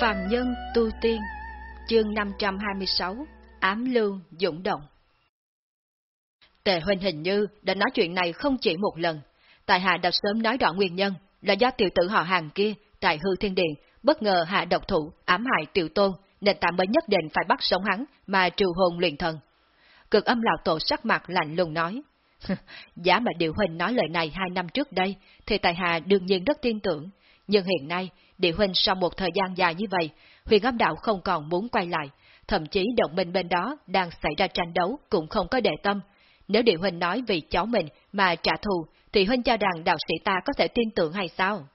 Phàm nhân tu tiên, chương 526, ám lưu dũng động. Tề Huỳnh hình như đã nói chuyện này không chỉ một lần, tại hạ đã sớm nói rõ nguyên nhân là do tiểu tử họ hàng kia tại hư thiên điện bất ngờ hạ độc thủ ám hại tiểu tôn nên tạm mới nhất định phải bắt sống hắn mà trừ hồn luyện thần. Cực âm lão tổ sắc mặt lạnh lùng nói. Giá mà Điều Huỳnh nói lời này hai năm trước đây, thì Tài Hà đương nhiên rất tin tưởng. Nhưng hiện nay, địa Huynh sau một thời gian dài như vậy, huyền âm đạo không còn muốn quay lại. Thậm chí đồng minh bên đó đang xảy ra tranh đấu cũng không có đệ tâm. Nếu địa Huynh nói vì cháu mình mà trả thù, thì Huynh cho rằng đạo sĩ ta có thể tin tưởng hay sao?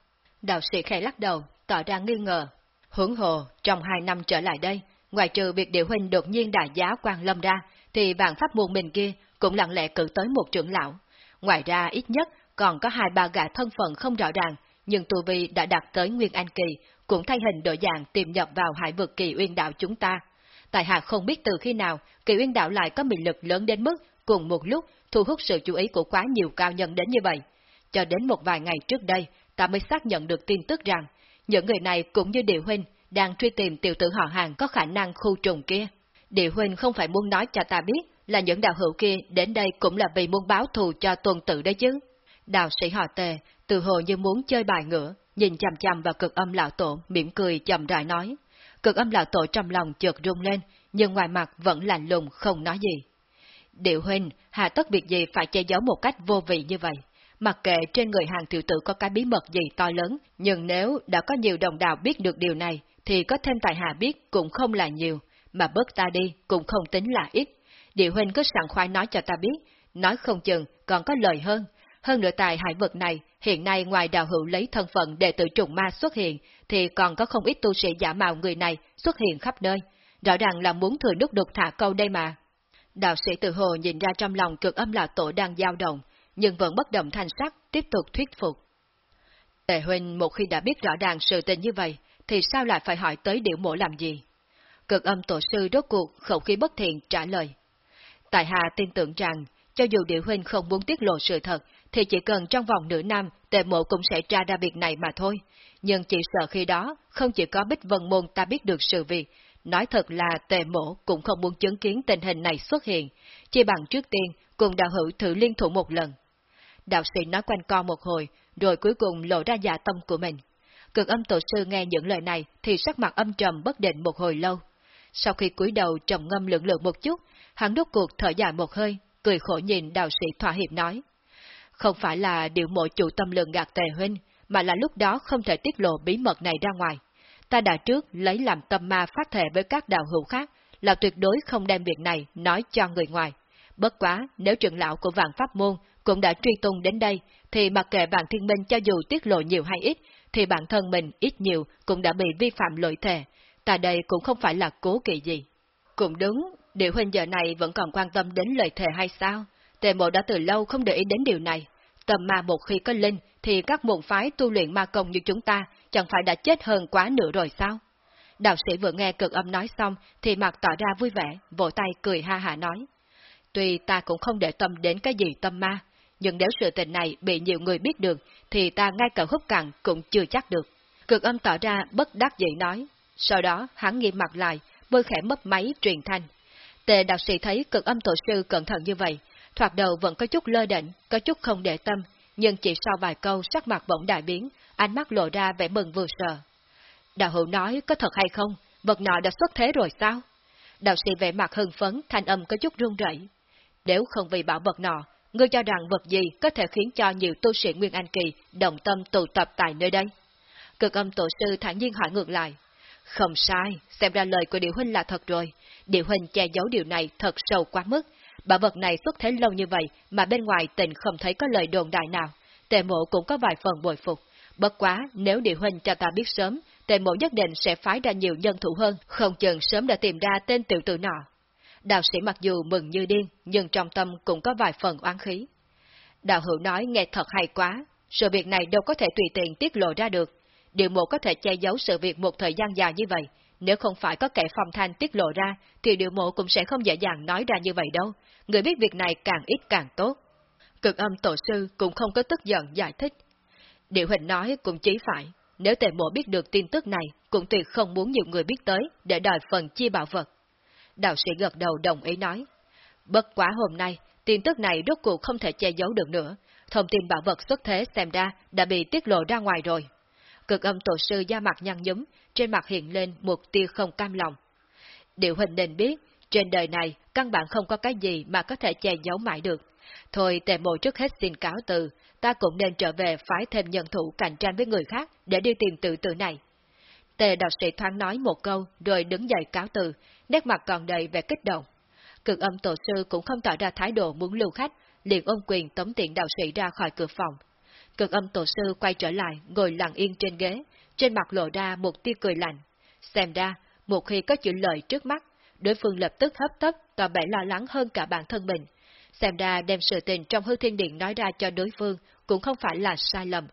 Đạo sĩ khẽ lắc đầu, tỏ ra nghi ngờ. Hướng hồ, trong hai năm trở lại đây, ngoài trừ việc địa Huynh đột nhiên đại giá quan lâm ra, thì bạn pháp môn mình kia cũng lặng lẽ cử tới một trưởng lão. Ngoài ra ít nhất còn có hai ba gã thân phận không rõ ràng, nhưng tu vi đã đạt tới Nguyên An Kỳ, cũng thay hình đổi dạng tìm nhập vào hải vực kỳ uyên đạo chúng ta. Tại hạ không biết từ khi nào kỳ uyên đạo lại có mị lực lớn đến mức cùng một lúc thu hút sự chú ý của quá nhiều cao nhân đến như vậy. Cho đến một vài ngày trước đây, ta mới xác nhận được tin tức rằng, những người này cũng như Điều Huynh đang truy tìm tiểu tử họ hàng có khả năng khu trùng kia. Điều Huynh không phải muốn nói cho ta biết là những đạo hữu kia đến đây cũng là vì muốn báo thù cho tuần tự đấy chứ. Đạo sĩ họ tề, từ hồ như muốn chơi bài ngửa, nhìn chằm chằm vào cực âm lão tổ, mỉm cười chậm rãi nói. Cực âm lão tổ trong lòng chợt rung lên, nhưng ngoài mặt vẫn lạnh lùng không nói gì. Điệu huynh, hạ tất việc gì phải che giấu một cách vô vị như vậy? Mặc kệ trên người hàng tiểu tử có cái bí mật gì to lớn, nhưng nếu đã có nhiều đồng đạo biết được điều này, thì có thêm tài hạ biết cũng không là nhiều, mà bớt ta đi cũng không tính là ít. Điệu huynh cứ sẵn khoái nói cho ta biết, nói không chừng còn có lời hơn. Hơn nữa tại hải vực này, hiện nay ngoài đạo hữu lấy thân phận đệ tử trùng ma xuất hiện, thì còn có không ít tu sĩ giả mạo người này xuất hiện khắp nơi. Rõ ràng là muốn thừa đúc đục thả câu đây mà. Đạo sĩ tự hồ nhìn ra trong lòng cực âm là tổ đang dao động, nhưng vẫn bất động thanh sắc, tiếp tục thuyết phục. Tề huynh một khi đã biết rõ ràng sự tình như vậy, thì sao lại phải hỏi tới điệu mộ làm gì? Cực âm tổ sư rốt cuộc khẩu khí bất thiện trả lời. Tại hạ tin tưởng rằng, cho dù điệu huynh không muốn tiết lộ sự thật, thì chỉ cần trong vòng nửa năm, tề mộ cũng sẽ tra ra việc này mà thôi. Nhưng chỉ sợ khi đó, không chỉ có Bích Vân Môn ta biết được sự việc, nói thật là tề mộ cũng không muốn chứng kiến tình hình này xuất hiện, chỉ bằng trước tiên cùng đạo hữu thử liên thủ một lần. Đạo sĩ nói quanh co một hồi, rồi cuối cùng lộ ra dạ tâm của mình. Cực âm tổ sư nghe những lời này thì sắc mặt âm trầm bất định một hồi lâu. Sau khi cúi đầu trầm ngâm lượng lượng một chút, hắn đốt cuộc thở dài một hơi, cười khổ nhìn đạo sĩ thỏa hiệp nói. Không phải là điều mộ chủ tâm lượng gạt tề huynh, mà là lúc đó không thể tiết lộ bí mật này ra ngoài. Ta đã trước lấy làm tâm ma phát thể với các đạo hữu khác, là tuyệt đối không đem việc này nói cho người ngoài. Bất quá, nếu trưởng lão của vạn pháp môn cũng đã truy tung đến đây, thì mặc kệ vạn thiên minh cho dù tiết lộ nhiều hay ít, thì bản thân mình ít nhiều cũng đã bị vi phạm lỗi thề. Ta đây cũng không phải là cố kỵ gì. Cũng đúng, Điệu huynh giờ này vẫn còn quan tâm đến lời thề hay sao? Tề mộ đã từ lâu không để ý đến điều này. Tầm ma một khi có linh, thì các môn phái tu luyện ma công như chúng ta chẳng phải đã chết hơn quá nửa rồi sao? Đạo sĩ vừa nghe cực âm nói xong, thì mặt tỏ ra vui vẻ, vỗ tay cười ha hà nói. Tuy ta cũng không để tâm đến cái gì tâm ma, nhưng nếu sự tình này bị nhiều người biết được, thì ta ngay cả hút cằn cũng chưa chắc được. Cực âm tỏ ra bất đắc dĩ nói. Sau đó, hắn nghiêm mặt lại, bơi khẽ mất máy truyền thanh. Tề đạo sĩ thấy cực âm tổ sư cẩn thận như vậy, thoạt đầu vẫn có chút lơ đỉnh, có chút không để tâm, nhưng chỉ sau vài câu sắc mặt bỗng đại biến, ánh mắt lộ ra vẻ mừng vừa sợ. Đạo hữu nói có thật hay không, vật nọ đã xuất thế rồi sao? Đạo sĩ vẻ mặt hưng phấn, thanh âm có chút run rẩy. Nếu không vì bảo vật nọ, ngươi cho rằng vật gì có thể khiến cho nhiều tu sĩ Nguyên Anh Kỳ đồng tâm tụ tập tại nơi đây? Cực âm tổ sư thản nhiên hỏi ngược lại. Không sai, xem ra lời của Điều Huynh là thật rồi. Điều Huynh che giấu điều này thật sâu quá mức. Bảo vật này xuất thế lâu như vậy mà bên ngoài tình không thấy có lời đồn đại nào. Tề mộ cũng có vài phần bồi phục. Bất quá, nếu địa Huynh cho ta biết sớm, tề mộ nhất định sẽ phái ra nhiều nhân thủ hơn, không chừng sớm đã tìm ra tên tiểu tử nọ. Đạo sĩ mặc dù mừng như điên, nhưng trong tâm cũng có vài phần oán khí. Đạo hữu nói nghe thật hay quá, sự việc này đâu có thể tùy tiện tiết lộ ra được, Điều mộ có thể che giấu sự việc một thời gian dài như vậy, nếu không phải có kẻ phòng thanh tiết lộ ra, thì điều mộ cũng sẽ không dễ dàng nói ra như vậy đâu. Người biết việc này càng ít càng tốt. Cực âm tổ sư cũng không có tức giận giải thích. Điều hình nói cũng chỉ phải, nếu tề mộ biết được tin tức này, cũng tuyệt không muốn nhiều người biết tới để đòi phần chia bảo vật. Đạo sĩ gật đầu đồng ý nói. Bất quá hôm nay, tin tức này rốt cuộc không thể che giấu được nữa. Thông tin bảo vật xuất thế xem ra đã bị tiết lộ ra ngoài rồi. Cực âm tổ sư da mặt nhăn nhúm, trên mặt hiện lên một tia không cam lòng. Điều hình nên biết, trên đời này căn bản không có cái gì mà có thể che giấu mãi được. Thôi tề mộ trước hết xin cáo từ, ta cũng nên trở về phái thêm nhân thủ cạnh tranh với người khác để đi tìm tự tử này. Tề đạo sĩ thoáng nói một câu rồi đứng dậy cáo từ, nét mặt còn đầy vẻ kích động. Cực âm tổ sư cũng không tỏ ra thái độ muốn lưu khách, liền ôm quyền tống tiện đạo sĩ ra khỏi cửa phòng. Cực âm tổ sư quay trở lại, ngồi lặng yên trên ghế, trên mặt lộ ra một tia cười lạnh. Xem ra, một khi có chuyện lợi trước mắt, đối phương lập tức hấp tấp, tỏ vẻ lo lắng hơn cả bản thân mình. Xem ra đem sự tình trong hư thiên điện nói ra cho đối phương cũng không phải là sai lầm.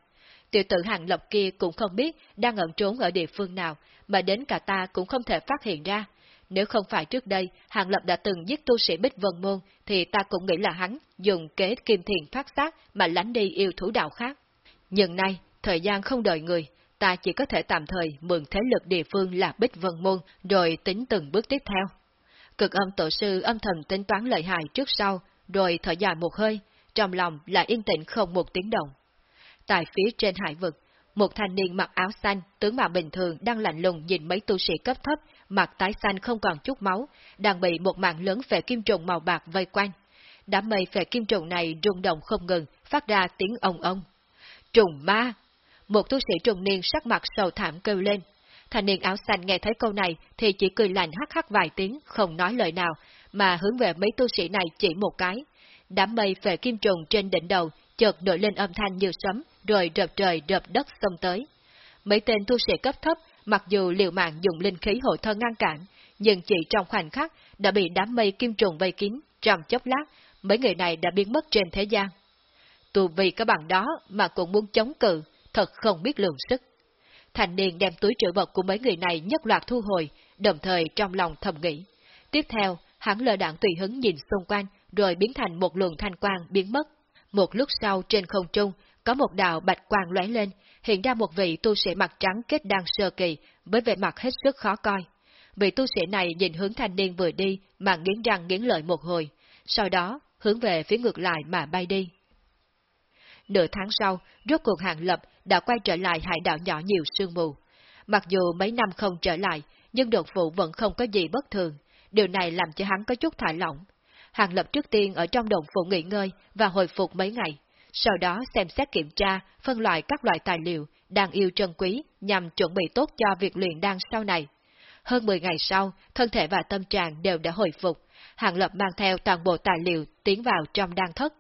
Tiểu tử hàng lộc kia cũng không biết đang ẩn trốn ở địa phương nào, mà đến cả ta cũng không thể phát hiện ra. Nếu không phải trước đây, Hàng Lập đã từng giết tu sĩ Bích Vân Môn, thì ta cũng nghĩ là hắn dùng kế kim thiền thoát xác mà lánh đi yêu thú đạo khác. Nhưng nay, thời gian không đợi người, ta chỉ có thể tạm thời mượn thế lực địa phương là Bích Vân Môn, rồi tính từng bước tiếp theo. Cực âm tổ sư âm thầm tính toán lợi hại trước sau, rồi thở dài một hơi, trong lòng là yên tĩnh không một tiếng động. Tại phía trên hải vực, một thanh niên mặc áo xanh, tướng mạo bình thường đang lạnh lùng nhìn mấy tu sĩ cấp thấp, mặt tái xanh không còn chút máu, đang bị một mạng lớn về kim trùng màu bạc vây quanh. Đám mây phệ kim trùng này rung động không ngừng, phát ra tiếng ông ông. Trùng ma! Một tu sĩ trùng niên sắc mặt sầu thảm kêu lên. Thanh niên áo xanh nghe thấy câu này thì chỉ cười lạnh hắc hắc vài tiếng, không nói lời nào, mà hướng về mấy tu sĩ này chỉ một cái. Đám mây phệ kim trùng trên đỉnh đầu chợt nổi lên âm thanh như sấm, rồi rợp trời rợp đất xông tới. Mấy tên tu sĩ cấp thấp, mặc dù liều mạng dùng linh khí hộ thân ngăn cản, nhưng chỉ trong khoảnh khắc đã bị đám mây kim trùng vây kín, trong chốc lát, mấy người này đã biến mất trên thế gian. Tù vì các bằng đó mà cũng muốn chống cự, thật không biết lượng sức. Thành niên đem túi trữ vật của mấy người này nhất loạt thu hồi, đồng thời trong lòng thầm nghĩ. Tiếp theo, hắn lờ đạn tùy hứng nhìn xung quanh, rồi biến thành một luồng thanh quang biến mất. Một lúc sau trên không trung, có một đạo bạch quang lóe lên, hiện ra một vị tu sĩ mặt trắng kết đang sơ kỳ, với vẻ mặt hết sức khó coi. Vị tu sĩ này nhìn hướng thanh niên vừa đi mà nghiến răng nghiến lợi một hồi, sau đó hướng về phía ngược lại mà bay đi. Nửa tháng sau, rốt cuộc hạng lập đã quay trở lại hải đảo nhỏ nhiều sương mù. Mặc dù mấy năm không trở lại, nhưng đột phụ vẫn không có gì bất thường, điều này làm cho hắn có chút thả lỏng. Hàng lập trước tiên ở trong đồng phụ nghỉ ngơi và hồi phục mấy ngày, sau đó xem xét kiểm tra, phân loại các loại tài liệu, đang yêu trân quý nhằm chuẩn bị tốt cho việc luyện đan sau này. Hơn 10 ngày sau, thân thể và tâm trạng đều đã hồi phục, Hàng Lập mang theo toàn bộ tài liệu tiến vào trong đan thất.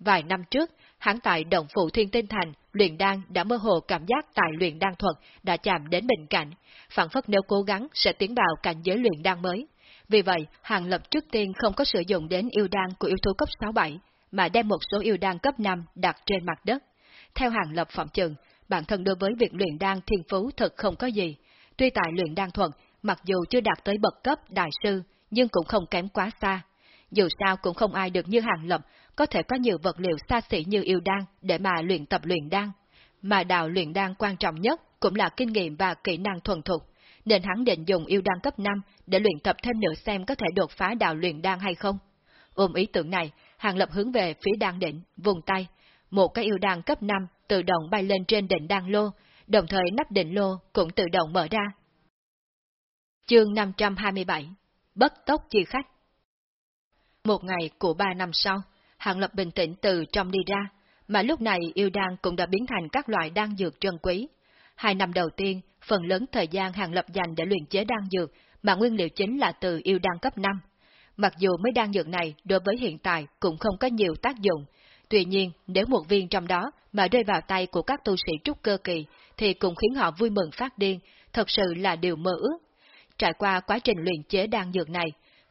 Vài năm trước, hắn tại Động Phụ Thiên Tinh Thành, luyện đan đã mơ hồ cảm giác tài luyện đan thuật đã chạm đến bình cảnh, phản phất nếu cố gắng sẽ tiến vào cảnh giới luyện đan mới. Vì vậy, Hàng Lập trước tiên không có sử dụng đến yêu đan của yêu thú cấp 6-7, mà đem một số yêu đan cấp 5 đặt trên mặt đất. Theo Hàng Lập phẩm chừng, bản thân đối với việc luyện đan thiên phú thật không có gì. Tuy tại luyện đan thuật, mặc dù chưa đạt tới bậc cấp đại sư, nhưng cũng không kém quá xa. Dù sao cũng không ai được như Hàng Lập, có thể có nhiều vật liệu xa xỉ như yêu đan để mà luyện tập luyện đan. Mà đạo luyện đan quan trọng nhất cũng là kinh nghiệm và kỹ năng thuần thục, nên hắn định dùng yêu đan cấp 5 để luyện tập thêm nữa xem có thể đột phá đạo luyện đan hay không. Ôm ý tưởng này, Hàng Lập hướng về phía đan đỉnh, vùng tay, một cái yêu đan cấp 5 tự động bay lên trên đỉnh đan lô, đồng thời nắp đỉnh lô cũng tự động mở ra. Chương 527 Bất tốc chi khách Một ngày của ba năm sau, Hàng Lập bình tĩnh từ trong đi ra, mà lúc này yêu đan cũng đã biến thành các loại đan dược trân quý. Hai năm đầu tiên, phần lớn thời gian Hàng Lập dành để luyện chế đan dược, mà nguyên liệu chính là từ yêu đan cấp 5. Mặc dù mấy đan dược này đối với hiện tại cũng không có nhiều tác dụng, tuy nhiên nếu một viên trong đó mà rơi vào tay của các tu sĩ trúc cơ kỳ thì cũng khiến họ vui mừng phát điên, thật sự là điều mơ ước. Trải qua quá trình luyện chế đan dược này,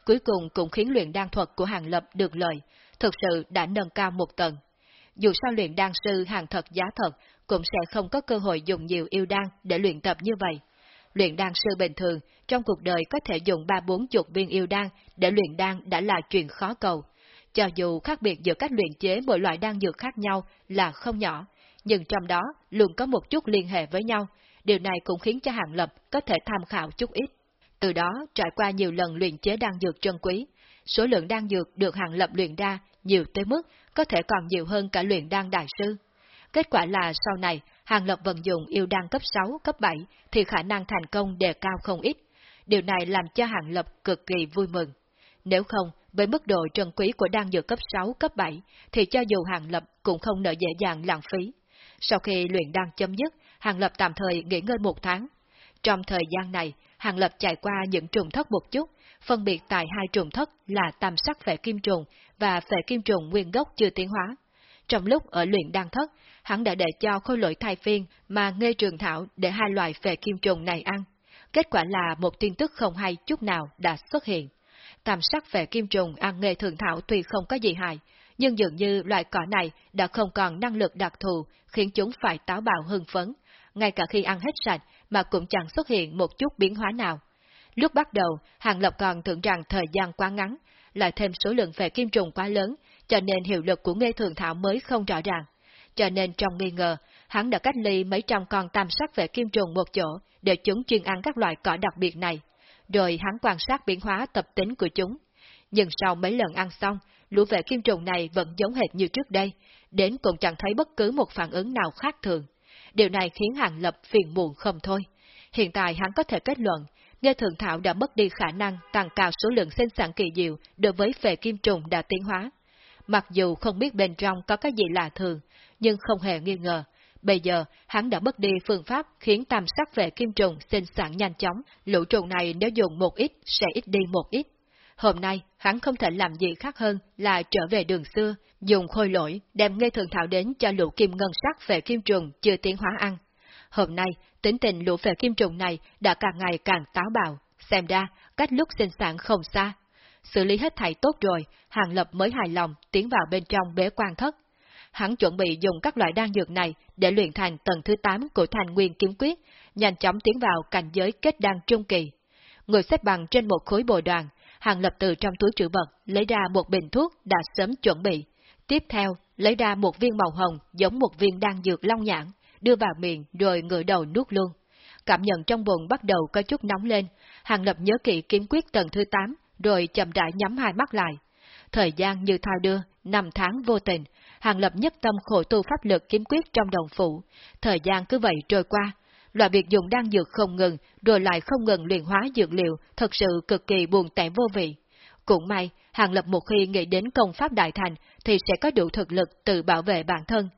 cuối cùng cũng khiến luyện đan thuật của Hàng Lập được lợi, thực sự đã nâng cao một tầng. Dù sao luyện đan sư hàng thật giá thật cũng sẽ không có cơ hội dùng nhiều yêu đan để luyện tập như vậy. Luyện đan sư bình thường trong cuộc đời có thể dùng ba bốn chục viên yêu đan để luyện đan đã là chuyện khó cầu. Cho dù khác biệt giữa cách luyện chế mỗi loại đan dược khác nhau là không nhỏ, nhưng trong đó luôn có một chút liên hệ với nhau, điều này cũng khiến cho Hàng Lập có thể tham khảo chút ít. Từ đó, trải qua nhiều lần luyện chế đan dược trân quý, số lượng đan dược được Hàng Lập luyện ra nhiều tới mức có thể còn nhiều hơn cả luyện đan đại sư. Kết quả là sau này, Hàng Lập vận dụng yêu đan cấp 6, cấp 7 thì khả năng thành công đề cao không ít. Điều này làm cho Hàng Lập cực kỳ vui mừng. Nếu không, với mức độ trân quý của đan dược cấp 6, cấp 7, thì cho dù Hàng Lập cũng không nợ dễ dàng lãng phí. Sau khi luyện đan chấm dứt, Hàng Lập tạm thời nghỉ ngơi một tháng. Trong thời gian này, Hàng Lập chạy qua những trùng thất một chút, phân biệt tại hai trùng thất là tam sắc phệ kim trùng và phệ kim trùng nguyên gốc chưa tiến hóa. Trong lúc ở luyện đan thất, hắn đã để cho khôi lỗi thai phiên mà ngê trường thảo để hai loại phệ kim trùng này ăn. Kết quả là một tin tức không hay chút nào đã xuất hiện. Tam sắc phệ kim trùng ăn nghề thường thảo tuy không có gì hại, nhưng dường như loại cỏ này đã không còn năng lực đặc thù, khiến chúng phải táo bạo hưng phấn, ngay cả khi ăn hết sạch mà cũng chẳng xuất hiện một chút biến hóa nào. Lúc bắt đầu, Hàng Lộc còn tưởng rằng thời gian quá ngắn, lại thêm số lượng về kim trùng quá lớn, cho nên hiệu lực của Nghê thường thảo mới không rõ ràng. Cho nên trong nghi ngờ, hắn đã cách ly mấy trăm con tam sắc về kim trùng một chỗ, để chúng chuyên ăn các loại cỏ đặc biệt này. Rồi hắn quan sát biến hóa tập tính của chúng. Nhưng sau mấy lần ăn xong, lũ vệ kim trùng này vẫn giống hệt như trước đây, đến cũng chẳng thấy bất cứ một phản ứng nào khác thường. Điều này khiến Hàng Lập phiền muộn không thôi. Hiện tại hắn có thể kết luận, Nghe Thượng Thảo đã mất đi khả năng tăng cao số lượng sinh sản kỳ diệu đối với phệ kim trùng đã tiến hóa. Mặc dù không biết bên trong có cái gì lạ thường, nhưng không hề nghi ngờ, bây giờ hắn đã mất đi phương pháp khiến tam sắc phệ kim trùng sinh sản nhanh chóng, lũ trùng này nếu dùng một ít sẽ ít đi một ít. Hôm nay, hắn không thể làm gì khác hơn là trở về đường xưa, dùng khôi lỗi đem nghe thường thảo đến cho lũ kim ngân sắc về kim trùng chưa tiến hóa ăn. Hôm nay, tính tình lũ về kim trùng này đã càng ngày càng táo bạo, xem ra, cách lúc sinh sản không xa. Xử lý hết thảy tốt rồi, Hàng Lập mới hài lòng tiến vào bên trong bế quan thất. Hắn chuẩn bị dùng các loại đan dược này để luyện thành tầng thứ 8 của thành nguyên kiếm quyết, nhanh chóng tiến vào cảnh giới kết đan trung kỳ. Người xếp bằng trên một khối bồi đoàn, Hàng Lập từ trong túi trữ vật lấy ra một bình thuốc đã sớm chuẩn bị. Tiếp theo, lấy ra một viên màu hồng giống một viên đan dược long nhãn, đưa vào miệng rồi ngửa đầu nuốt luôn. Cảm nhận trong bụng bắt đầu có chút nóng lên, Hàng Lập nhớ kỹ kiếm quyết tầng thứ 8, rồi chậm rãi nhắm hai mắt lại. Thời gian như thao đưa, năm tháng vô tình, Hàng Lập nhất tâm khổ tu pháp lực kiếm quyết trong đồng phủ. Thời gian cứ vậy trôi qua, loại việc dùng đan dược không ngừng, rồi lại không ngừng luyện hóa dược liệu, thật sự cực kỳ buồn tẻ vô vị. Cũng may, Hàng Lập một khi nghĩ đến công pháp đại thành, thì sẽ có đủ thực lực tự bảo vệ bản thân.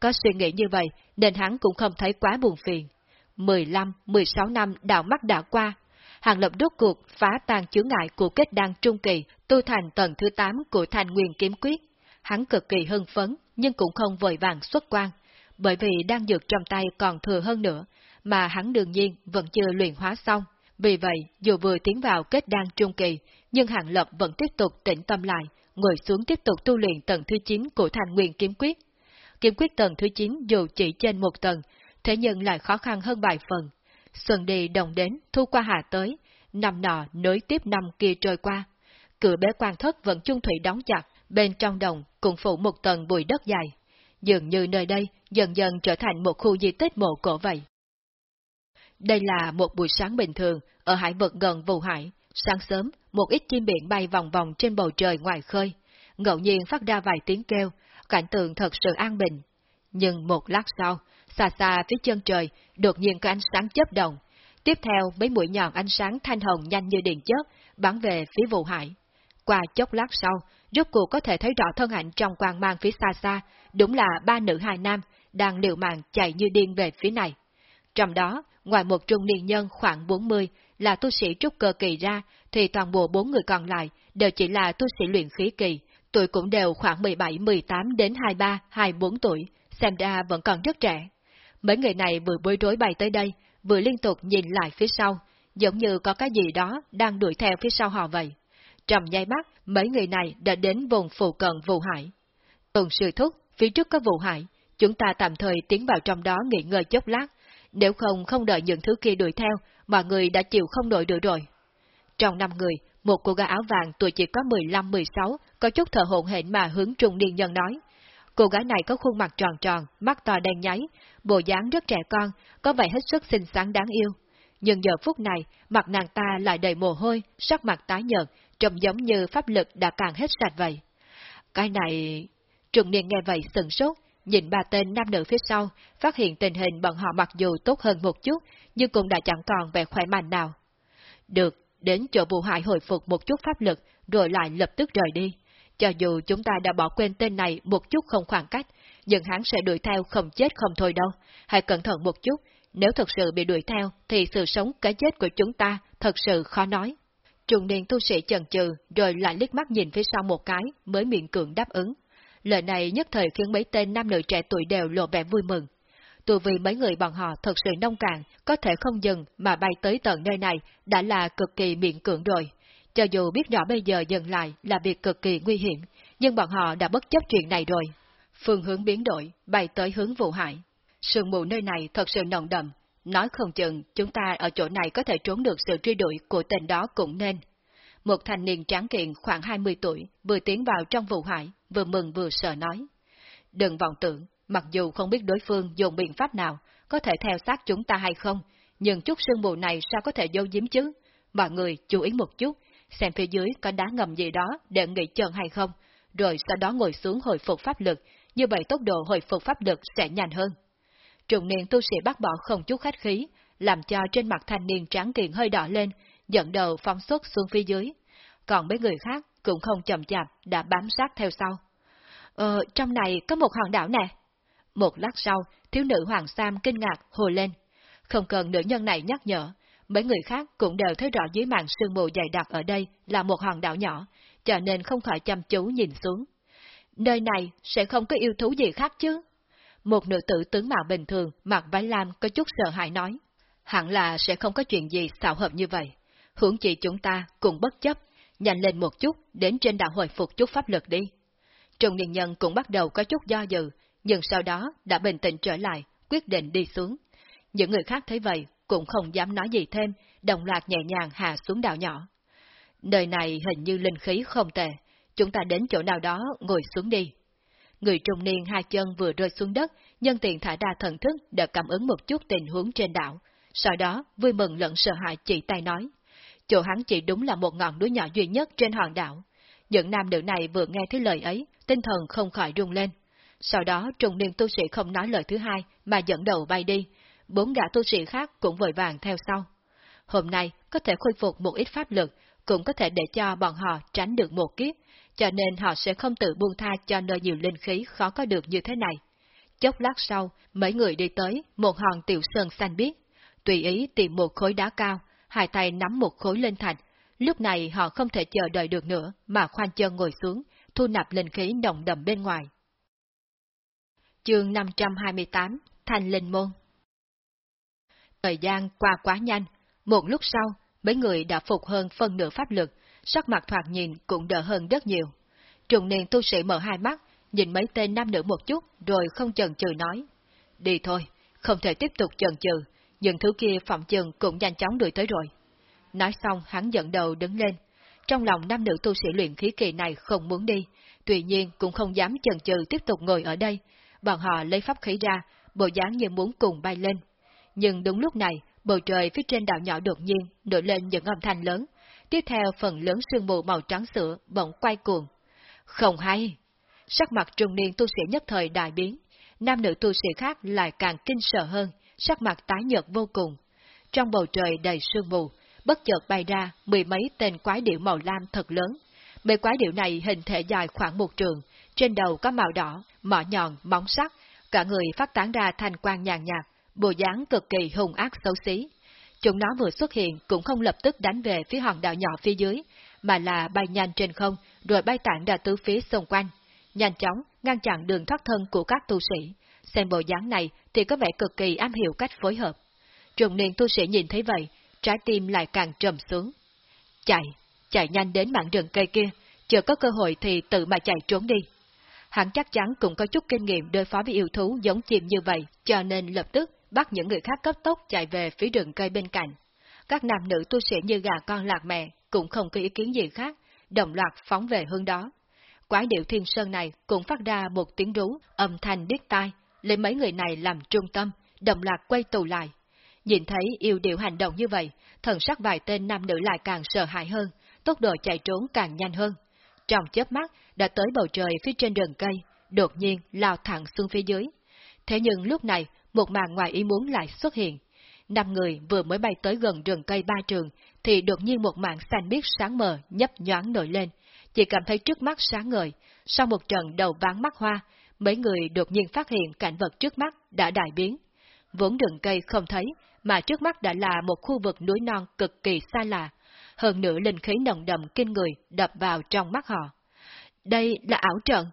Có suy nghĩ như vậy, nên hắn cũng không thấy quá buồn phiền. 15, 16 năm đạo mắt đã qua, Hàng Lập đốt cuộc phá tan chướng ngại của kết đan trung kỳ, tu thành tầng thứ 8 của thành nguyên kiếm quyết. Hắn cực kỳ hưng phấn, nhưng cũng không vội vàng xuất quan, bởi vì đang dược trong tay còn thừa hơn nữa, mà hắn đương nhiên vẫn chưa luyện hóa xong. Vì vậy, dù vừa tiến vào kết đan trung kỳ, nhưng Hàng Lập vẫn tiếp tục tĩnh tâm lại, ngồi xuống tiếp tục tu luyện tầng thứ 9 của thành nguyên kiếm quyết. Kiếm quyết tầng thứ 9 dù chỉ trên một tầng, thế nhưng lại khó khăn hơn vài phần. Xuân đi đồng đến, thu qua hạ tới, năm nọ nối tiếp năm kia trôi qua. Cửa bế quan thất vẫn chung thủy đóng chặt, bên trong đồng cũng phủ một tầng bụi đất dài. Dường như nơi đây dần dần trở thành một khu di tích mộ cổ vậy. Đây là một buổi sáng bình thường ở hải vực gần vùng hải. Sáng sớm, một ít chim biển bay vòng vòng trên bầu trời ngoài khơi. Ngẫu nhiên phát ra vài tiếng kêu, cảnh tượng thật sự an bình. Nhưng một lát sau, xa xa phía chân trời, đột nhiên có ánh sáng chớp động. Tiếp theo, mấy mũi nhọn ánh sáng thanh hồng nhanh như điện chớp, bắn về phía vụ hải. Qua chốc lát sau, rốt cuộc có thể thấy rõ thân ảnh trong quang mang phía xa xa, đúng là ba nữ hai nam, đang liều mạng chạy như điên về phía này. Trong đó, ngoài một trung niên nhân khoảng 40 là tu sĩ trúc cơ kỳ ra, thì toàn bộ bốn người còn lại đều chỉ là tu sĩ luyện khí kỳ, tuổi cũng đều khoảng 17-18 đến 23-24 tuổi, xem ra vẫn còn rất trẻ. Mấy người này vừa bối rối bay tới đây, vừa liên tục nhìn lại phía sau, giống như có cái gì đó đang đuổi theo phía sau họ vậy. Trong nháy mắt, mấy người này đã đến vùng phụ cận vụ hải. Tuần sư thúc, phía trước có vụ hải, chúng ta tạm thời tiến vào trong đó nghỉ ngơi chốc lát, nếu không không đợi những thứ kia đuổi theo, mọi người đã chịu không nổi được rồi. Trong năm người, một cô gái áo vàng tuổi chỉ có 15-16, có chút thở hổn hển mà hướng trung niên nhân nói. Cô gái này có khuôn mặt tròn tròn, mắt to đen nháy, bộ dáng rất trẻ con, có vẻ hết sức xinh xắn đáng yêu. Nhưng giờ phút này, mặt nàng ta lại đầy mồ hôi, sắc mặt tái nhợt, trông giống như pháp lực đã càng hết sạch vậy. Cái này... Trùng niên nghe vậy sừng sốt, nhìn ba tên nam nữ phía sau, phát hiện tình hình bọn họ mặc dù tốt hơn một chút, nhưng cũng đã chẳng còn vẻ khỏe mạnh nào. Được, đến chỗ vụ hại hồi phục một chút pháp lực, rồi lại lập tức rời đi. Cho dù chúng ta đã bỏ quên tên này một chút không khoảng cách, nhưng hắn sẽ đuổi theo không chết không thôi đâu. Hãy cẩn thận một chút, nếu thật sự bị đuổi theo, thì sự sống cái chết của chúng ta thật sự khó nói. Trùng niên tu sĩ chần chừ, rồi lại liếc mắt nhìn phía sau một cái, mới miệng cường đáp ứng. Lời này nhất thời khiến mấy tên nam nữ trẻ tuổi đều lộ vẻ vui mừng. Tù vì mấy người bọn họ thật sự nông cạn, có thể không dừng mà bay tới tận nơi này đã là cực kỳ miễn cưỡng rồi. Cho dù biết rõ bây giờ dừng lại là việc cực kỳ nguy hiểm, nhưng bọn họ đã bất chấp chuyện này rồi. Phương hướng biến đổi, bay tới hướng vụ hại. Sương mù nơi này thật sự nồng đậm, nói không chừng chúng ta ở chỗ này có thể trốn được sự truy đuổi của tên đó cũng nên. Một thanh niên tráng kiện khoảng 20 tuổi vừa tiến vào trong vụ hải, vừa mừng vừa sợ nói. Đừng vọng tưởng, mặc dù không biết đối phương dùng biện pháp nào, có thể theo sát chúng ta hay không, nhưng chút sương mù này sao có thể giấu giếm chứ? Mọi người chú ý một chút, xem phía dưới có đá ngầm gì đó để nghỉ chân hay không, rồi sau đó ngồi xuống hồi phục pháp lực, như vậy tốc độ hồi phục pháp lực sẽ nhanh hơn. Trùng niên tu sĩ bắt bỏ không chút khách khí, làm cho trên mặt thanh niên tráng kiện hơi đỏ lên, dẫn đầu phóng xuất xuống phía dưới. Còn mấy người khác cũng không chậm chạp, đã bám sát theo sau. Ờ, trong này có một hòn đảo nè. Một lát sau, thiếu nữ Hoàng Sam kinh ngạc hồ lên. Không cần nữ nhân này nhắc nhở, mấy người khác cũng đều thấy rõ dưới màn sương mù dày đặc ở đây là một hòn đảo nhỏ, cho nên không khỏi chăm chú nhìn xuống. Nơi này sẽ không có yêu thú gì khác chứ? Một nữ tử tướng mạo bình thường, mặc váy lam có chút sợ hãi nói. Hẳn là sẽ không có chuyện gì xạo hợp như vậy. Hưởng chị chúng ta cùng bất chấp, nhanh lên một chút, đến trên đạo hồi phục chút pháp lực đi. Trung niên nhân cũng bắt đầu có chút do dự, nhưng sau đó đã bình tĩnh trở lại, quyết định đi xuống. Những người khác thấy vậy, cũng không dám nói gì thêm, đồng loạt nhẹ nhàng hạ xuống đảo nhỏ. Nơi này hình như linh khí không tệ, chúng ta đến chỗ nào đó ngồi xuống đi. Người trung niên hai chân vừa rơi xuống đất, nhân tiện thả ra thần thức để cảm ứng một chút tình huống trên đảo. Sau đó, vui mừng lẫn sợ hãi chỉ tay nói. Chỗ hắn chỉ đúng là một ngọn núi nhỏ duy nhất trên hòn đảo. Những nam nữ này vừa nghe thấy lời ấy, tinh thần không khỏi rung lên. Sau đó, trùng niên tu sĩ không nói lời thứ hai, mà dẫn đầu bay đi. Bốn gã tu sĩ khác cũng vội vàng theo sau. Hôm nay, có thể khôi phục một ít pháp lực, cũng có thể để cho bọn họ tránh được một kiếp, cho nên họ sẽ không tự buông tha cho nơi nhiều linh khí khó có được như thế này. Chốc lát sau, mấy người đi tới một hòn tiểu sơn xanh biếc, tùy ý tìm một khối đá cao, hai tay nắm một khối lên thành, Lúc này họ không thể chờ đợi được nữa mà khoanh chân ngồi xuống, thu nạp linh khí nồng đậm bên ngoài. Chương 528 Thành Linh Môn Thời gian qua quá nhanh, một lúc sau, mấy người đã phục hơn phân nửa pháp lực, sắc mặt thoạt nhìn cũng đỡ hơn rất nhiều. Trùng niên tu sĩ mở hai mắt, nhìn mấy tên nam nữ một chút, rồi không chần chừ nói. Đi thôi, không thể tiếp tục chần chừ, những thứ kia phòng chừng cũng nhanh chóng đuổi tới rồi. Nói xong hắn dẫn đầu đứng lên. Trong lòng nam nữ tu sĩ luyện khí kỳ này không muốn đi, tuy nhiên cũng không dám chần chừ tiếp tục ngồi ở đây. Bọn họ lấy pháp khí ra, bộ dáng như muốn cùng bay lên. Nhưng đúng lúc này, bầu trời phía trên đảo nhỏ đột nhiên nổi lên những âm thanh lớn, tiếp theo phần lớn sương mù màu trắng sữa bỗng quay cuồng. Không hay! Sắc mặt trung niên tu sĩ nhất thời đại biến, nam nữ tu sĩ khác lại càng kinh sợ hơn, sắc mặt tái nhợt vô cùng. Trong bầu trời đầy sương mù, bất chợt bay ra mười mấy tên quái điệu màu lam thật lớn. Mấy quái điệu này hình thể dài khoảng một trường, trên đầu có màu đỏ, mỏ nhọn, móng sắc, cả người phát tán ra thành quang nhàn nhạt, bộ dáng cực kỳ hung ác xấu xí. Chúng nó vừa xuất hiện cũng không lập tức đánh về phía hòn đảo nhỏ phía dưới, mà là bay nhanh trên không, rồi bay tản ra tứ phía xung quanh, nhanh chóng ngăn chặn đường thoát thân của các tu sĩ. Xem bộ dáng này thì có vẻ cực kỳ am hiểu cách phối hợp. Trùng niên tu sĩ nhìn thấy vậy, trái tim lại càng trầm xuống. Chạy, chạy nhanh đến mảng rừng cây kia, chờ có cơ hội thì tự mà chạy trốn đi. Hắn chắc chắn cũng có chút kinh nghiệm đối phó với yêu thú giống chim như vậy, cho nên lập tức bắt những người khác cấp tốc chạy về phía rừng cây bên cạnh. Các nam nữ tu sĩ như gà con lạc mẹ cũng không có ý kiến gì khác, đồng loạt phóng về hướng đó. quái điệu thiên sơn này cũng phát ra một tiếng rú, âm thanh điếc tai, lấy mấy người này làm trung tâm, đồng loạt quay tù lại. Nhìn thấy yêu điệu hành động như vậy, thần sắc vài tên nam nữ lại càng sợ hãi hơn, tốc độ chạy trốn càng nhanh hơn. Trong chớp mắt, đã tới bầu trời phía trên rừng cây, đột nhiên lao thẳng xuống phía dưới. Thế nhưng lúc này, một màn ngoài ý muốn lại xuất hiện. Năm người vừa mới bay tới gần rừng cây ba trường, thì đột nhiên một màn xanh biếc sáng mờ nhấp nhoáng nổi lên. Chỉ cảm thấy trước mắt sáng ngời, sau một trận đầu ván mắt hoa, mấy người đột nhiên phát hiện cảnh vật trước mắt đã đại biến. Vốn đường cây không thấy, mà trước mắt đã là một khu vực núi non cực kỳ xa lạ. Hơn nữa linh khí nồng đậm kinh người đập vào trong mắt họ. Đây là ảo trận.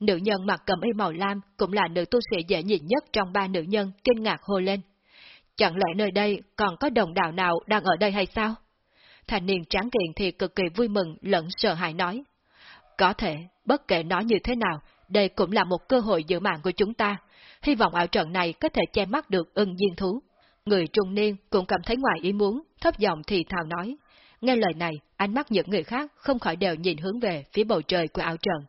Nữ nhân mặc cầm y màu lam cũng là nữ tu sĩ dễ nhìn nhất trong ba nữ nhân kinh ngạc hô lên. Chẳng lẽ nơi đây còn có đồng đạo nào đang ở đây hay sao? Thành niên tráng kiện thì cực kỳ vui mừng lẫn sợ hãi nói. Có thể, bất kể nói như thế nào, đây cũng là một cơ hội giữ mạng của chúng ta. Hy vọng ảo trận này có thể che mắt được ưng diên thú. Người trung niên cũng cảm thấy ngoài ý muốn, thấp giọng thì thào nói. Nghe lời này, ánh mắt những người khác không khỏi đều nhìn hướng về phía bầu trời của ảo trận.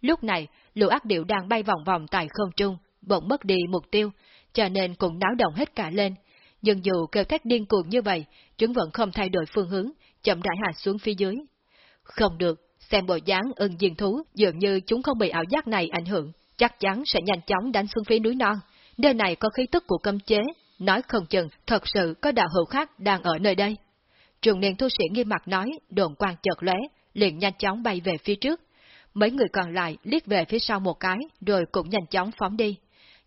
Lúc này, lũ ác điệu đang bay vòng vòng tại không trung, bỗng mất đi mục tiêu, cho nên cũng náo động hết cả lên. Nhưng dù kêu thét điên cuồng như vậy, chúng vẫn không thay đổi phương hướng, chậm rãi hạ xuống phía dưới. Không được, xem bộ dáng ưng diên thú dường như chúng không bị ảo giác này ảnh hưởng, chắc chắn sẽ nhanh chóng đánh xuống phía núi non. Nơi này có khí tức của cấm chế, nói không chừng thật sự có đạo hữu khác đang ở nơi đây. Trường niên tu sĩ nghiêm mặt nói, đồn quang chợt lóe, liền nhanh chóng bay về phía trước. Mấy người còn lại liếc về phía sau một cái, rồi cũng nhanh chóng phóng đi.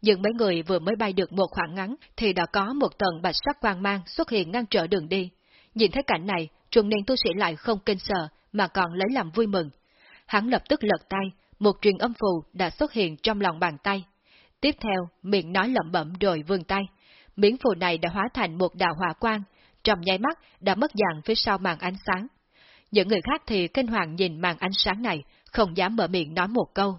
Nhưng mấy người vừa mới bay được một khoảng ngắn, thì đã có một tầng bạch sắc quang mang xuất hiện ngăn trở đường đi. Nhìn thấy cảnh này, trường niên tu sĩ lại không kinh sợ, mà còn lấy làm vui mừng. Hắn lập tức lật tay, một truyền âm phù đã xuất hiện trong lòng bàn tay. Tiếp theo, miệng nói lẩm bẩm rồi vươn tay. Miếng phù này đã hóa thành một đạo hỏa quang, trong nháy mắt đã mất dạng phía sau màn ánh sáng. Những người khác thì kinh hoàng nhìn màn ánh sáng này, không dám mở miệng nói một câu.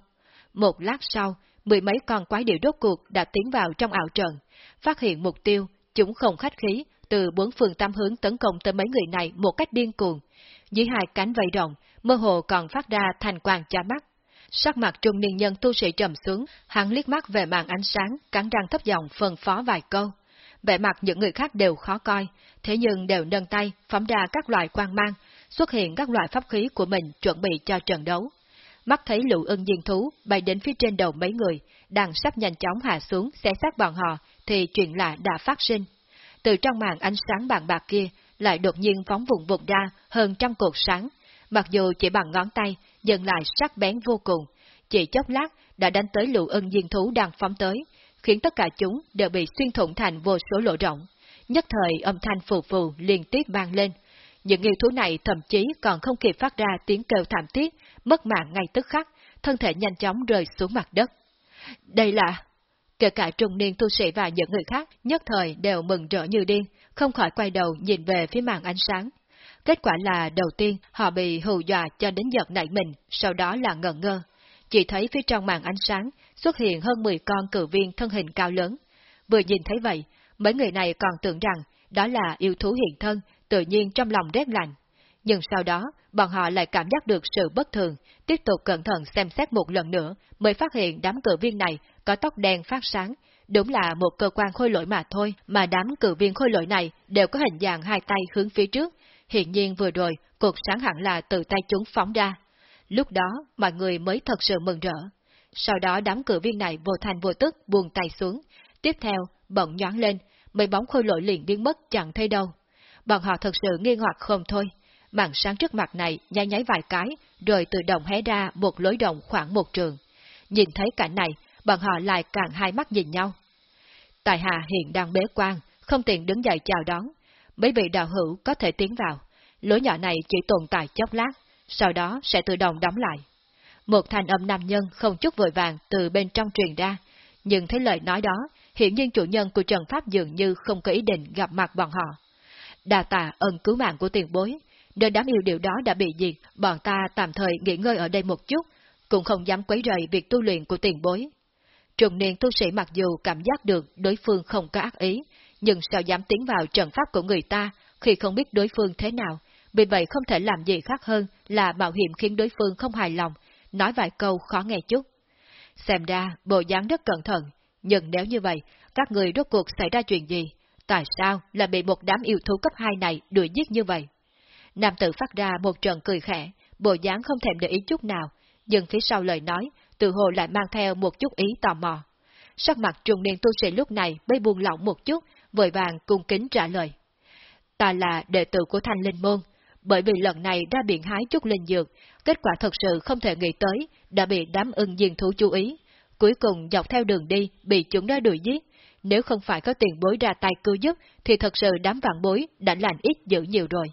Một lát sau, mười mấy con quái điệu đốt cuộc đã tiến vào trong ảo trận, phát hiện mục tiêu, chúng không khách khí, từ bốn phương tam hướng tấn công tới mấy người này một cách điên cuồng. Dưới hai cánh vây rộng, mơ hồ còn phát ra thành quang chói mắt. Sắc mặt trung niên nhân tu sĩ trầm xuống, hắn liếc mắt về màn ánh sáng, cắn răng thấp giọng phân phó vài câu. Vẻ mặt những người khác đều khó coi, thế nhưng đều nâng tay, phóng ra các loại quang mang, xuất hiện các loại pháp khí của mình chuẩn bị cho trận đấu. Mắt thấy lũ ưng diên thú bay đến phía trên đầu mấy người, đang sắp nhanh chóng hạ xuống xé xác bọn họ, thì chuyện lạ đã phát sinh. Từ trong màn ánh sáng bàn bạc kia, lại đột nhiên phóng vùng vụt ra hơn trăm cột sáng, mặc dù chỉ bằng ngón tay, dần lại sắc bén vô cùng, chỉ chốc lát đã đánh tới lũ ân diên thú đang phóng tới, khiến tất cả chúng đều bị xuyên thủng thành vô số lỗ rộng. Nhất thời âm thanh phù phù liên tiếp vang lên. Những yêu thú này thậm chí còn không kịp phát ra tiếng kêu thảm thiết, mất mạng ngay tức khắc, thân thể nhanh chóng rơi xuống mặt đất. Đây là... Kể cả trung niên tu sĩ và những người khác nhất thời đều mừng rỡ như điên, không khỏi quay đầu nhìn về phía màn ánh sáng. Kết quả là đầu tiên họ bị hù dọa cho đến giật nảy mình, sau đó là ngẩn ngơ. Chỉ thấy phía trong màn ánh sáng xuất hiện hơn 10 con cử viên thân hình cao lớn. Vừa nhìn thấy vậy, mấy người này còn tưởng rằng đó là yêu thú hiện thân, tự nhiên trong lòng rét lạnh. Nhưng sau đó, bọn họ lại cảm giác được sự bất thường, tiếp tục cẩn thận xem xét một lần nữa, mới phát hiện đám cử viên này có tóc đen phát sáng. Đúng là một cơ quan khôi lỗi mà thôi, mà đám cử viên khôi lỗi này đều có hình dạng hai tay hướng phía trước. Hiện nhiên vừa rồi, cột sáng hẳn là từ tay chúng phóng ra. Lúc đó, mọi người mới thật sự mừng rỡ. Sau đó đám cử viên này vô thành vô tức buông tay xuống. Tiếp theo, bỗng nhoáng lên, mấy bóng khôi lỗi liền biến mất chẳng thấy đâu. Bọn họ thật sự nghi hoặc không thôi. Màn sáng trước mặt này nháy nháy vài cái, rồi tự động hé ra một lối động khoảng một trường. Nhìn thấy cảnh này, bọn họ lại càng hai mắt nhìn nhau. Tài hạ hiện đang bế quan, không tiện đứng dậy chào đón. Mấy vị đạo hữu có thể tiến vào. Lối nhỏ này chỉ tồn tại chốc lát, sau đó sẽ tự động đóng lại. Một thanh âm nam nhân không chút vội vàng từ bên trong truyền ra, nhưng thấy lời nói đó, hiện nhiên chủ nhân của Trần Pháp dường như không có ý định gặp mặt bọn họ. Đà tạ ơn cứu mạng của tiền bối, nơi đám yêu điều đó đã bị diệt, bọn ta tạm thời nghỉ ngơi ở đây một chút, cũng không dám quấy rầy việc tu luyện của tiền bối. Trùng niên tu sĩ mặc dù cảm giác được đối phương không có ác ý, nhưng sao dám tiến vào trận pháp của người ta khi không biết đối phương thế nào, vì vậy không thể làm gì khác hơn là mạo hiểm khiến đối phương không hài lòng, nói vài câu khó nghe chút. Xem ra, bộ dáng rất cẩn thận, nhưng nếu như vậy, các người rốt cuộc xảy ra chuyện gì? Tại sao lại bị một đám yêu thú cấp 2 này đuổi giết như vậy? Nam tử phát ra một trận cười khẽ, bộ dáng không thèm để ý chút nào, nhưng phía sau lời nói, tự hồ lại mang theo một chút ý tò mò. Sắc mặt trung niên tu sĩ lúc này mới buông lỏng một chút, vội vàng cung kính trả lời. Ta là đệ tử của Thanh Linh Môn, bởi vì lần này ra biển hái chút linh dược, kết quả thật sự không thể nghĩ tới, đã bị đám ưng diên thú chú ý. Cuối cùng dọc theo đường đi, bị chúng đã đuổi giết. Nếu không phải có tiền bối ra tay cứu giúp, thì thật sự đám vạn bối đã lành ít dữ nhiều rồi.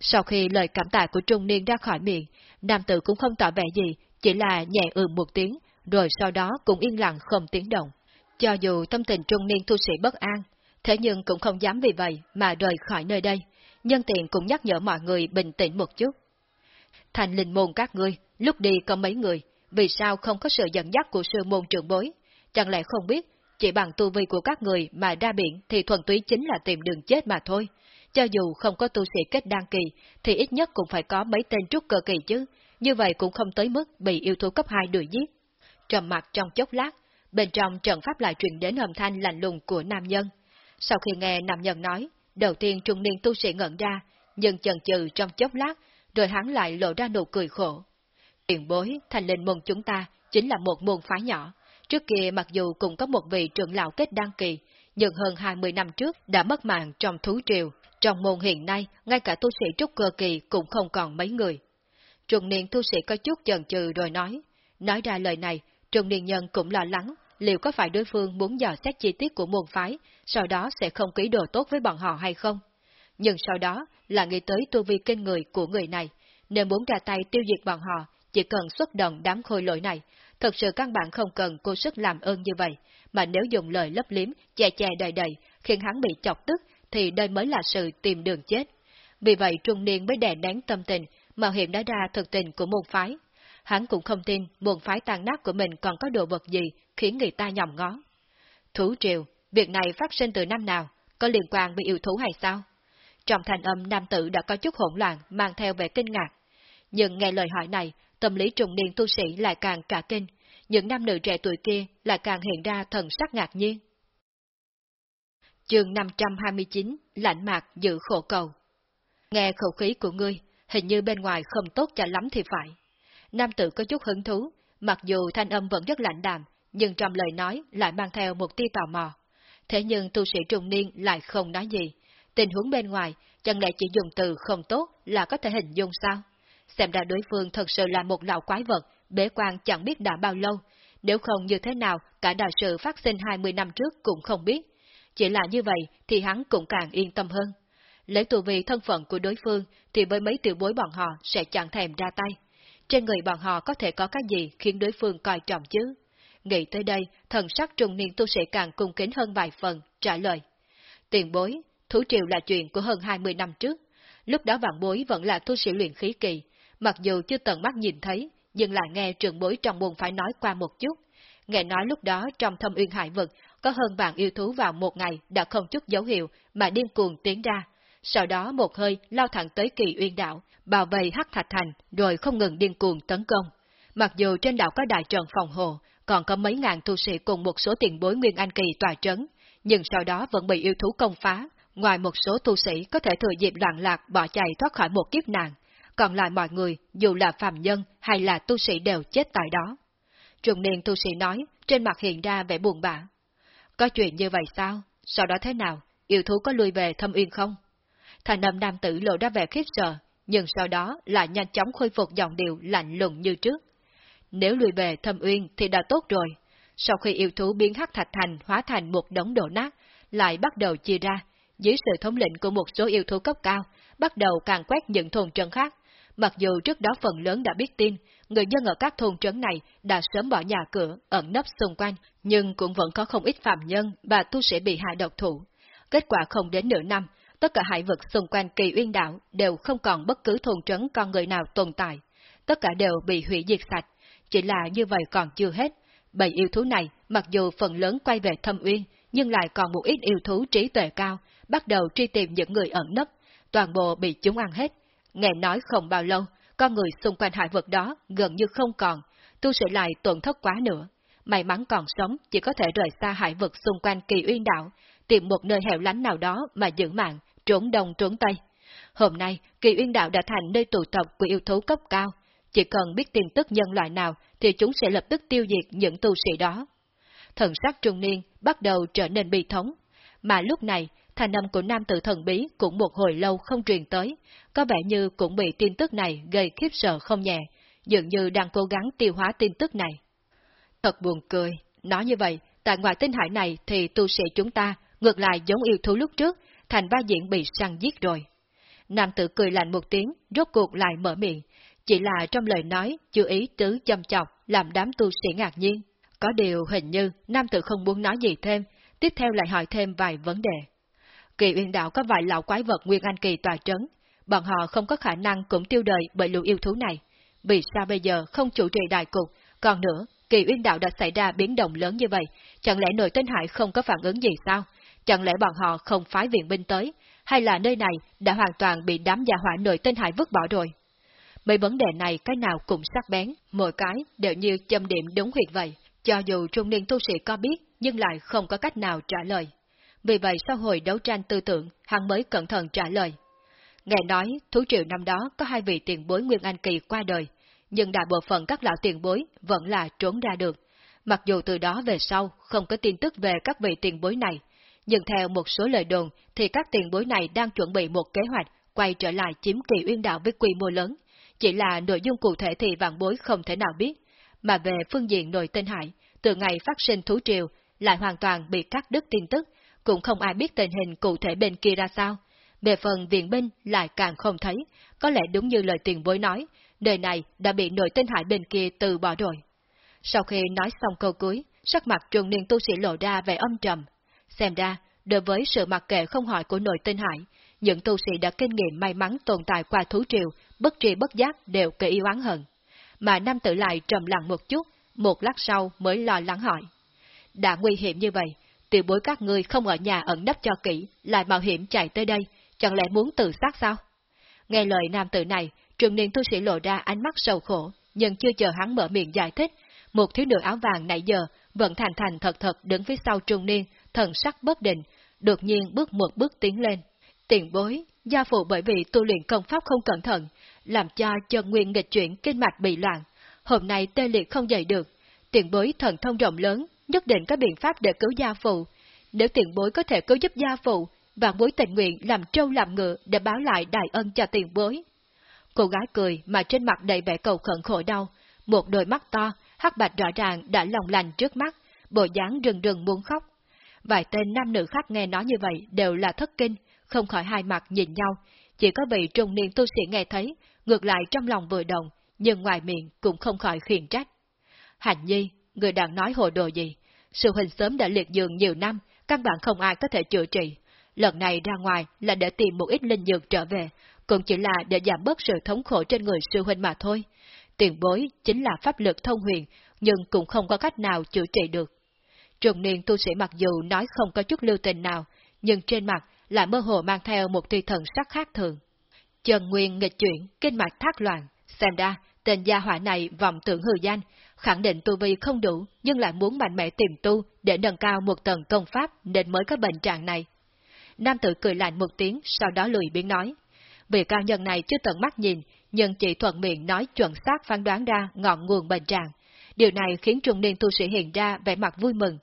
Sau khi lời cảm tạ của trung niên ra khỏi miệng, nam tử cũng không tỏ vẻ gì, chỉ là nhẹ ừ một tiếng, rồi sau đó cũng yên lặng không tiếng động. Cho dù tâm tình trung niên tu sĩ bất an, thế nhưng cũng không dám vì vậy mà rời khỏi nơi đây. Nhân tiện cũng nhắc nhở mọi người bình tĩnh một chút. Thành linh môn các ngươi, lúc đi có mấy người, vì sao không có sự dẫn dắt của sư môn trưởng bối? Chẳng lẽ không biết, chỉ bằng tu vi của các người mà ra biển thì thuần túy chính là tìm đường chết mà thôi. Cho dù không có tu sĩ kết đăng kỳ, thì ít nhất cũng phải có mấy tên trúc cơ kỳ chứ, như vậy cũng không tới mức bị yêu thú cấp 2 đuổi giết. Trầm mặt trong chốc lát, bên trong trận pháp lại truyền đến âm thanh lạnh lùng của nam nhân. Sau khi nghe nam nhân nói, đầu tiên trung niên tu sĩ ngẩn ra, nhưng chần chừ trong chốc lát, rồi hắn lại lộ ra nụ cười khổ. Tiền bối, thành linh môn chúng ta, chính là một môn phái nhỏ. Trước kia mặc dù cũng có một vị trưởng lão kết đăng kỳ, nhưng hơn 20 năm trước đã mất mạng trong thú triều. Trong môn hiện nay, ngay cả tu sĩ trúc cơ kỳ cũng không còn mấy người. Trùng niên tu sĩ có chút chần chừ rồi nói. Nói ra lời này, Trùng niên nhân cũng lo lắng, liệu có phải đối phương muốn dò xét chi tiết của môn phái, sau đó sẽ không ký đồ tốt với bọn họ hay không? Nhưng sau đó là nghĩ tới tu vi kinh người của người này, nên muốn ra tay tiêu diệt bọn họ, chỉ cần xuất động đám khôi lỗi này, thật sự các bạn không cần cô sức làm ơn như vậy, mà nếu dùng lời lấp liếm, che che đầy đầy, khiến hắn bị chọc tức, thì đây mới là sự tìm đường chết. Vì vậy trung niên mới đè nén tâm tình, mạo hiểm đã ra thực tình của môn phái. Hắn cũng không tin môn phái tan nát của mình còn có đồ vật gì khiến người ta nhòm ngó. Thú triều, việc này phát sinh từ năm nào, có liên quan với yêu thú hay sao? Trong thành âm nam tử đã có chút hỗn loạn, mang theo vẻ kinh ngạc. Nhưng nghe lời hỏi này, tâm lý trùng niên tu sĩ lại càng cả kinh, những nam nữ trẻ tuổi kia lại càng hiện ra thần sắc ngạc nhiên. Chương 529, Lạnh mạc giữ khổ cầu Nghe khẩu khí của ngươi, hình như bên ngoài không tốt cho lắm thì phải. Nam tử có chút hứng thú, mặc dù thanh âm vẫn rất lạnh đạm, nhưng trong lời nói lại mang theo một tia tò mò. Thế nhưng tu sĩ trùng niên lại không nói gì. Tình huống bên ngoài, chẳng lẽ chỉ dùng từ không tốt là có thể hình dung sao? Xem ra đối phương thật sự là một lão quái vật, bế quan chẳng biết đã bao lâu, nếu không như thế nào cả đại sự phát sinh 20 năm trước cũng không biết. Chỉ là như vậy thì hắn cũng càng yên tâm hơn. Lấy tù vì thân phận của đối phương thì với mấy tiểu bối bọn họ sẽ chẳng thèm ra tay. Trên người bọn họ có thể có cái gì khiến đối phương coi trọng chứ? Nghĩ tới đây, thần sắc trung niên tu sĩ càng cung kính hơn vài phần, trả lời. Tiền bối, thú triều là chuyện của hơn 20 năm trước. Lúc đó vạn bối vẫn là tu sĩ luyện khí kỳ, mặc dù chưa tận mắt nhìn thấy, nhưng lại nghe trường bối trong môn phải nói qua một chút. Nghe nói lúc đó trong thâm uyên hải vực có hơn vạn yêu thú vào một ngày đã không chút dấu hiệu mà điên cuồng tiến ra. Sau đó một hơi lao thẳng tới kỳ uyên đảo, bảo vệ hắc thạch thành rồi không ngừng điên cuồng tấn công. Mặc dù trên đảo có đại trận phòng hộ, còn có mấy ngàn tu sĩ cùng một số tiền bối Nguyên Anh Kỳ tòa trấn, nhưng sau đó vẫn bị yêu thú công phá. Ngoài một số tu sĩ có thể thừa dịp loạn lạc bỏ chạy thoát khỏi một kiếp nạn, còn lại mọi người, dù là phàm nhân hay là tu sĩ đều chết tại đó. Trùng niên tu sĩ nói, trên mặt hiện ra vẻ buồn bã. Có chuyện như vậy sao? Sau đó thế nào? Yêu thú có lui về thâm uyên không? Thành âm nam tử lộ ra vẻ khiếp sợ, nhưng sau đó lại nhanh chóng khôi phục giọng điệu lạnh lùng như trước. Nếu lùi về thâm uyên thì đã tốt rồi. Sau khi yêu thú biến hắc thạch thành hóa thành một đống đổ nát, lại bắt đầu chia ra, dưới sự thống lĩnh của một số yêu thú cấp cao, bắt đầu càng quét những thôn trấn khác. Mặc dù trước đó phần lớn đã biết tin, người dân ở các thôn trấn này đã sớm bỏ nhà cửa, ẩn nấp xung quanh, nhưng cũng vẫn có không ít phạm nhân và tu sĩ bị hại độc thủ. Kết quả không đến nửa năm, tất cả hải vực xung quanh kỳ uyên đảo đều không còn bất cứ thôn trấn con người nào tồn tại. Tất cả đều bị hủy diệt sạch, chỉ là như vậy còn chưa hết. Bảy yêu thú này, mặc dù phần lớn quay về thâm uyên, nhưng lại còn một ít yêu thú trí tuệ cao, bắt đầu truy tìm những người ẩn nấp, toàn bộ bị chúng ăn hết. Nghe nói không bao lâu, con người xung quanh hải vực đó gần như không còn, tu sĩ lại tổn thất quá nữa. May mắn còn sống chỉ có thể rời xa hải vực xung quanh kỳ uyên đảo, tìm một nơi hẻo lánh nào đó mà giữ mạng, trốn đông trốn tây. Hôm nay, kỳ uyên đạo đã thành nơi tụ tập của yêu thú cấp cao. Chỉ cần biết tin tức nhân loại nào thì chúng sẽ lập tức tiêu diệt những tu sĩ đó. Thần sắc trung niên bắt đầu trở nên bi thống. Mà lúc này, thành âm của nam tử thần bí cũng một hồi lâu không truyền tới, có vẻ như cũng bị tin tức này gây khiếp sợ không nhẹ, dường như đang cố gắng tiêu hóa tin tức này. Thật buồn cười, nói như vậy, tại ngoài tinh hải này thì tu sĩ chúng ta ngược lại giống yêu thú lúc trước, thành ba diện bị săn giết rồi. Nam tử cười lạnh một tiếng, rốt cuộc lại mở miệng, chỉ là trong lời nói chưa ý tứ châm chọc, làm đám tu sĩ ngạc nhiên. Có điều hình như nam tử không muốn nói gì thêm, tiếp theo lại hỏi thêm vài vấn đề. Kỳ uyên đạo có vài lão quái vật Nguyên Anh Kỳ tòa trấn, bọn họ không có khả năng cũng tiêu đời bởi lũ yêu thú này. Vì sao bây giờ không chủ trì đại cục, còn nữa, kỳ uyên đạo đã xảy ra biến động lớn như vậy, chẳng lẽ nội tinh hải không có phản ứng gì sao? Chẳng lẽ bọn họ không phái viện binh tới, hay là nơi này đã hoàn toàn bị đám gia hỏa nội tên hải vứt bỏ rồi? Mấy vấn đề này cái nào cũng sắc bén, mỗi cái đều như châm điểm đúng huyệt vậy, cho dù trung niên tu sĩ có biết, nhưng lại không có cách nào trả lời. Vì vậy sau hồi đấu tranh tư tưởng, hắn mới cẩn thận trả lời. Nghe nói, thú triệu năm đó có hai vị tiền bối Nguyên Anh Kỳ qua đời, nhưng đại bộ phận các lão tiền bối vẫn là trốn ra được. Mặc dù từ đó về sau không có tin tức về các vị tiền bối này, nhưng theo một số lời đồn thì các tiền bối này đang chuẩn bị một kế hoạch quay trở lại chiếm kỳ uyên đạo với quy mô lớn. Chỉ là nội dung cụ thể thì vạn bối không thể nào biết, mà về phương diện nội tinh hải, từ ngày phát sinh thú triều lại hoàn toàn bị cắt đứt tin tức, cũng không ai biết tình hình cụ thể bên kia ra sao. Về phần viện binh lại càng không thấy, có lẽ đúng như lời tiền bối nói, đời này đã bị nội tinh hải bên kia từ bỏ rồi. Sau khi nói xong câu cuối, sắc mặt trường niên tu sĩ lộ ra vẻ âm trầm. Xem ra, đối với sự mặc kệ không hỏi của nội tinh hải, những tu sĩ đã kinh nghiệm may mắn tồn tại qua thú triều, bất tri bất giác đều kể yêu oán hận. Mà nam tử lại trầm lặng một chút, một lát sau mới lo lắng hỏi. Đã nguy hiểm như vậy, tiểu bối các ngươi không ở nhà ẩn nấp cho kỹ, lại mạo hiểm chạy tới đây, chẳng lẽ muốn tự sát sao? Nghe lời nam tử này, trường niên tu sĩ lộ ra ánh mắt sầu khổ, nhưng chưa chờ hắn mở miệng giải thích, một thiếu nữ áo vàng nãy giờ vẫn thành thành thật thật đứng phía sau trung niên, thần sắc bất định, đột nhiên bước một bước tiến lên. Tiền bối, gia phụ bởi vì tu luyện công pháp không cẩn thận, làm cho chân nguyên nghịch chuyển kinh mạch bị loạn, hôm nay tê liệt không dậy được. Tiền bối thần thông rộng lớn, nhất định có biện pháp để cứu gia phụ. Nếu tiền bối có thể cứu giúp gia phụ, vạn bối tình nguyện làm trâu làm ngựa để báo lại đại ân cho tiền bối. Cô gái cười mà trên mặt đầy vẻ cầu khẩn khổ đau, một đôi mắt to, hắc bạch rõ ràng đã lòng lành trước mắt, bộ dáng rừng rừng muốn khóc. Vài tên nam nữ khác nghe nói như vậy đều là thất kinh, không khỏi hai mặt nhìn nhau, chỉ có vị trung niên tu sĩ nghe thấy, ngược lại trong lòng vừa đồng, nhưng ngoài miệng cũng không khỏi khiển trách. Hành nhi, người đang nói hồ đồ gì? Sư huynh sớm đã liệt giường nhiều năm, căn bản không ai có thể chữa trị. Lần này ra ngoài là để tìm một ít linh dược trở về, cũng chỉ là để giảm bớt sự thống khổ trên người sư huynh mà thôi. Tiền bối chính là pháp lực thông huyền, nhưng cũng không có cách nào chữa trị được. Trùng niên tu sĩ mặc dù nói không có chút lưu tình nào, nhưng trên mặt lại mơ hồ mang theo một thi thần sắc khác thường. Trần Nguyên nghịch chuyển, kinh mạch thác loạn, xem ra tên gia hỏa này vọng tưởng hư danh, khẳng định tu vi không đủ, nhưng lại muốn mạnh mẽ tìm tu để nâng cao một tầng công pháp nên mới có bệnh trạng này. Nam tử cười lạnh một tiếng, sau đó lười biến nói. Vị cao nhân này chưa tận mắt nhìn, nhưng chỉ thuận miệng nói chuẩn xác phán đoán ra ngọn nguồn bệnh trạng. Điều này khiến trung niên tu sĩ hiện ra vẻ mặt vui mừng.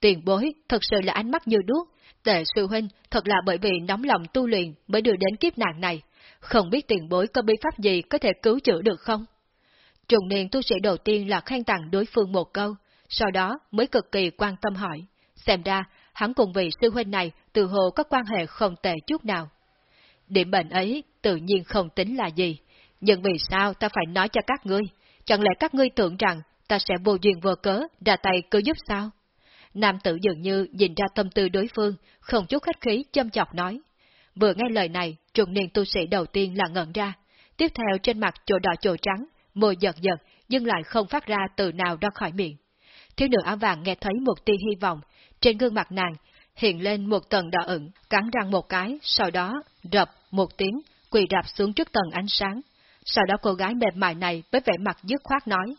Tiền bối, thật sự là ánh mắt như đuốc. Tệ sư huynh, thật là bởi vì nóng lòng tu luyện mới đưa đến kiếp nạn này. Không biết tiền bối có bí pháp gì có thể cứu chữa được không? Trùng niên tu sĩ đầu tiên là khen tặng đối phương một câu, sau đó mới cực kỳ quan tâm hỏi. Xem ra, hắn cùng vị sư huynh này từ hồ có quan hệ không tệ chút nào. Điểm bệnh ấy tự nhiên không tính là gì, nhưng vì sao ta phải nói cho các ngươi? Chẳng lẽ các ngươi tưởng rằng ta sẽ vô duyên vô cớ ra tay cứ giúp sao? Nam tử dường như nhìn ra tâm tư đối phương, không chút khách khí châm chọc nói. Vừa nghe lời này, trùng niên tu sĩ đầu tiên là ngẩn ra, tiếp theo trên mặt chỗ đỏ chỗ trắng, môi giật giật, nhưng lại không phát ra từ nào ra khỏi miệng. Thiếu nữ áo vàng nghe thấy một tia hy vọng, trên gương mặt nàng hiện lên một tầng đỏ ửng, cắn răng một cái, sau đó rập một tiếng, quỳ đạp xuống trước tầng ánh sáng. Sau đó cô gái mềm mại này với vẻ mặt dứt khoát nói.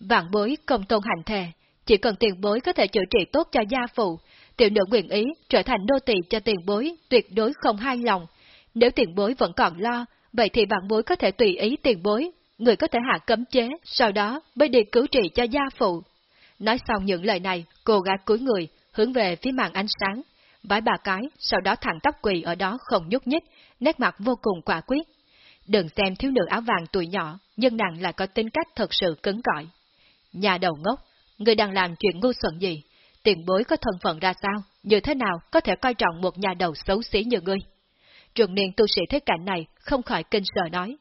Vạn bối công tôn hành thề, chỉ cần tiền bối có thể chữa trị tốt cho gia phụ, tiểu nữ nguyện ý trở thành nô tỳ cho tiền bối, tuyệt đối không hai lòng. Nếu tiền bối vẫn còn lo, vậy thì bạn bối có thể tùy ý tiền bối, người có thể hạ cấm chế, sau đó mới đi cứu trị cho gia phụ. Nói xong những lời này, cô gái cúi người, hướng về phía màn ánh sáng, vái ba cái, sau đó thẳng tóc quỳ ở đó không nhúc nhích, nét mặt vô cùng quả quyết. Đừng xem thiếu nữ áo vàng tuổi nhỏ, nhưng nàng lại có tính cách thật sự cứng cỏi. Nhà đầu ngốc, người đang làm chuyện ngu xuẩn gì? Tiền bối có thân phận ra sao? Như thế nào có thể coi trọng một nhà đầu xấu xí như ngươi? Trường niên tu sĩ thế cảnh này không khỏi kinh sợ nói.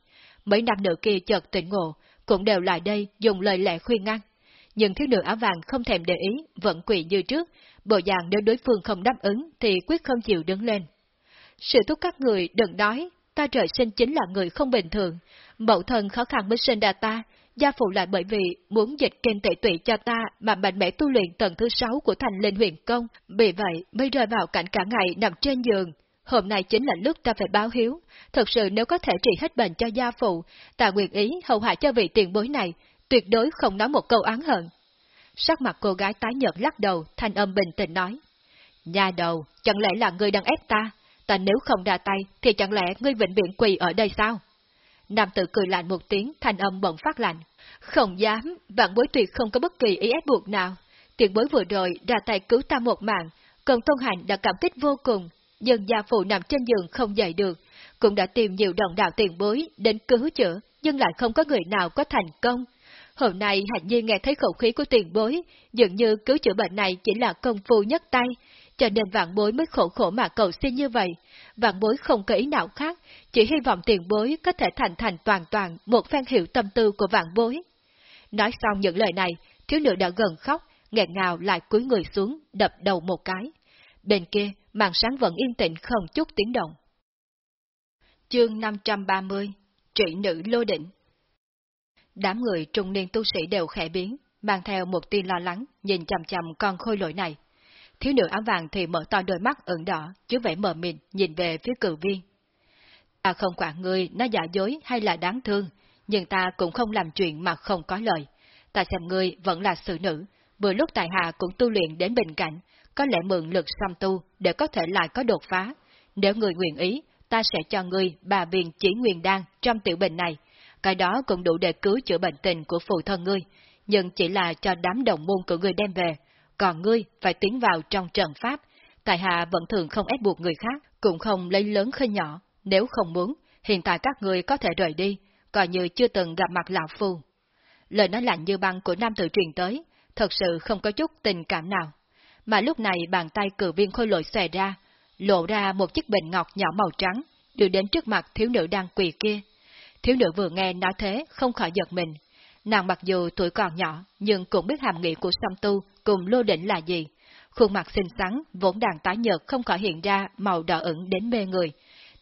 Mấy năm nữ kia chợt tỉnh ngộ, cũng đều lại đây dùng lời lẽ khuyên ngăn. Nhưng thiếu nữ áo vàng không thèm để ý, vẫn quỳ như trước, bộ dạng nếu đối phương không đáp ứng thì quyết không chịu đứng lên. Sự thúc các người đừng nói, ta trời sinh chính là người không bình thường, mẫu thân khó khăn mới sinh ra ta, gia phụ lại bởi vì muốn dịch kinh tệ tụy cho ta mà mạnh mẽ tu luyện tầng thứ sáu của thành linh huyền công, vì vậy mới rơi vào cảnh cả ngày nằm trên giường. Hôm nay chính là lúc ta phải báo hiếu, thật sự nếu có thể trị hết bệnh cho gia phụ, ta nguyện ý hậu hạ cho vị tiền bối này, tuyệt đối không nói một câu án hận. Sắc mặt cô gái tái nhợt lắc đầu, thanh âm bình tĩnh nói. Nhà đầu, chẳng lẽ là ngươi đang ép ta? Ta nếu không ra tay, thì chẳng lẽ ngươi vĩnh viễn quỳ ở đây sao? Nam tử cười lạnh một tiếng, thanh âm bỗng phát lạnh. Không dám, vạn bối tuyệt không có bất kỳ ý ép buộc nào. Tiền bối vừa rồi ra tay cứu ta một mạng, còn Tôn Hành đã cảm kích vô cùng. Dân gia phụ nằm trên giường không dậy được, cũng đã tìm nhiều đồng đạo tiền bối đến cứu chữa, nhưng lại không có người nào có thành công. Hôm nay hạnh nhiên nghe thấy khẩu khí của tiền bối, dường như cứu chữa bệnh này chỉ là công phu nhất tay, cho nên vạn bối mới khổ khổ mà cầu xin như vậy. Vạn bối không có ý nào khác, chỉ hy vọng tiền bối có thể thành thành toàn toàn một phen hiểu tâm tư của vạn bối. Nói xong những lời này, thiếu nữ đã gần khóc, nghẹn ngào lại cúi người xuống, đập đầu một cái. Bên kia, màn sáng vẫn yên tĩnh không chút tiếng động. Chương 530 Trị nữ lô định Đám người trung niên tu sĩ đều khẽ biến, mang theo một tin lo lắng, nhìn chầm chầm con khôi lỗi này. Thiếu nữ áo vàng thì mở to đôi mắt ửng đỏ, chứ vẻ mờ mịt nhìn về phía cử viên. Ta không quản người nó giả dối hay là đáng thương, nhưng ta cũng không làm chuyện mà không có lời. Ta xem ngươi vẫn là sự nữ, vừa lúc tại hạ cũng tu luyện đến bình cảnh, có lẽ mượn lực xăm tu để có thể lại có đột phá. Nếu người nguyện ý, ta sẽ cho ngươi bà viên chỉ nguyên đan trong tiểu bình này, cái đó cũng đủ để cứu chữa bệnh tình của phụ thân ngươi, nhưng chỉ là cho đám đồng môn của ngươi đem về, còn ngươi phải tiến vào trong trận pháp. Tại hạ vẫn thường không ép buộc người khác, cũng không lấy lớn khơi nhỏ, nếu không muốn, hiện tại các ngươi có thể rời đi, coi như chưa từng gặp mặt lão phu. Lời nói lạnh như băng của nam tử truyền tới, thật sự không có chút tình cảm nào. Mà lúc này bàn tay cử viên khôi lội xòe ra, lộ ra một chiếc bình ngọc nhỏ màu trắng, đưa đến trước mặt thiếu nữ đang quỳ kia. Thiếu nữ vừa nghe nói thế, không khỏi giật mình. Nàng mặc dù tuổi còn nhỏ, nhưng cũng biết hàm nghĩa của song tu cùng lô đỉnh là gì. Khuôn mặt xinh xắn, vốn đàn tái nhợt không khỏi hiện ra màu đỏ ửng đến mê người.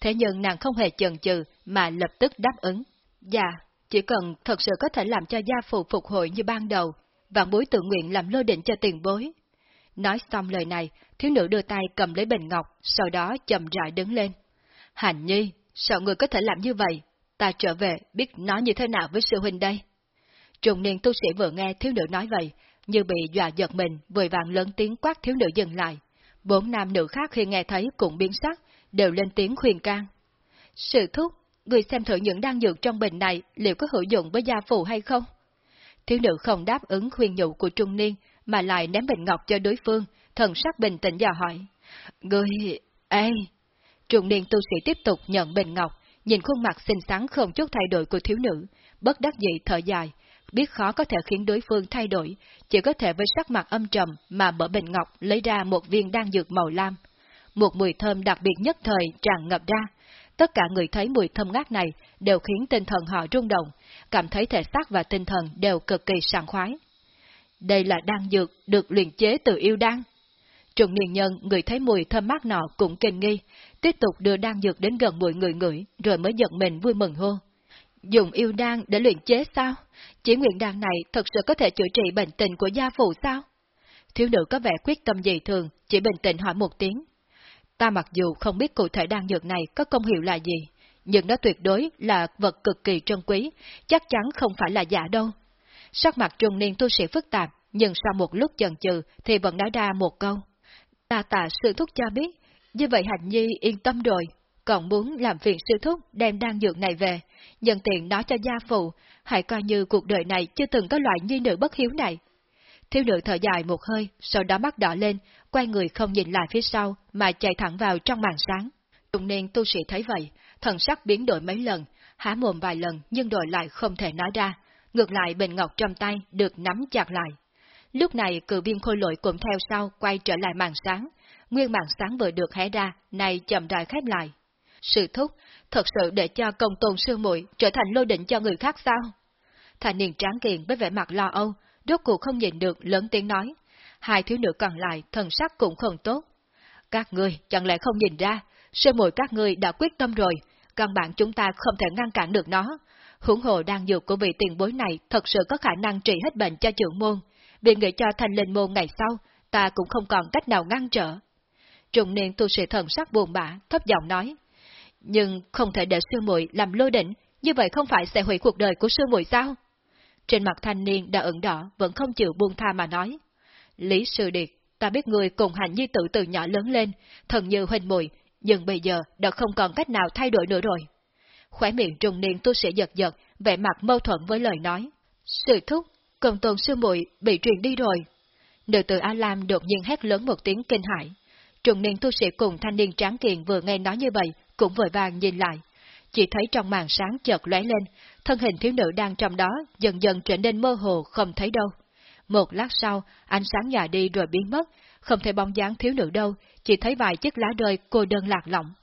Thế nhưng nàng không hề chần chừ mà lập tức đáp ứng. Dạ, chỉ cần thật sự có thể làm cho gia phụ phục hồi như ban đầu, vạn bối tự nguyện làm lô định cho tiền bối. Nói xong lời này, thiếu nữ đưa tay cầm lấy bình ngọc, sau đó chậm rãi đứng lên. Hành nhi, sợ người có thể làm như vậy? Ta trở về, biết nói như thế nào với sư huynh đây? Trùng niên tu sĩ vừa nghe thiếu nữ nói vậy, như bị dọa giật mình, vội vàng lớn tiếng quát thiếu nữ dừng lại. Bốn nam nữ khác khi nghe thấy cũng biến sắc, đều lên tiếng khuyên can. Sự thúc, người xem thử những đan dược trong bình này liệu có hữu dụng với gia phụ hay không? Thiếu nữ không đáp ứng khuyên nhủ của trung niên, mà lại ném bình ngọc cho đối phương, thần sắc bình tĩnh dò hỏi. Người... Ê! Trung niên tu sĩ tiếp tục nhận bình ngọc, nhìn khuôn mặt xinh xắn không chút thay đổi của thiếu nữ, bất đắc dĩ thở dài, biết khó có thể khiến đối phương thay đổi, chỉ có thể với sắc mặt âm trầm mà mở bình ngọc lấy ra một viên đan dược màu lam. Một mùi thơm đặc biệt nhất thời tràn ngập ra. Tất cả người thấy mùi thơm ngát này đều khiến tinh thần họ rung động, cảm thấy thể xác và tinh thần đều cực kỳ sảng khoái. Đây là đan dược được luyện chế từ yêu đan. Trùng niên nhân người thấy mùi thơm mát nọ cũng kinh nghi, tiếp tục đưa đan dược đến gần mũi người ngửi, rồi mới giật mình vui mừng hô. Dùng yêu đan để luyện chế sao? Chỉ nguyện đan này thật sự có thể chữa trị bệnh tình của gia phụ sao? Thiếu nữ có vẻ quyết tâm dị thường, chỉ bình tĩnh hỏi một tiếng. Ta mặc dù không biết cụ thể đan dược này có công hiệu là gì, nhưng nó tuyệt đối là vật cực kỳ trân quý, chắc chắn không phải là giả đâu. Sắc mặt trung niên tu sĩ phức tạp, nhưng sau một lúc chần chừ thì vẫn nói ra một câu. Ta tạ sư thúc cho biết, như vậy Hạnh Nhi yên tâm rồi, còn muốn làm phiền sư thúc đem đan dược này về, nhân tiện nói cho gia phụ, hãy coi như cuộc đời này chưa từng có loại nhi nữ bất hiếu này. Thiếu nữ thở dài một hơi, sau đó mắt đỏ lên, quay người không nhìn lại phía sau, mà chạy thẳng vào trong màn sáng. Trung niên tu sĩ thấy vậy, thần sắc biến đổi mấy lần, há mồm vài lần nhưng đổi lại không thể nói ra, ngược lại bình ngọc trong tay được nắm chặt lại. Lúc này cử viên khôi lội cũng theo sau quay trở lại màn sáng, nguyên màn sáng vừa được hé ra, này chậm rãi khép lại. Sự thúc, thật sự để cho công tôn sư muội trở thành lô định cho người khác sao? Thành niên tráng kiện với vẻ mặt lo âu, rốt cuộc không nhìn được lớn tiếng nói. Hai thiếu nữ còn lại thần sắc cũng không tốt. Các ngươi chẳng lẽ không nhìn ra, sư muội các ngươi đã quyết tâm rồi, căn bản chúng ta không thể ngăn cản được nó. Hưởng hồ đang dược của vị tiền bối này thật sự có khả năng trị hết bệnh cho trưởng môn, vì nghĩ cho thành linh môn ngày sau, ta cũng không còn cách nào ngăn trở. Trùng niên tu sĩ thần sắc buồn bã, thấp giọng nói. Nhưng không thể để sư muội làm lôi đỉnh, như vậy không phải sẽ hủy cuộc đời của sư muội sao? Trên mặt thanh niên đã ửng đỏ, vẫn không chịu buông tha mà nói. Lý sư điệt, ta biết người cùng hành nhi tự từ nhỏ lớn lên, thần như huynh muội nhưng bây giờ đã không còn cách nào thay đổi nữa rồi. khóe miệng trùng niên tu sĩ giật giật, vẻ mặt mâu thuẫn với lời nói. Sự thúc, công tôn sư muội bị truyền đi rồi. Nữ tử A Lam đột nhiên hét lớn một tiếng kinh hãi. Trùng niên tu sĩ cùng thanh niên tráng kiện vừa nghe nói như vậy, cũng vội vàng nhìn lại. Chỉ thấy trong màn sáng chợt lóe lên, thân hình thiếu nữ đang trong đó dần dần trở nên mơ hồ không thấy đâu. Một lát sau, ánh sáng nhòa đi rồi biến mất, không thấy bóng dáng thiếu nữ đâu, chỉ thấy vài chiếc lá rơi cô đơn lạc lõng.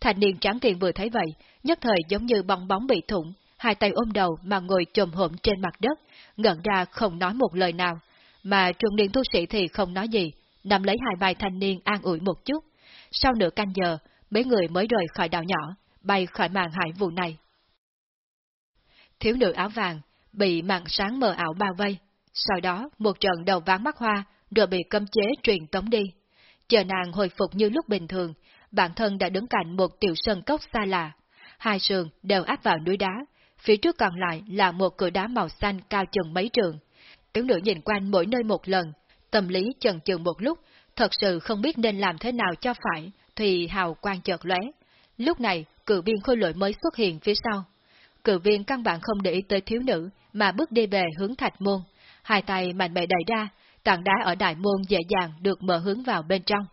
Thành niên tráng kiện vừa thấy vậy, nhất thời giống như bong bóng bị thủng, hai tay ôm đầu mà ngồi chồm hổm trên mặt đất, ngẩn ra không nói một lời nào, mà trung niên tu sĩ thì không nói gì, nằm lấy hai vai thanh niên an ủi một chút. Sau nửa canh giờ, mấy người mới rời khỏi đảo nhỏ, bay khỏi màn hải vụ này. Thiếu nữ áo vàng bị màn sáng mờ ảo bao vây, sau đó một trận đầu ván mắt hoa rồi bị cấm chế truyền tống đi. Chờ nàng hồi phục như lúc bình thường, bản thân đã đứng cạnh một tiểu sân cốc xa lạ. Hai sườn đều áp vào núi đá, phía trước còn lại là một cửa đá màu xanh cao chừng mấy trường. Tiểu nữ nhìn quanh mỗi nơi một lần, tâm lý chần chừng một lúc, thật sự không biết nên làm thế nào cho phải, thì hào quang chợt lóe. Lúc này, cử viên khôi lội mới xuất hiện phía sau. Cử viên căn bản không để ý tới thiếu nữ, mà bước đi về hướng thạch môn. Hai tay mạnh mẽ đẩy ra, tảng đá ở đại môn dễ dàng được mở hướng vào bên trong.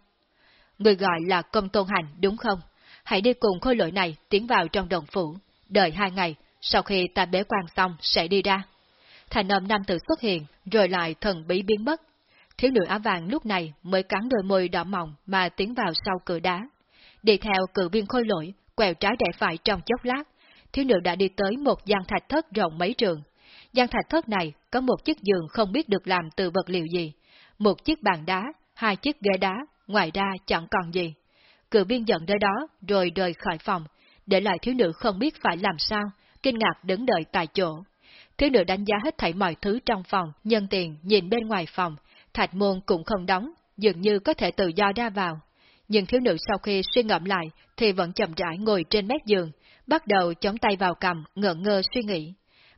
Người gọi là công tôn hành đúng không? Hãy đi cùng khôi lỗi này tiến vào trong đồng phủ, đợi hai ngày, sau khi ta bế quan xong sẽ đi ra. Thành âm nam tử xuất hiện, rồi lại thần bí biến mất. Thiếu nữ áo vàng lúc này mới cắn đôi môi đỏ mỏng mà tiến vào sau cửa đá. Đi theo cử viên khôi lỗi, quẹo trái rẽ phải trong chốc lát, thiếu nữ đã đi tới một gian thạch thất rộng mấy trường, gian thạch thất này có một chiếc giường không biết được làm từ vật liệu gì, một chiếc bàn đá, hai chiếc ghế đá, ngoài ra chẳng còn gì. Cự viên giận tới đó rồi rời khỏi phòng, để lại thiếu nữ không biết phải làm sao, kinh ngạc đứng đợi tại chỗ. Thiếu nữ đánh giá hết thảy mọi thứ trong phòng, nhân tiền nhìn bên ngoài phòng, thạch môn cũng không đóng, dường như có thể tự do ra vào. Nhưng thiếu nữ sau khi suy ngẫm lại thì vẫn chậm rãi ngồi trên mép giường, bắt đầu chống tay vào cầm, ngẩn ngơ suy nghĩ.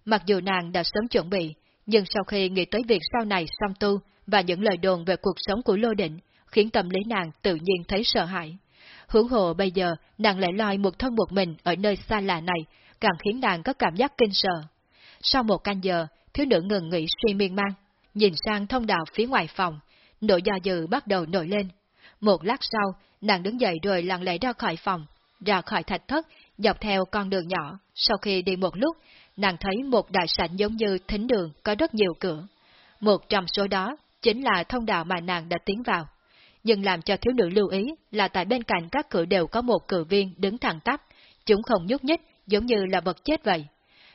Mặc dù nàng đã sớm chuẩn bị, nhưng sau khi nghĩ tới việc sau này song tu và những lời đồn về cuộc sống của Lô Định, khiến tâm lý nàng tự nhiên thấy sợ hãi. Hướng hồ bây giờ, nàng lại loi một thân một mình ở nơi xa lạ này, càng khiến nàng có cảm giác kinh sợ. Sau một canh giờ, thiếu nữ ngừng nghỉ suy miên man, nhìn sang thông đạo phía ngoài phòng, nỗi do dự bắt đầu nổi lên. Một lát sau, nàng đứng dậy rồi lặng lẽ ra khỏi phòng, ra khỏi thạch thất, dọc theo con đường nhỏ. Sau khi đi một lúc, nàng thấy một đại sảnh giống như thính đường có rất nhiều cửa. Một trong số đó chính là thông đạo mà nàng đã tiến vào. Nhưng làm cho thiếu nữ lưu ý là tại bên cạnh các cửa đều có một cử viên đứng thẳng tắp, chúng không nhúc nhích giống như là vật chết vậy.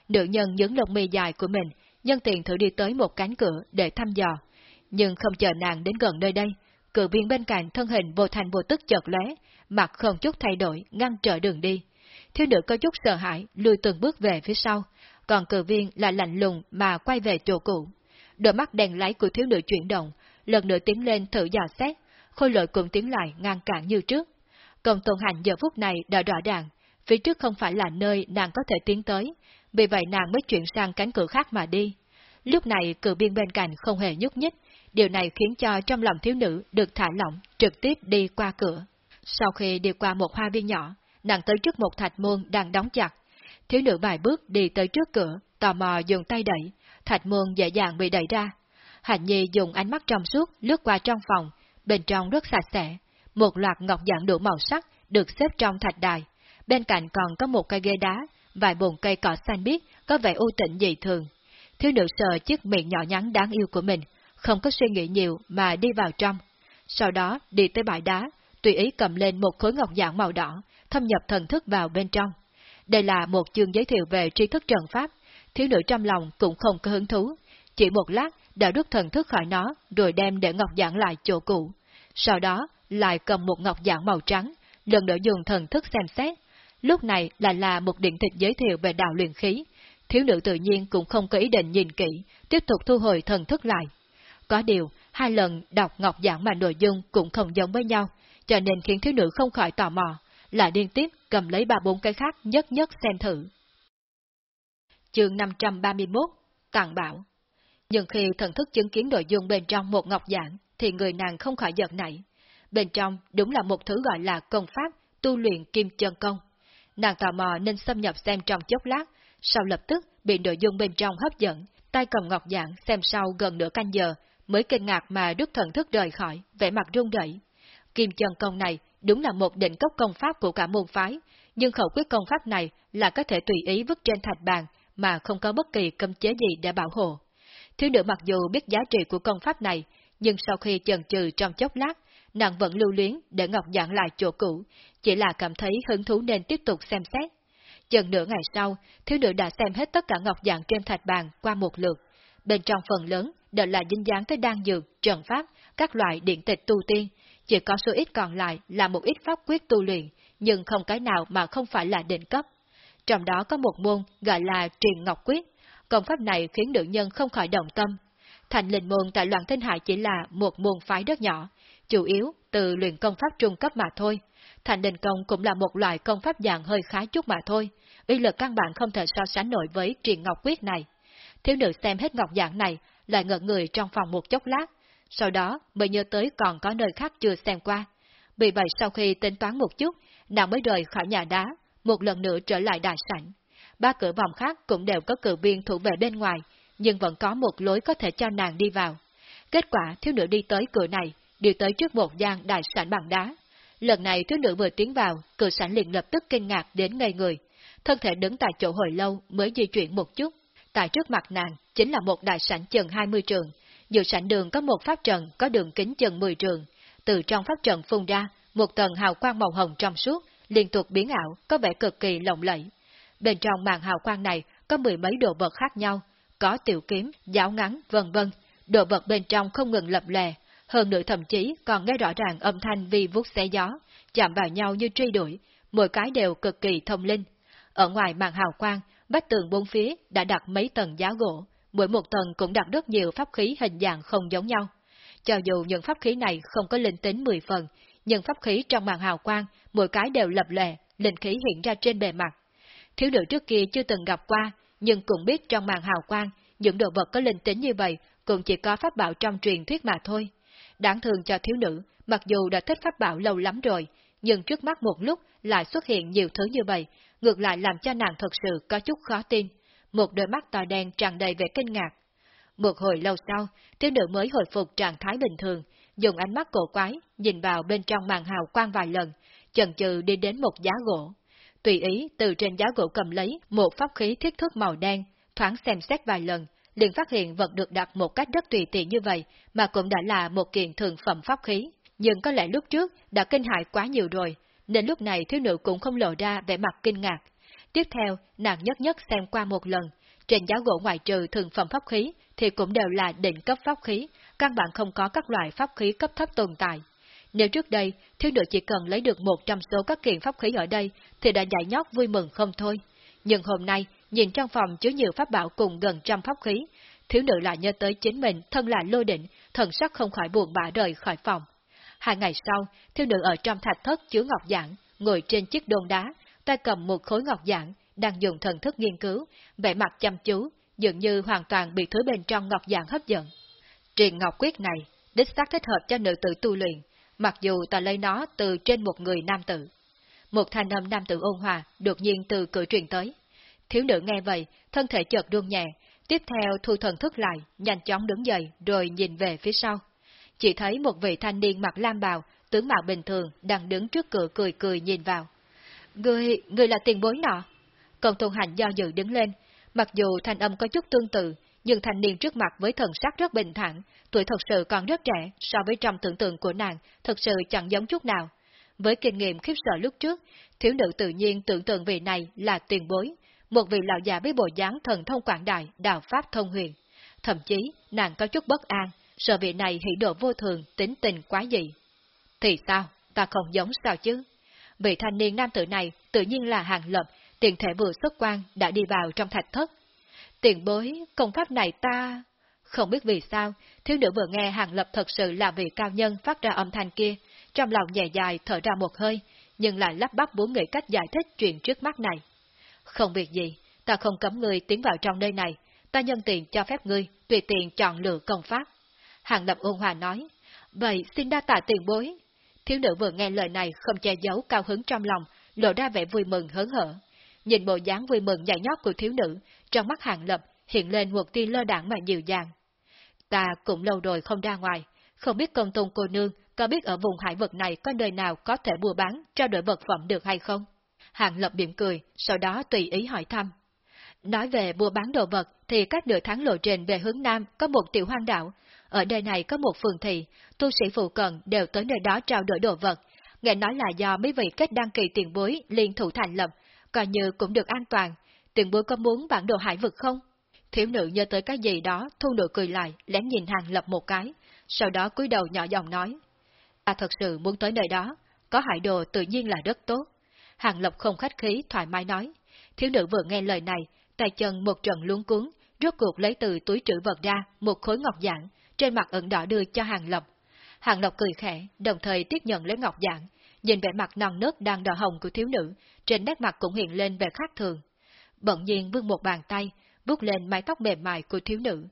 Nữ nhân nhấn lông mi dài của mình, nhân tiện thử đi tới một cánh cửa để thăm dò. Nhưng không chờ nàng đến gần nơi đây, cử viên bên cạnh thân hình vô thành vô tức chợt lóe, mặt không chút thay đổi, ngăn trở đường đi. Thiếu nữ có chút sợ hãi, lùi từng bước về phía sau, còn cử viên là lạnh lùng mà quay về chỗ cũ. Đôi mắt đèn láy của thiếu nữ chuyển động, lần nữa tiến lên thử dò xét, khôi lội cũng tiến lại ngăn cản như trước. Công tôn hành giờ phút này đã rõ ràng, phía trước không phải là nơi nàng có thể tiến tới, vì vậy nàng mới chuyển sang cánh cửa khác mà đi. Lúc này cử biên bên cạnh không hề nhúc nhích, điều này khiến cho trong lòng thiếu nữ được thả lỏng, trực tiếp đi qua cửa. Sau khi đi qua một hoa viên nhỏ, nàng tới trước một thạch môn đang đóng chặt. Thiếu nữ vài bước đi tới trước cửa, tò mò dùng tay đẩy, thạch môn dễ dàng bị đẩy ra. Hạnh Nhi dùng ánh mắt trong suốt lướt qua trong phòng, bên trong rất sạch sẽ, một loạt ngọc dạng đủ màu sắc được xếp trong thạch đài. Bên cạnh còn có một cây ghế đá, vài bồn cây cỏ xanh biếc có vẻ u tịnh dị thường. Thiếu nữ sờ chiếc miệng nhỏ nhắn đáng yêu của mình, không có suy nghĩ nhiều mà đi vào trong. Sau đó đi tới bãi đá, tùy ý cầm lên một khối ngọc dạng màu đỏ, thâm nhập thần thức vào bên trong. Đây là một chương giới thiệu về tri thức trận pháp, thiếu nữ trong lòng cũng không có hứng thú. Chỉ một lát đã rút thần thức khỏi nó, rồi đem để ngọc dạng lại chỗ cũ. Sau đó, lại cầm một ngọc dạng màu trắng, lần nữa dùng thần thức xem xét. Lúc này là là một điện tịch giới thiệu về đạo luyện khí. Thiếu nữ tự nhiên cũng không có ý định nhìn kỹ, tiếp tục thu hồi thần thức lại. Có điều, hai lần đọc ngọc dạng mà nội dung cũng không giống với nhau, cho nên khiến thiếu nữ không khỏi tò mò, lại liên tiếp cầm lấy ba bốn cái khác nhất nhất xem thử. Chương 531 tàng bảo Nhưng khi thần thức chứng kiến nội dung bên trong một ngọc giảng, thì người nàng không khỏi giật nảy. Bên trong đúng là một thứ gọi là công pháp tu luyện kim chân công. Nàng tò mò nên xâm nhập xem trong chốc lát, sau lập tức bị nội dung bên trong hấp dẫn, tay cầm ngọc dạng xem sau gần nửa canh giờ, mới kinh ngạc mà đứt thần thức rời khỏi, vẻ mặt run rẩy. Kim chân công này đúng là một định cốc công pháp của cả môn phái, nhưng khẩu quyết công pháp này là có thể tùy ý vứt trên thạch bàn mà không có bất kỳ cấm chế gì để bảo hộ. Thiếu nữ mặc dù biết giá trị của công pháp này, nhưng sau khi chần chừ trong chốc lát, nàng vẫn lưu luyến để Ngọc dạng lại chỗ cũ, chỉ là cảm thấy hứng thú nên tiếp tục xem xét. Chừng nửa ngày sau, thiếu nữ đã xem hết tất cả Ngọc dạng trên thạch bàn qua một lượt. Bên trong phần lớn đều là dinh dáng tới đan dược, trần pháp, các loại điện tịch tu tiên, chỉ có số ít còn lại là một ít pháp quyết tu luyện, nhưng không cái nào mà không phải là đỉnh cấp. Trong đó có một môn gọi là truyền ngọc quyết, công pháp này khiến nữ nhân không khỏi động tâm. Thành linh môn tại loạn Thanh hải chỉ là một môn phái rất nhỏ, chủ yếu từ luyện công pháp trung cấp mà thôi. Thành đình công cũng là một loại công pháp dạng hơi khá chút mà thôi, uy lực căn bản không thể so sánh nổi với truyền ngọc quyết này. Thiếu nữ xem hết ngọc dạng này, lại ngợ người trong phòng một chốc lát, sau đó mới nhớ tới còn có nơi khác chưa xem qua. Vì vậy sau khi tính toán một chút, nàng mới rời khỏi nhà đá, một lần nữa trở lại đại sảnh. Ba cửa vòng khác cũng đều có cử viên thủ vệ bên ngoài, nhưng vẫn có một lối có thể cho nàng đi vào. Kết quả thiếu nữ đi tới cửa này, đi tới trước một gian đại sảnh bằng đá. Lần này thiếu nữ vừa tiến vào, cửa sảnh liền lập tức kinh ngạc đến ngây người. Thân thể đứng tại chỗ hồi lâu mới di chuyển một chút. Tại trước mặt nàng chính là một đại sảnh chừng 20 trường, Giữa sảnh đường có một pháp trận có đường kính chừng 10 trường. Từ trong pháp trận phun ra, một tầng hào quang màu hồng trong suốt, liên tục biến ảo, có vẻ cực kỳ lộng lẫy. Bên trong màn hào quang này có mười mấy đồ vật khác nhau, có tiểu kiếm, giáo ngắn, vân vân. Đồ vật bên trong không ngừng lập lè, hơn nữa thậm chí còn nghe rõ ràng âm thanh vi vuốt xé gió, chạm vào nhau như truy đuổi, mỗi cái đều cực kỳ thông linh. Ở ngoài màn hào quang, bách tường bốn phía đã đặt mấy tầng giá gỗ, mỗi một tầng cũng đặt rất nhiều pháp khí hình dạng không giống nhau. Cho dù những pháp khí này không có linh tính 10 phần, nhưng pháp khí trong màn hào quang, mỗi cái đều lập lệ, linh khí hiện ra trên bề mặt. Thiếu nữ trước kia chưa từng gặp qua, nhưng cũng biết trong màn hào quang, những đồ vật có linh tính như vậy cũng chỉ có pháp bảo trong truyền thuyết mà thôi. Đáng thường cho thiếu nữ, mặc dù đã thích pháp bảo lâu lắm rồi, nhưng trước mắt một lúc lại xuất hiện nhiều thứ như vậy, ngược lại làm cho nàng thật sự có chút khó tin một đôi mắt to đen tràn đầy vẻ kinh ngạc. Một hồi lâu sau, thiếu nữ mới hồi phục trạng thái bình thường, dùng ánh mắt cổ quái, nhìn vào bên trong màn hào quang vài lần, chần chừ đi đến một giá gỗ. Tùy ý từ trên giá gỗ cầm lấy một pháp khí thiết thước màu đen, thoáng xem xét vài lần, liền phát hiện vật được đặt một cách rất tùy tiện như vậy, mà cũng đã là một kiện thường phẩm pháp khí. Nhưng có lẽ lúc trước đã kinh hại quá nhiều rồi, nên lúc này thiếu nữ cũng không lộ ra vẻ mặt kinh ngạc, Tiếp theo, nàng nhất nhất xem qua một lần, trên giá gỗ ngoại trừ thường phẩm pháp khí thì cũng đều là định cấp pháp khí, căn bản không có các loại pháp khí cấp thấp tồn tại. Nếu trước đây, thiếu nữ chỉ cần lấy được một trong số các kiện pháp khí ở đây thì đã giải nhóc vui mừng không thôi. Nhưng hôm nay, nhìn trong phòng chứa nhiều pháp bảo cùng gần trăm pháp khí, thiếu nữ lại nhớ tới chính mình thân là lôi định, thần sắc không khỏi buồn bã rời khỏi phòng. Hai ngày sau, thiếu nữ ở trong thạch thất chứa ngọc giảng, ngồi trên chiếc đôn đá, tay cầm một khối ngọc giảng, đang dùng thần thức nghiên cứu, vẻ mặt chăm chú, dường như hoàn toàn bị thứ bên trong ngọc giảng hấp dẫn. Truyền ngọc quyết này, đích xác thích hợp cho nữ tử tu luyện, mặc dù ta lấy nó từ trên một người nam tử. Một thanh âm nam tử ôn hòa đột nhiên từ cửa truyền tới. Thiếu nữ nghe vậy, thân thể chợt run nhẹ, tiếp theo thu thần thức lại, nhanh chóng đứng dậy rồi nhìn về phía sau. Chỉ thấy một vị thanh niên mặc lam bào, tướng mạo bình thường đang đứng trước cửa cười cười nhìn vào. Người, người là tiền bối nọ. Còn Tôn Hành do dự đứng lên, mặc dù thanh âm có chút tương tự, nhưng thanh niên trước mặt với thần sắc rất bình thản, tuổi thật sự còn rất trẻ so với trong tưởng tượng của nàng, thật sự chẳng giống chút nào. Với kinh nghiệm khiếp sợ lúc trước, thiếu nữ tự nhiên tưởng tượng vị này là tiền bối, một vị lão già với bộ dáng thần thông quảng đại, đạo pháp thông huyền. Thậm chí, nàng có chút bất an, sợ vị này hỷ độ vô thường, tính tình quá dị. Thì sao, ta không giống sao chứ? Vị thanh niên nam tử này tự nhiên là hàng lập, tiền thể vừa xuất quan đã đi vào trong thạch thất. Tiền bối, công pháp này ta... Không biết vì sao, thiếu nữ vừa nghe hàng lập thật sự là vị cao nhân phát ra âm thanh kia, trong lòng nhẹ dài thở ra một hơi, nhưng lại lắp bắp muốn nghĩ cách giải thích chuyện trước mắt này. Không việc gì, ta không cấm ngươi tiến vào trong nơi này, ta nhân tiền cho phép ngươi tùy tiện chọn lựa công pháp. Hàng lập ôn hòa nói, vậy xin đa tạ tiền bối. Thiếu nữ vừa nghe lời này không che giấu cao hứng trong lòng, lộ ra vẻ vui mừng hớn hở. Nhìn bộ dáng vui mừng nhảy nhót của thiếu nữ, trong mắt hàng lập hiện lên một tia lơ đảng mà dịu dàng. Ta cũng lâu rồi không ra ngoài, không biết công tôn cô nương có biết ở vùng hải vực này có nơi nào có thể mua bán, trao đổi vật phẩm được hay không? Hàng Lập điểm cười, sau đó tùy ý hỏi thăm. Nói về mua bán đồ vật thì cách nửa tháng lộ trình về hướng Nam có một tiểu hoang đảo. Ở nơi này có một phường thị, tu sĩ phụ cận đều tới nơi đó trao đổi đồ vật. Nghe nói là do mấy vị kết đăng kỳ tiền bối liên thủ thành lập, coi như cũng được an toàn. Tiền bối có muốn bản đồ hải vực không? Thiếu nữ nhớ tới cái gì đó, thu nụ cười lại, lén nhìn Hàng Lập một cái, sau đó cúi đầu nhỏ giọng nói. Ta thật sự muốn tới nơi đó, có hải đồ tự nhiên là rất tốt. Hàng lộc không khách khí, thoải mái nói. Thiếu nữ vừa nghe lời này, tay chân một trận luống cuốn, rốt cuộc lấy từ túi trữ vật ra một khối ngọc giản, trên mặt ẩn đỏ đưa cho Hàng lộc. Hàng lộc cười khẽ, đồng thời tiếp nhận lấy ngọc giản, nhìn vẻ mặt non nớt đang đỏ hồng của thiếu nữ, trên nét mặt cũng hiện lên vẻ khác thường. Bỗng nhiên vươn một bàn tay, vuốt lên mái tóc mềm mại của thiếu nữ.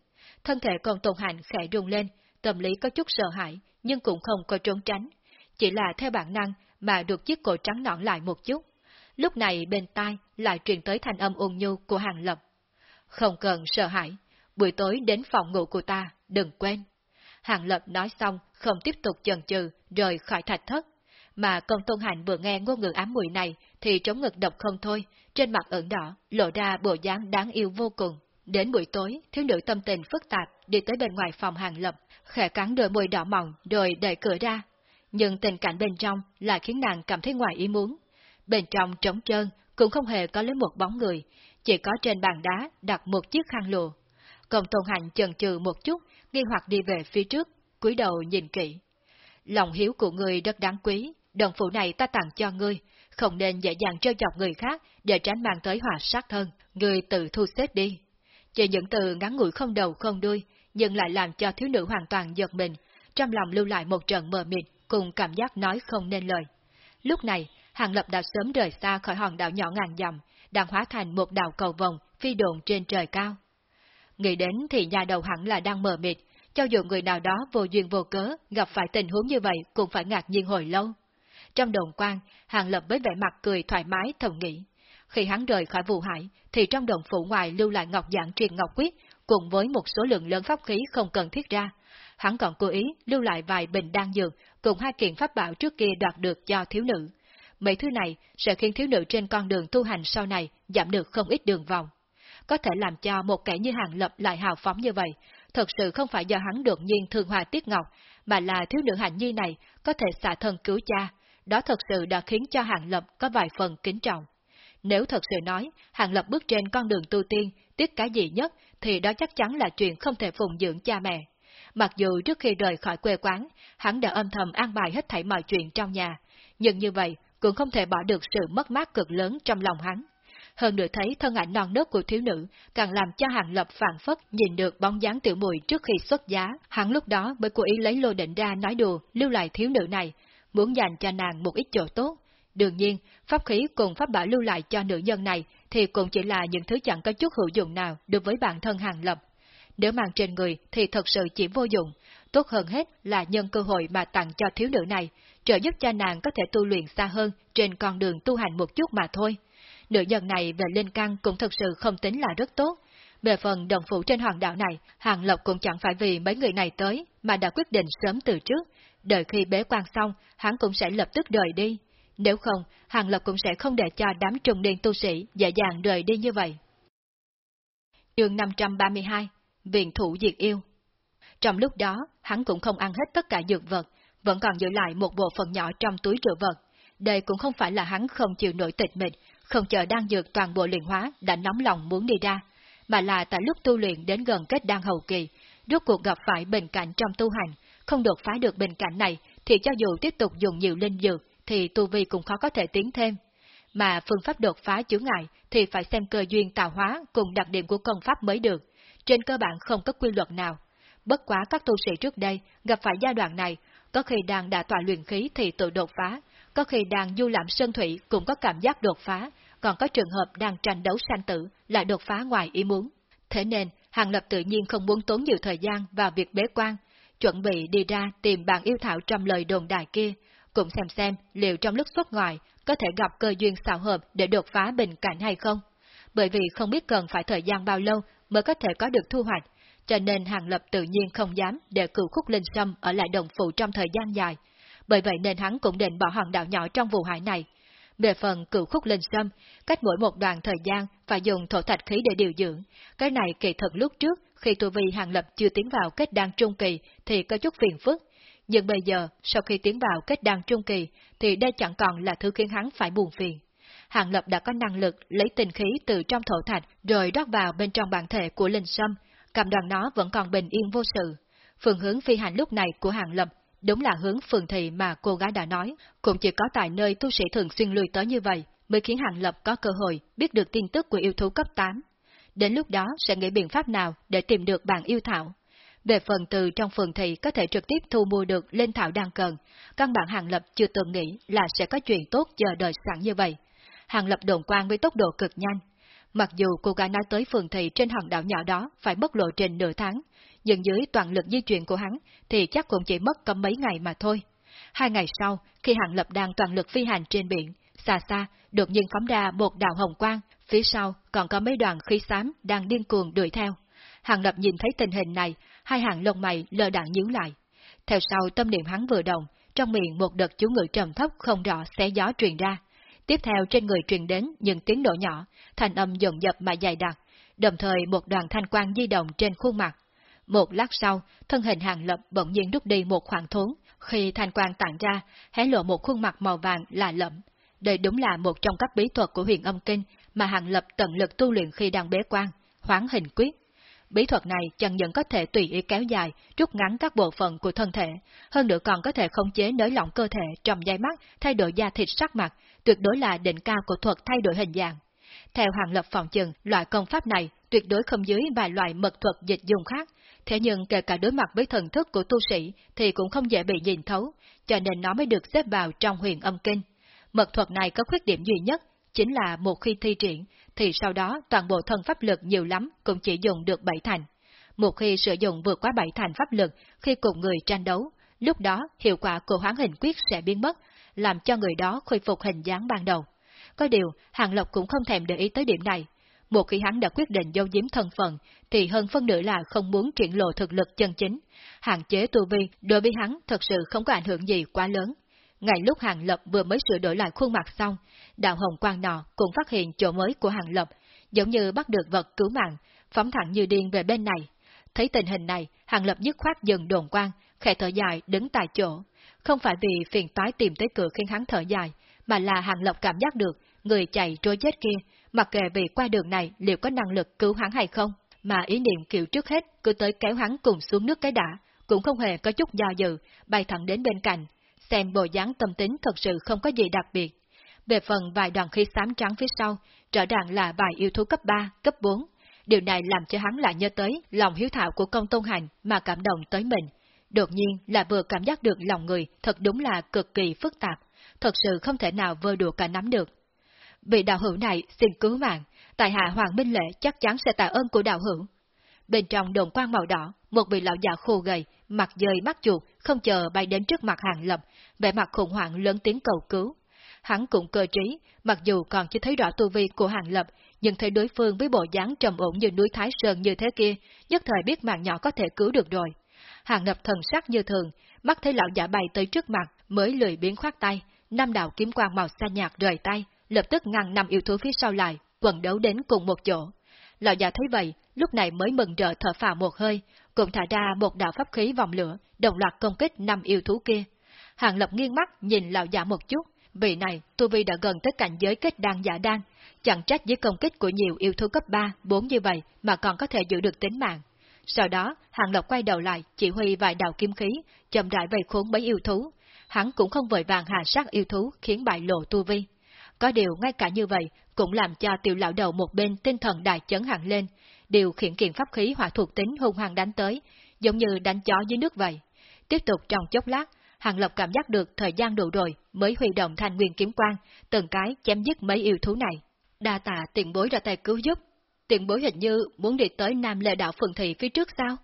Thân thể còn tồn hành khẽ rung lên, tâm lý có chút sợ hãi, nhưng cũng không có trốn tránh. Chỉ là theo bản năng mà được chiếc cổ trắng nõn lại một chút. Lúc này bên tai lại truyền tới thanh âm ôn nhu của Hàng Lập. Không cần sợ hãi, buổi tối đến phòng ngủ của ta, đừng quên. Hàng Lập nói xong, không tiếp tục chần chừ, rời khỏi thạch thất. Mà công tôn hành vừa nghe ngôn ngữ ám mùi này thì trống ngực độc không thôi, trên mặt ẩn đỏ, lộ ra bộ dáng đáng yêu vô cùng. Đến buổi tối, thiếu nữ tâm tình phức tạp đi tới bên ngoài phòng hàng lập, khẽ cắn đôi môi đỏ mỏng rồi đẩy cửa ra. Nhưng tình cảnh bên trong lại khiến nàng cảm thấy ngoài ý muốn. Bên trong trống trơn, cũng không hề có lấy một bóng người, chỉ có trên bàn đá đặt một chiếc khăn lụa. Công tôn hành chần chừ một chút, nghi hoặc đi về phía trước, cúi đầu nhìn kỹ. Lòng hiếu của người rất đáng quý, đồng phụ này ta tặng cho ngươi, không nên dễ dàng trêu chọc người khác để tránh mang tới hòa sát thân, ngươi tự thu xếp đi. Chỉ những từ ngắn ngủi không đầu không đuôi, nhưng lại làm cho thiếu nữ hoàn toàn giật mình, trong lòng lưu lại một trận mờ mịt, cùng cảm giác nói không nên lời. Lúc này, Hàng Lập đã sớm rời xa khỏi hòn đảo nhỏ ngàn dặm, đang hóa thành một đảo cầu vòng phi đồn trên trời cao. Nghĩ đến thì nhà đầu hẳn là đang mờ mịt, cho dù người nào đó vô duyên vô cớ gặp phải tình huống như vậy cũng phải ngạc nhiên hồi lâu. Trong đồng quan, Hàng Lập với vẻ mặt cười thoải mái thầm nghĩ. Khi hắn rời khỏi vụ hải, thì trong đồng phủ ngoài lưu lại ngọc dạng truyền ngọc quyết, cùng với một số lượng lớn pháp khí không cần thiết ra. Hắn còn cố ý lưu lại vài bình đan dược cùng hai kiện pháp bảo trước kia đoạt được cho thiếu nữ. Mấy thứ này sẽ khiến thiếu nữ trên con đường tu hành sau này giảm được không ít đường vòng. Có thể làm cho một kẻ như Hàng Lập lại hào phóng như vậy, thật sự không phải do hắn đột nhiên thương hòa tiết ngọc, mà là thiếu nữ hạnh nhi này có thể xả thân cứu cha, đó thật sự đã khiến cho Hàng Lập có vài phần kính trọng. Nếu thật sự nói, Hàng Lập bước trên con đường tu tiên, tiếc cái gì nhất, thì đó chắc chắn là chuyện không thể phụng dưỡng cha mẹ. Mặc dù trước khi rời khỏi quê quán, hắn đã âm thầm an bài hết thảy mọi chuyện trong nhà, nhưng như vậy cũng không thể bỏ được sự mất mát cực lớn trong lòng hắn. Hơn nữa thấy thân ảnh non nớt của thiếu nữ, càng làm cho Hàng Lập phản phất nhìn được bóng dáng tiểu mùi trước khi xuất giá. Hắn lúc đó mới cố ý lấy lô định ra nói đùa, lưu lại thiếu nữ này, muốn dành cho nàng một ít chỗ tốt, Đương nhiên, pháp khí cùng pháp bảo lưu lại cho nữ nhân này thì cũng chỉ là những thứ chẳng có chút hữu dụng nào đối với bản thân hàng lập. Nếu mang trên người thì thật sự chỉ vô dụng, tốt hơn hết là nhân cơ hội mà tặng cho thiếu nữ này, trợ giúp cho nàng có thể tu luyện xa hơn trên con đường tu hành một chút mà thôi. Nữ nhân này về linh căn cũng thật sự không tính là rất tốt. Về phần đồng phụ trên hoàng đảo này, Hàng Lộc cũng chẳng phải vì mấy người này tới, mà đã quyết định sớm từ trước. Đợi khi bế quan xong, hắn cũng sẽ lập tức rời đi. Nếu không, Hàng Lộc cũng sẽ không để cho đám trùng niên tu sĩ dễ dàng rời đi như vậy. Chương 532 Viện thủ diệt yêu Trong lúc đó, hắn cũng không ăn hết tất cả dược vật, vẫn còn giữ lại một bộ phận nhỏ trong túi trữ vật. Đây cũng không phải là hắn không chịu nổi tịch mịch, không chờ đang dược toàn bộ luyện hóa đã nóng lòng muốn đi ra, mà là tại lúc tu luyện đến gần kết đan hậu kỳ, rốt cuộc gặp phải bệnh cảnh trong tu hành, không đột phá được bệnh cảnh này thì cho dù tiếp tục dùng nhiều linh dược thì tu vi cũng khó có thể tiến thêm. Mà phương pháp đột phá chướng ngại thì phải xem cơ duyên tạo hóa cùng đặc điểm của công pháp mới được. Trên cơ bản không có quy luật nào. Bất quá các tu sĩ trước đây gặp phải giai đoạn này, có khi đang đã tọa luyện khí thì tự đột phá, có khi đang du lãm sơn thủy cũng có cảm giác đột phá, còn có trường hợp đang tranh đấu sanh tử lại đột phá ngoài ý muốn. Thế nên, Hàng Lập tự nhiên không muốn tốn nhiều thời gian vào việc bế quan, chuẩn bị đi ra tìm bạn yêu thảo trong lời đồn đại kia, cũng xem xem liệu trong lúc xuất ngoài có thể gặp cơ duyên xảo hợp để đột phá bình cảnh hay không. Bởi vì không biết cần phải thời gian bao lâu mới có thể có được thu hoạch, cho nên Hàng Lập tự nhiên không dám để cựu khúc linh sâm ở lại đồng phụ trong thời gian dài. Bởi vậy nên hắn cũng định bỏ hòn đảo nhỏ trong vụ hải này. Về phần cựu khúc linh sâm, cách mỗi một đoạn thời gian phải dùng thổ thạch khí để điều dưỡng. Cái này kỳ thật lúc trước, khi tu vi Hàng Lập chưa tiến vào kết đan trung kỳ thì có chút phiền phức. Nhưng bây giờ, sau khi tiến vào kết đan trung kỳ, thì đây chẳng còn là thứ khiến hắn phải buồn phiền. Hàng Lập đã có năng lực lấy tinh khí từ trong thổ thạch rồi rót vào bên trong bản thể của linh sâm, cảm đoàn nó vẫn còn bình yên vô sự. Phương hướng phi hành lúc này của Hàng Lập đúng là hướng phường thị mà cô gái đã nói, cũng chỉ có tại nơi tu sĩ thường xuyên lui tới như vậy mới khiến Hàng Lập có cơ hội biết được tin tức của yêu thú cấp 8. Đến lúc đó sẽ nghĩ biện pháp nào để tìm được bạn yêu thảo. Về phần từ trong phường thị có thể trực tiếp thu mua được lên thảo đang cần, căn bản Hàng Lập chưa từng nghĩ là sẽ có chuyện tốt chờ đợi sẵn như vậy. Hàng Lập đồn quan với tốc độ cực nhanh. Mặc dù cô gái nói tới phường thị trên hòn đảo nhỏ đó phải mất lộ trình nửa tháng, nhưng dưới toàn lực di chuyển của hắn thì chắc cũng chỉ mất có mấy ngày mà thôi. Hai ngày sau, khi Hàng Lập đang toàn lực phi hành trên biển, xa xa, đột nhiên phóng ra một đạo hồng quang, phía sau còn có mấy đoàn khí xám đang điên cuồng đuổi theo. Hàng Lập nhìn thấy tình hình này, hai hàng lông mày lờ đạn nhíu lại. Theo sau tâm niệm hắn vừa động, trong miệng một đợt chú ngữ trầm thấp không rõ xé gió truyền ra. Tiếp theo trên người truyền đến những tiếng nổ nhỏ, thành âm dần dập mà dài đặc, đồng thời một đoàn thanh quang di động trên khuôn mặt. Một lát sau, thân hình hàng lập bỗng nhiên rút đi một khoảng thốn, khi thanh quang tản ra, hé lộ một khuôn mặt màu vàng lạ lẫm. Đây đúng là một trong các bí thuật của huyền âm kinh mà hàng lập tận lực tu luyện khi đang bế quan, hoán hình quyết. Bí thuật này chẳng những có thể tùy ý kéo dài, rút ngắn các bộ phận của thân thể, hơn nữa còn có thể khống chế nới lỏng cơ thể trong giây mắt, thay đổi da thịt sắc mặt, tuyệt đối là đỉnh cao của thuật thay đổi hình dạng. Theo Hoàng lập phòng chừng, loại công pháp này tuyệt đối không dưới vài loại mật thuật dịch dùng khác, thế nhưng kể cả đối mặt với thần thức của tu sĩ thì cũng không dễ bị nhìn thấu, cho nên nó mới được xếp vào trong huyền âm kinh. Mật thuật này có khuyết điểm duy nhất, chính là một khi thi triển, thì sau đó toàn bộ thân pháp lực nhiều lắm cũng chỉ dùng được bảy thành. Một khi sử dụng vượt quá bảy thành pháp lực khi cùng người tranh đấu, lúc đó hiệu quả của hoán hình quyết sẽ biến mất, làm cho người đó khôi phục hình dáng ban đầu. Có điều, Hàng Lộc cũng không thèm để ý tới điểm này. Một khi hắn đã quyết định giấu giếm thân phận, thì hơn phân nửa là không muốn triển lộ thực lực chân chính. Hạn chế tu vi đối với hắn thật sự không có ảnh hưởng gì quá lớn. Ngay lúc Hàng Lập vừa mới sửa đổi lại khuôn mặt xong, đạo hồng quang nọ cũng phát hiện chỗ mới của Hàng Lập, giống như bắt được vật cứu mạng, phóng thẳng như điên về bên này. Thấy tình hình này, Hàng Lập dứt khoát dừng đồn quang, khẽ thở dài đứng tại chỗ. Không phải vì phiền toái tìm tới cửa khiến hắn thở dài, mà là Hàng Lập cảm giác được người chạy trôi chết kia, mặc kệ vì qua đường này liệu có năng lực cứu hắn hay không, mà ý niệm kiểu trước hết cứ tới kéo hắn cùng xuống nước cái đã, cũng không hề có chút do dự, bay thẳng đến bên cạnh, xem bộ dáng tâm tính thật sự không có gì đặc biệt. Về phần vài đoàn khí xám trắng phía sau, rõ ràng là vài yêu thú cấp 3, cấp 4. Điều này làm cho hắn lại nhớ tới lòng hiếu thảo của công tôn hành mà cảm động tới mình. Đột nhiên là vừa cảm giác được lòng người thật đúng là cực kỳ phức tạp, thật sự không thể nào vơ đùa cả nắm được. Vị đạo hữu này xin cứu mạng, tại hạ Hoàng Minh Lệ chắc chắn sẽ tạ ơn của đạo hữu. Bên trong đồn quang màu đỏ, một vị lão già khô gầy, mặt dời mắt chuột, không chờ bay đến trước mặt hàng lập, vẻ mặt khủng hoảng lớn tiếng cầu cứu. Hắn cũng cơ trí, mặc dù còn chưa thấy rõ tu vi của hàng lập, nhưng thấy đối phương với bộ dáng trầm ổn như núi Thái Sơn như thế kia, nhất thời biết mạng nhỏ có thể cứu được rồi. Hàng lập thần sắc như thường, mắt thấy lão giả bay tới trước mặt, mới lười biến khoát tay, năm đạo kiếm quang màu xanh nhạt rời tay, lập tức ngăn năm yêu thú phía sau lại, quần đấu đến cùng một chỗ. Lão già thấy vậy, lúc này mới mừng rỡ thở phào một hơi, cùng thả ra một đạo pháp khí vòng lửa, đồng loạt công kích năm yêu thú kia. Hàng Lập nghiêng mắt nhìn lão giả một chút, vị này tu vi đã gần tới cảnh giới kết đan giả đan, chẳng trách với công kích của nhiều yêu thú cấp 3, 4 như vậy mà còn có thể giữ được tính mạng. Sau đó, Hàng Lập quay đầu lại, chỉ huy vài đạo kim khí, chậm rãi vây khốn mấy yêu thú. Hắn cũng không vội vàng hạ sát yêu thú khiến bại lộ tu vi. Có điều ngay cả như vậy cũng làm cho tiểu lão đầu một bên tinh thần đại chấn hẳn lên, điều khiển kiện pháp khí hỏa thuộc tính hung hăng đánh tới, giống như đánh chó dưới nước vậy. Tiếp tục trong chốc lát, Hàng Lập cảm giác được thời gian đủ rồi mới huy động thanh nguyên kiếm quang, từng cái chém dứt mấy yêu thú này. Đa tạ tiền bối ra tay cứu giúp. Tiền bối hình như muốn đi tới Nam Lệ Đạo Phường Thị phía trước sao?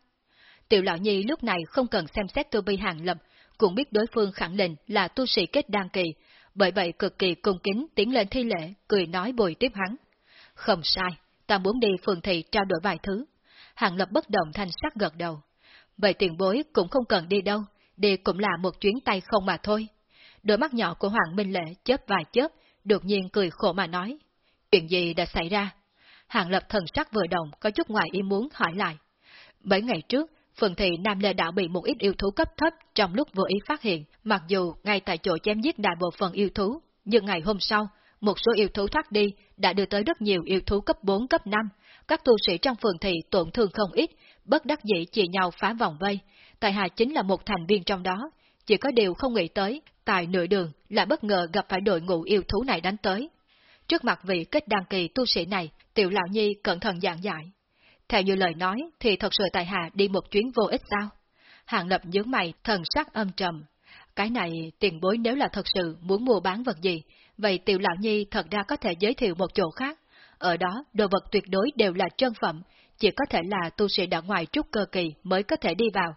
Tiểu Lão Nhi lúc này không cần xem xét tu vi Hàng Lập, cũng biết đối phương khẳng định là tu sĩ kết đan kỳ, bởi vậy cực kỳ cung kính tiến lên thi lễ, cười nói bồi tiếp hắn. Không sai, ta muốn đi phường thị trao đổi vài thứ. Hàng lập bất động thanh sắc gật đầu. Vậy tiền bối cũng không cần đi đâu, đi cũng là một chuyến tay không mà thôi. Đôi mắt nhỏ của Hoàng Minh Lệ chớp vài chớp, đột nhiên cười khổ mà nói. Chuyện gì đã xảy ra? Hàng lập thần sắc vừa động có chút ngoài ý muốn hỏi lại. Mấy ngày trước, phường thị Nam Lê Đạo bị một ít yêu thú cấp thấp trong lúc vừa ý phát hiện, mặc dù ngay tại chỗ chém giết đại bộ phận yêu thú, nhưng ngày hôm sau, một số yêu thú thoát đi đã đưa tới rất nhiều yêu thú cấp 4, cấp 5. Các tu sĩ trong phường thị tổn thương không ít, bất đắc dĩ chỉ nhau phá vòng vây. Tài Hà chính là một thành viên trong đó, chỉ có điều không nghĩ tới, tại nửa đường lại bất ngờ gặp phải đội ngũ yêu thú này đánh tới. Trước mặt vị kết đăng kỳ tu sĩ này, tiểu lão nhi cẩn thận giảng giải. Theo như lời nói thì thật sự Tài Hà đi một chuyến vô ích sao? Hàng lập nhướng mày, thần sắc âm trầm. Cái này tiền bối nếu là thật sự muốn mua bán vật gì, vậy tiểu lão nhi thật ra có thể giới thiệu một chỗ khác. Ở đó, đồ vật tuyệt đối đều là chân phẩm, chỉ có thể là tu sĩ đã ngoài trúc cơ kỳ mới có thể đi vào.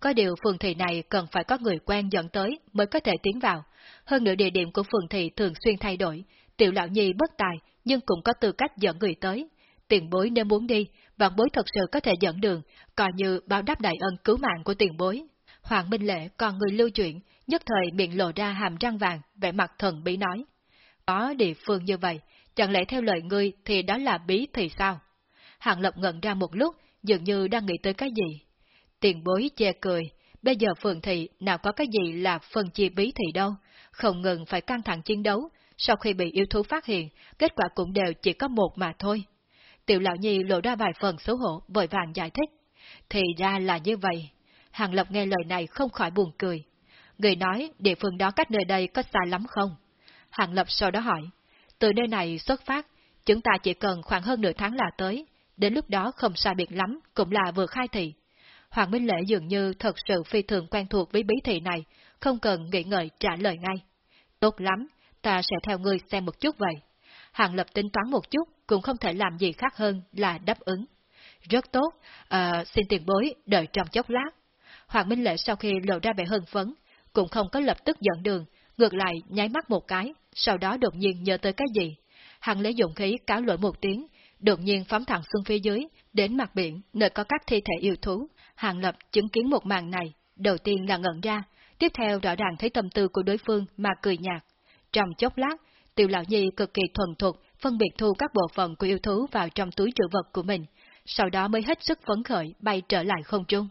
Có điều phường thị này cần phải có người quen dẫn tới mới có thể tiến vào. Hơn nữa địa điểm của phường thị thường xuyên thay đổi, tiểu lão nhi bất tài nhưng cũng có tư cách dẫn người tới. Tiền bối nếu muốn đi, vạn bối thật sự có thể dẫn đường, coi như báo đáp đại ân cứu mạng của tiền bối. Hoàng Minh Lệ còn người lưu chuyện, nhất thời miệng lộ ra hàm răng vàng, vẻ mặt thần bí nói. Có địa phương như vậy, chẳng lẽ theo lời ngươi thì đó là bí thì sao? Hàng Lập ngẩn ra một lúc, dường như đang nghĩ tới cái gì. Tiền bối che cười, bây giờ phường thị nào có cái gì là phân chia bí thị đâu, không ngừng phải căng thẳng chiến đấu, sau khi bị yêu thú phát hiện, kết quả cũng đều chỉ có một mà thôi. Tiểu lão nhi lộ ra vài phần xấu hổ, vội vàng giải thích. Thì ra là như vậy. Hàng Lập nghe lời này không khỏi buồn cười. Người nói địa phương đó cách nơi đây có xa lắm không? Hàng Lập sau đó hỏi. Từ nơi này xuất phát, chúng ta chỉ cần khoảng hơn nửa tháng là tới. Đến lúc đó không xa biệt lắm, cũng là vừa khai thị. Hoàng Minh Lễ dường như thật sự phi thường quen thuộc với bí thị này, không cần nghĩ ngợi trả lời ngay. Tốt lắm, ta sẽ theo ngươi xem một chút vậy. Hàng Lập tính toán một chút, cũng không thể làm gì khác hơn là đáp ứng. Rất tốt, à, xin tiền bối, đợi trong chốc lát. Hoàng Minh Lệ sau khi lộ ra vẻ hưng phấn, cũng không có lập tức dẫn đường, ngược lại nháy mắt một cái, sau đó đột nhiên nhớ tới cái gì. Hắn lấy dụng khí cáo lỗi một tiếng, đột nhiên phóng thẳng xuống phía dưới, đến mặt biển, nơi có các thi thể yêu thú. Hàng Lập chứng kiến một màn này, đầu tiên là ngẩn ra, tiếp theo rõ ràng thấy tâm tư của đối phương mà cười nhạt. Trong chốc lát, Tiểu Lão Nhi cực kỳ thuần thục phân biệt thu các bộ phận của yêu thú vào trong túi trữ vật của mình, sau đó mới hết sức phấn khởi bay trở lại không trung.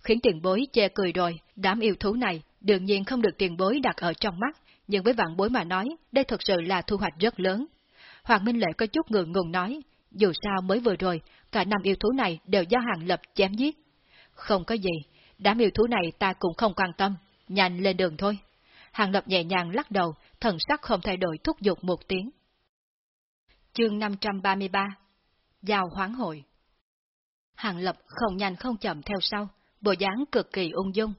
Khiến tiền bối che cười rồi, đám yêu thú này đương nhiên không được tiền bối đặt ở trong mắt, nhưng với vạn bối mà nói, đây thật sự là thu hoạch rất lớn. Hoàng Minh Lệ có chút ngượng ngùng nói, dù sao mới vừa rồi, cả năm yêu thú này đều do hàng lập chém giết. Không có gì, đám yêu thú này ta cũng không quan tâm, nhanh lên đường thôi. Hàng lập nhẹ nhàng lắc đầu, thần sắc không thay đổi thúc giục một tiếng. Chương 533 Giao hoán hội Hàng lập không nhanh không chậm theo sau, bộ dáng cực kỳ ung dung.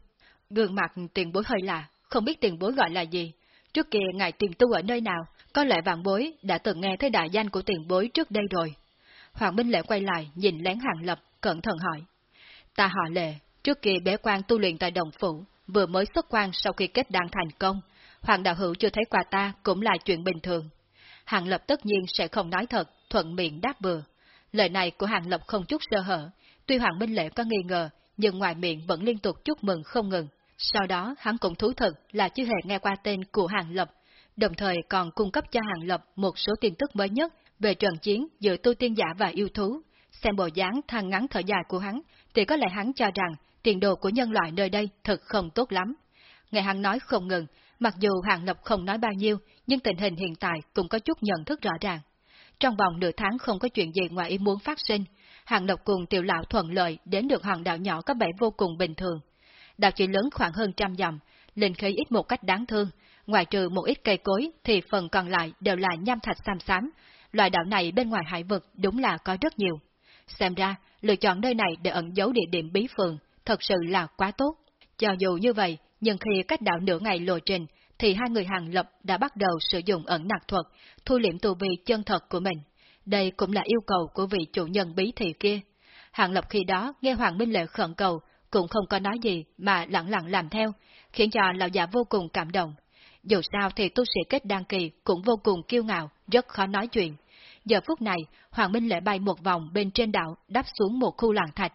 Gương mặt tiền bối hơi lạ, không biết tiền bối gọi là gì trước kia ngài tìm tu ở nơi nào, có lẽ vạn bối đã từng nghe thấy đại danh của tiền bối trước đây rồi. Hoàng Minh Lệ quay lại nhìn lén hàng lập, cẩn thận hỏi. Ta họ lệ, trước kia bế quan tu luyện tại đồng phủ, vừa mới xuất quan sau khi kết đan thành công, Hoàng đạo hữu chưa thấy qua ta cũng là chuyện bình thường. Hàng Lập tất nhiên sẽ không nói thật, thuận miệng đáp bừa. Lời này của Hàng Lập không chút sơ hở, tuy Hoàng Minh Lệ có nghi ngờ, nhưng ngoài miệng vẫn liên tục chúc mừng không ngừng. Sau đó hắn cũng thú thật là chưa hề nghe qua tên của Hàng Lập, đồng thời còn cung cấp cho Hàng Lập một số tin tức mới nhất về trận chiến giữa tu tiên giả và yêu thú. Xem bộ dáng thang ngắn thở dài của hắn, thì có lẽ hắn cho rằng tiền đồ của nhân loại nơi đây thật không tốt lắm. Nghe hắn nói không ngừng, mặc dù Hàng Lập không nói bao nhiêu, nhưng tình hình hiện tại cũng có chút nhận thức rõ ràng. Trong vòng nửa tháng không có chuyện gì ngoài ý muốn phát sinh, Hàng Lập cùng tiểu lão thuận lợi đến được hòn đảo nhỏ có vẻ vô cùng bình thường. Đảo chỉ lớn khoảng hơn trăm dặm, linh khí ít một cách đáng thương, ngoài trừ một ít cây cối thì phần còn lại đều là nham thạch xám xám. Loại đảo này bên ngoài hải vực đúng là có rất nhiều. Xem ra, lựa chọn nơi này để ẩn giấu địa điểm bí phường, thật sự là quá tốt. Cho dù như vậy, nhưng khi cách đảo nửa ngày lộ trình, thì hai người hàng lập đã bắt đầu sử dụng ẩn nặc thuật, thu liệm tù vi chân thật của mình. Đây cũng là yêu cầu của vị chủ nhân bí thị kia. Hàng lập khi đó nghe Hoàng Minh Lệ khẩn cầu, cũng không có nói gì mà lặng lặng làm theo, khiến cho lão già vô cùng cảm động. Dù sao thì tu sĩ kết đăng kỳ cũng vô cùng kiêu ngạo, rất khó nói chuyện. Giờ phút này, Hoàng Minh Lệ bay một vòng bên trên đảo, đáp xuống một khu làng thạch.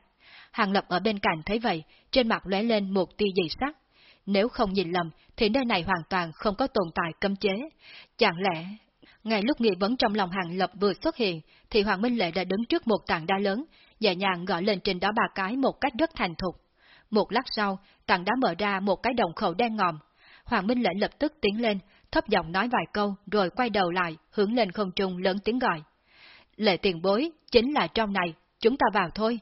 Hàng Lập ở bên cạnh thấy vậy, trên mặt lóe lên một tia dị sắc. Nếu không nhìn lầm, thì nơi này hoàn toàn không có tồn tại cấm chế. Chẳng lẽ... Ngay lúc nghi vấn trong lòng Hàng Lập vừa xuất hiện, thì Hoàng Minh Lệ đã đứng trước một tảng đá lớn, nhẹ nhàng gọi lên trên đó ba cái một cách rất thành thục. Một lát sau, tảng đá mở ra một cái đồng khẩu đen ngòm. Hoàng Minh lệnh lập tức tiến lên, thấp giọng nói vài câu, rồi quay đầu lại, hướng lên không trung lớn tiếng gọi. Lệ tiền bối, chính là trong này, chúng ta vào thôi.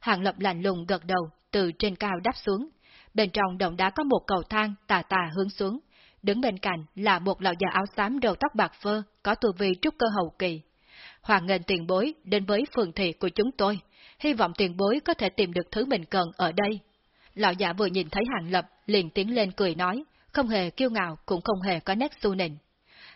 Hàng Lập lạnh lùng gật đầu, từ trên cao đáp xuống. Bên trong động đá có một cầu thang tà tà hướng xuống. Đứng bên cạnh là một lão già áo xám đầu tóc bạc phơ, có tu vi trúc cơ hậu kỳ. Hoàng nghênh tiền bối đến với phường thị của chúng tôi. Hy vọng tiền bối có thể tìm được thứ mình cần ở đây. Lão giả vừa nhìn thấy Hàng Lập, liền tiến lên cười nói, không hề kiêu ngạo cũng không hề có nét su nịnh.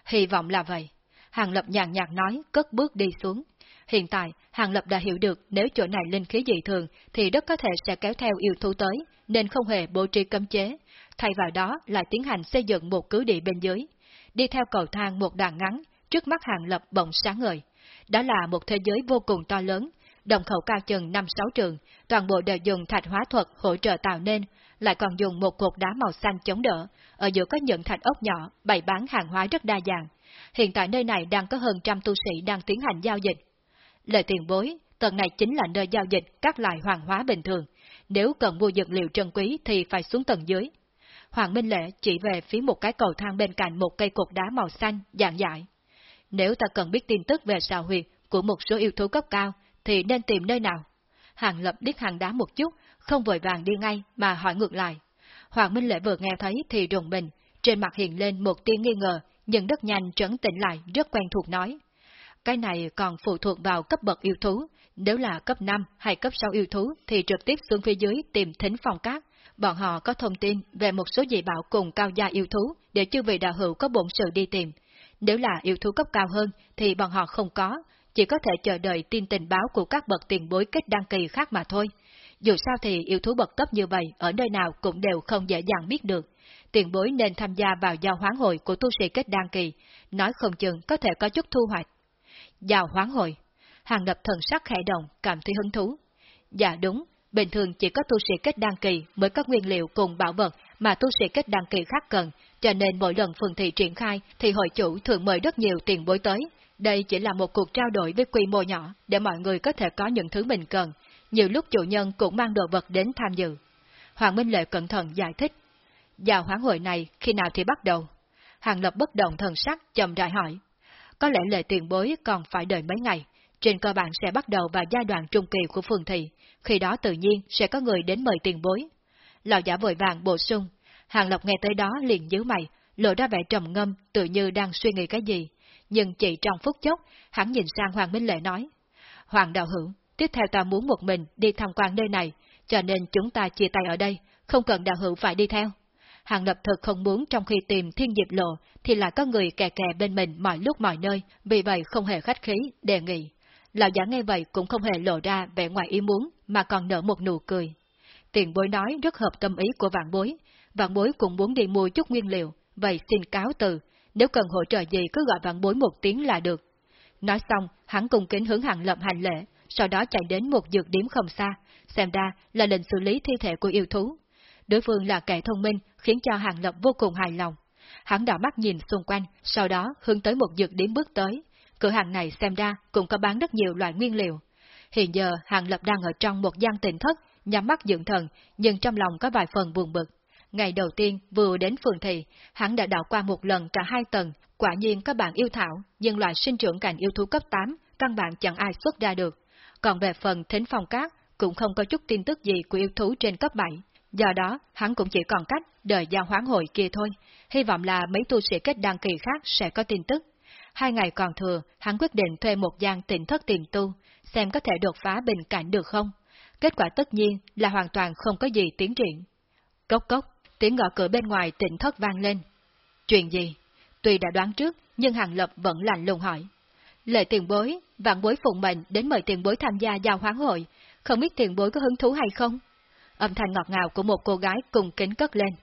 Hy vọng là vậy. Hàng Lập nhàn nhạt nói, cất bước đi xuống. Hiện tại, Hàng Lập đã hiểu được nếu chỗ này linh khí dị thường thì đất có thể sẽ kéo theo yêu thú tới, nên không hề bố trí cấm chế. Thay vào đó lại tiến hành xây dựng một cứ địa bên dưới. Đi theo cầu thang một đoạn ngắn, trước mắt Hàng Lập bỗng sáng ngời. Đó là một thế giới vô cùng to lớn, đồng khẩu cao chừng 5-6 trường, toàn bộ đều dùng thạch hóa thuật hỗ trợ tạo nên, lại còn dùng một cột đá màu xanh chống đỡ, ở giữa có những thạch ốc nhỏ, bày bán hàng hóa rất đa dạng. Hiện tại nơi này đang có hơn trăm tu sĩ đang tiến hành giao dịch. Lời tiền bối, tầng này chính là nơi giao dịch các loại hoàng hóa bình thường, nếu cần mua dược liệu trân quý thì phải xuống tầng dưới. Hoàng Minh Lệ chỉ về phía một cái cầu thang bên cạnh một cây cột đá màu xanh, dạng dại. Nếu ta cần biết tin tức về xào huyệt của một số yêu thú cấp cao, thì nên tìm nơi nào? Hàng lập điếc hàng đá một chút, không vội vàng đi ngay mà hỏi ngược lại. Hoàng Minh Lệ vừa nghe thấy thì rùng mình, trên mặt hiện lên một tia nghi ngờ, nhưng rất nhanh trấn tĩnh lại rất quen thuộc nói. Cái này còn phụ thuộc vào cấp bậc yêu thú, nếu là cấp 5 hay cấp 6 yêu thú thì trực tiếp xuống phía dưới tìm thính phòng cát. Bọn họ có thông tin về một số dị bảo cùng cao gia yêu thú để chư vị đạo hữu có bổn sự đi tìm. Nếu là yêu thú cấp cao hơn thì bọn họ không có, chỉ có thể chờ đợi tin tình báo của các bậc tiền bối kết đăng kỳ khác mà thôi. Dù sao thì yêu thú bậc cấp như vậy ở nơi nào cũng đều không dễ dàng biết được. Tiền bối nên tham gia vào giao hoán hội của tu sĩ kết đăng kỳ, nói không chừng có thể có chút thu hoạch. Giao hoán hội. Hàng lập thần sắc khẽ động, cảm thấy hứng thú. Dạ đúng, bình thường chỉ có tu sĩ kết đăng kỳ mới có nguyên liệu cùng bảo vật mà tu sĩ kết đăng kỳ khác cần, cho nên mỗi lần phường thị triển khai thì hội chủ thường mời rất nhiều tiền bối tới. Đây chỉ là một cuộc trao đổi với quy mô nhỏ để mọi người có thể có những thứ mình cần. Nhiều lúc chủ nhân cũng mang đồ vật đến tham dự. Hoàng Minh Lệ cẩn thận giải thích. Giao hoán hội này khi nào thì bắt đầu? Hàng Lập bất động thần sắc chậm rãi hỏi. Có lẽ lệ tiền bối còn phải đợi mấy ngày, trên cơ bản sẽ bắt đầu vào giai đoạn trung kỳ của phường thị, khi đó tự nhiên sẽ có người đến mời tiền bối. Lão giả vội vàng bổ sung, Hàng Lộc nghe tới đó liền nhíu mày, lộ ra vẻ trầm ngâm, tự như đang suy nghĩ cái gì. Nhưng chỉ trong phút chốc, hắn nhìn sang Hoàng Minh Lệ nói, Hoàng đạo hữu, tiếp theo ta muốn một mình đi tham quan nơi này, cho nên chúng ta chia tay ở đây, không cần đạo hữu phải đi theo. Hàng Lập thực không muốn trong khi tìm thiên diệp lộ thì lại có người kè kè bên mình mọi lúc mọi nơi, vì vậy không hề khách khí, đề nghị. Lão giả nghe vậy cũng không hề lộ ra vẻ ngoài ý muốn, mà còn nở một nụ cười. Tiền bối nói rất hợp tâm ý của vạn bối, vạn bối cũng muốn đi mua chút nguyên liệu, vậy xin cáo từ, nếu cần hỗ trợ gì cứ gọi vạn bối một tiếng là được. Nói xong, hắn cùng kính hướng hàng lập hành lễ, sau đó chạy đến một dược điểm không xa, xem ra là lệnh xử lý thi thể của yêu thú. Đối phương là kẻ thông minh, khiến cho hàng lập vô cùng hài lòng. Hắn đảo mắt nhìn xung quanh, sau đó hướng tới một dược điểm bước tới. Cửa hàng này xem ra cũng có bán rất nhiều loại nguyên liệu. Hiện giờ hàng lập đang ở trong một gian tỉnh thất, nhắm mắt dưỡng thần, nhưng trong lòng có vài phần buồn bực. Ngày đầu tiên vừa đến phường thị, hắn đã đảo qua một lần cả hai tầng, quả nhiên có bạn yêu thảo, nhưng loại sinh trưởng cảnh yêu thú cấp 8, căn bản chẳng ai xuất ra được. Còn về phần thính phong cát, cũng không có chút tin tức gì của yêu thú trên cấp 7. Do đó, hắn cũng chỉ còn cách đợi giao hoán hội kia thôi, hy vọng là mấy tu sĩ kết đăng kỳ khác sẽ có tin tức. Hai ngày còn thừa, hắn quyết định thuê một gian tỉnh thất tiền tu, xem có thể đột phá bình cảnh được không. Kết quả tất nhiên là hoàn toàn không có gì tiến triển. Cốc cốc, tiếng gõ cửa bên ngoài tỉnh thất vang lên. Chuyện gì? Tuy đã đoán trước, nhưng Hàng Lập vẫn lạnh lùng hỏi. Lệ tiền bối, vạn bối phụng mệnh đến mời tiền bối tham gia giao hoán hội, không biết tiền bối có hứng thú hay không? Âm thanh ngọt ngào của một cô gái cùng kính cất lên.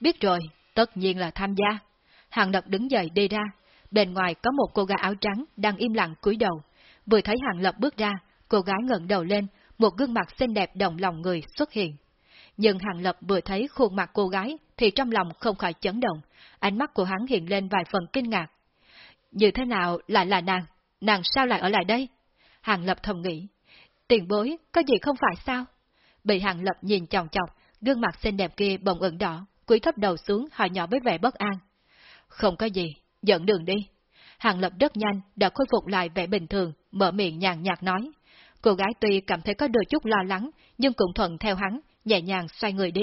Biết rồi, tất nhiên là tham gia. Hàng Lập đứng dậy đi ra, bên ngoài có một cô gái áo trắng đang im lặng cúi đầu. Vừa thấy Hàng Lập bước ra, cô gái ngẩng đầu lên, một gương mặt xinh đẹp đồng lòng người xuất hiện. Nhưng Hàng Lập vừa thấy khuôn mặt cô gái thì trong lòng không khỏi chấn động, ánh mắt của hắn hiện lên vài phần kinh ngạc. Như thế nào lại là nàng? Nàng sao lại ở lại đây? Hàng Lập thầm nghĩ. Tiền bối, có gì không phải sao? Bị Hàng Lập nhìn chòng chọc, gương mặt xinh đẹp kia bỗng ửng đỏ, cúi thấp đầu xuống hỏi nhỏ với vẻ bất an. Không có gì, dẫn đường đi. Hàng Lập rất nhanh đã khôi phục lại vẻ bình thường, mở miệng nhàn nhạt nói. Cô gái tuy cảm thấy có đôi chút lo lắng, nhưng cũng thuận theo hắn, nhẹ nhàng xoay người đi.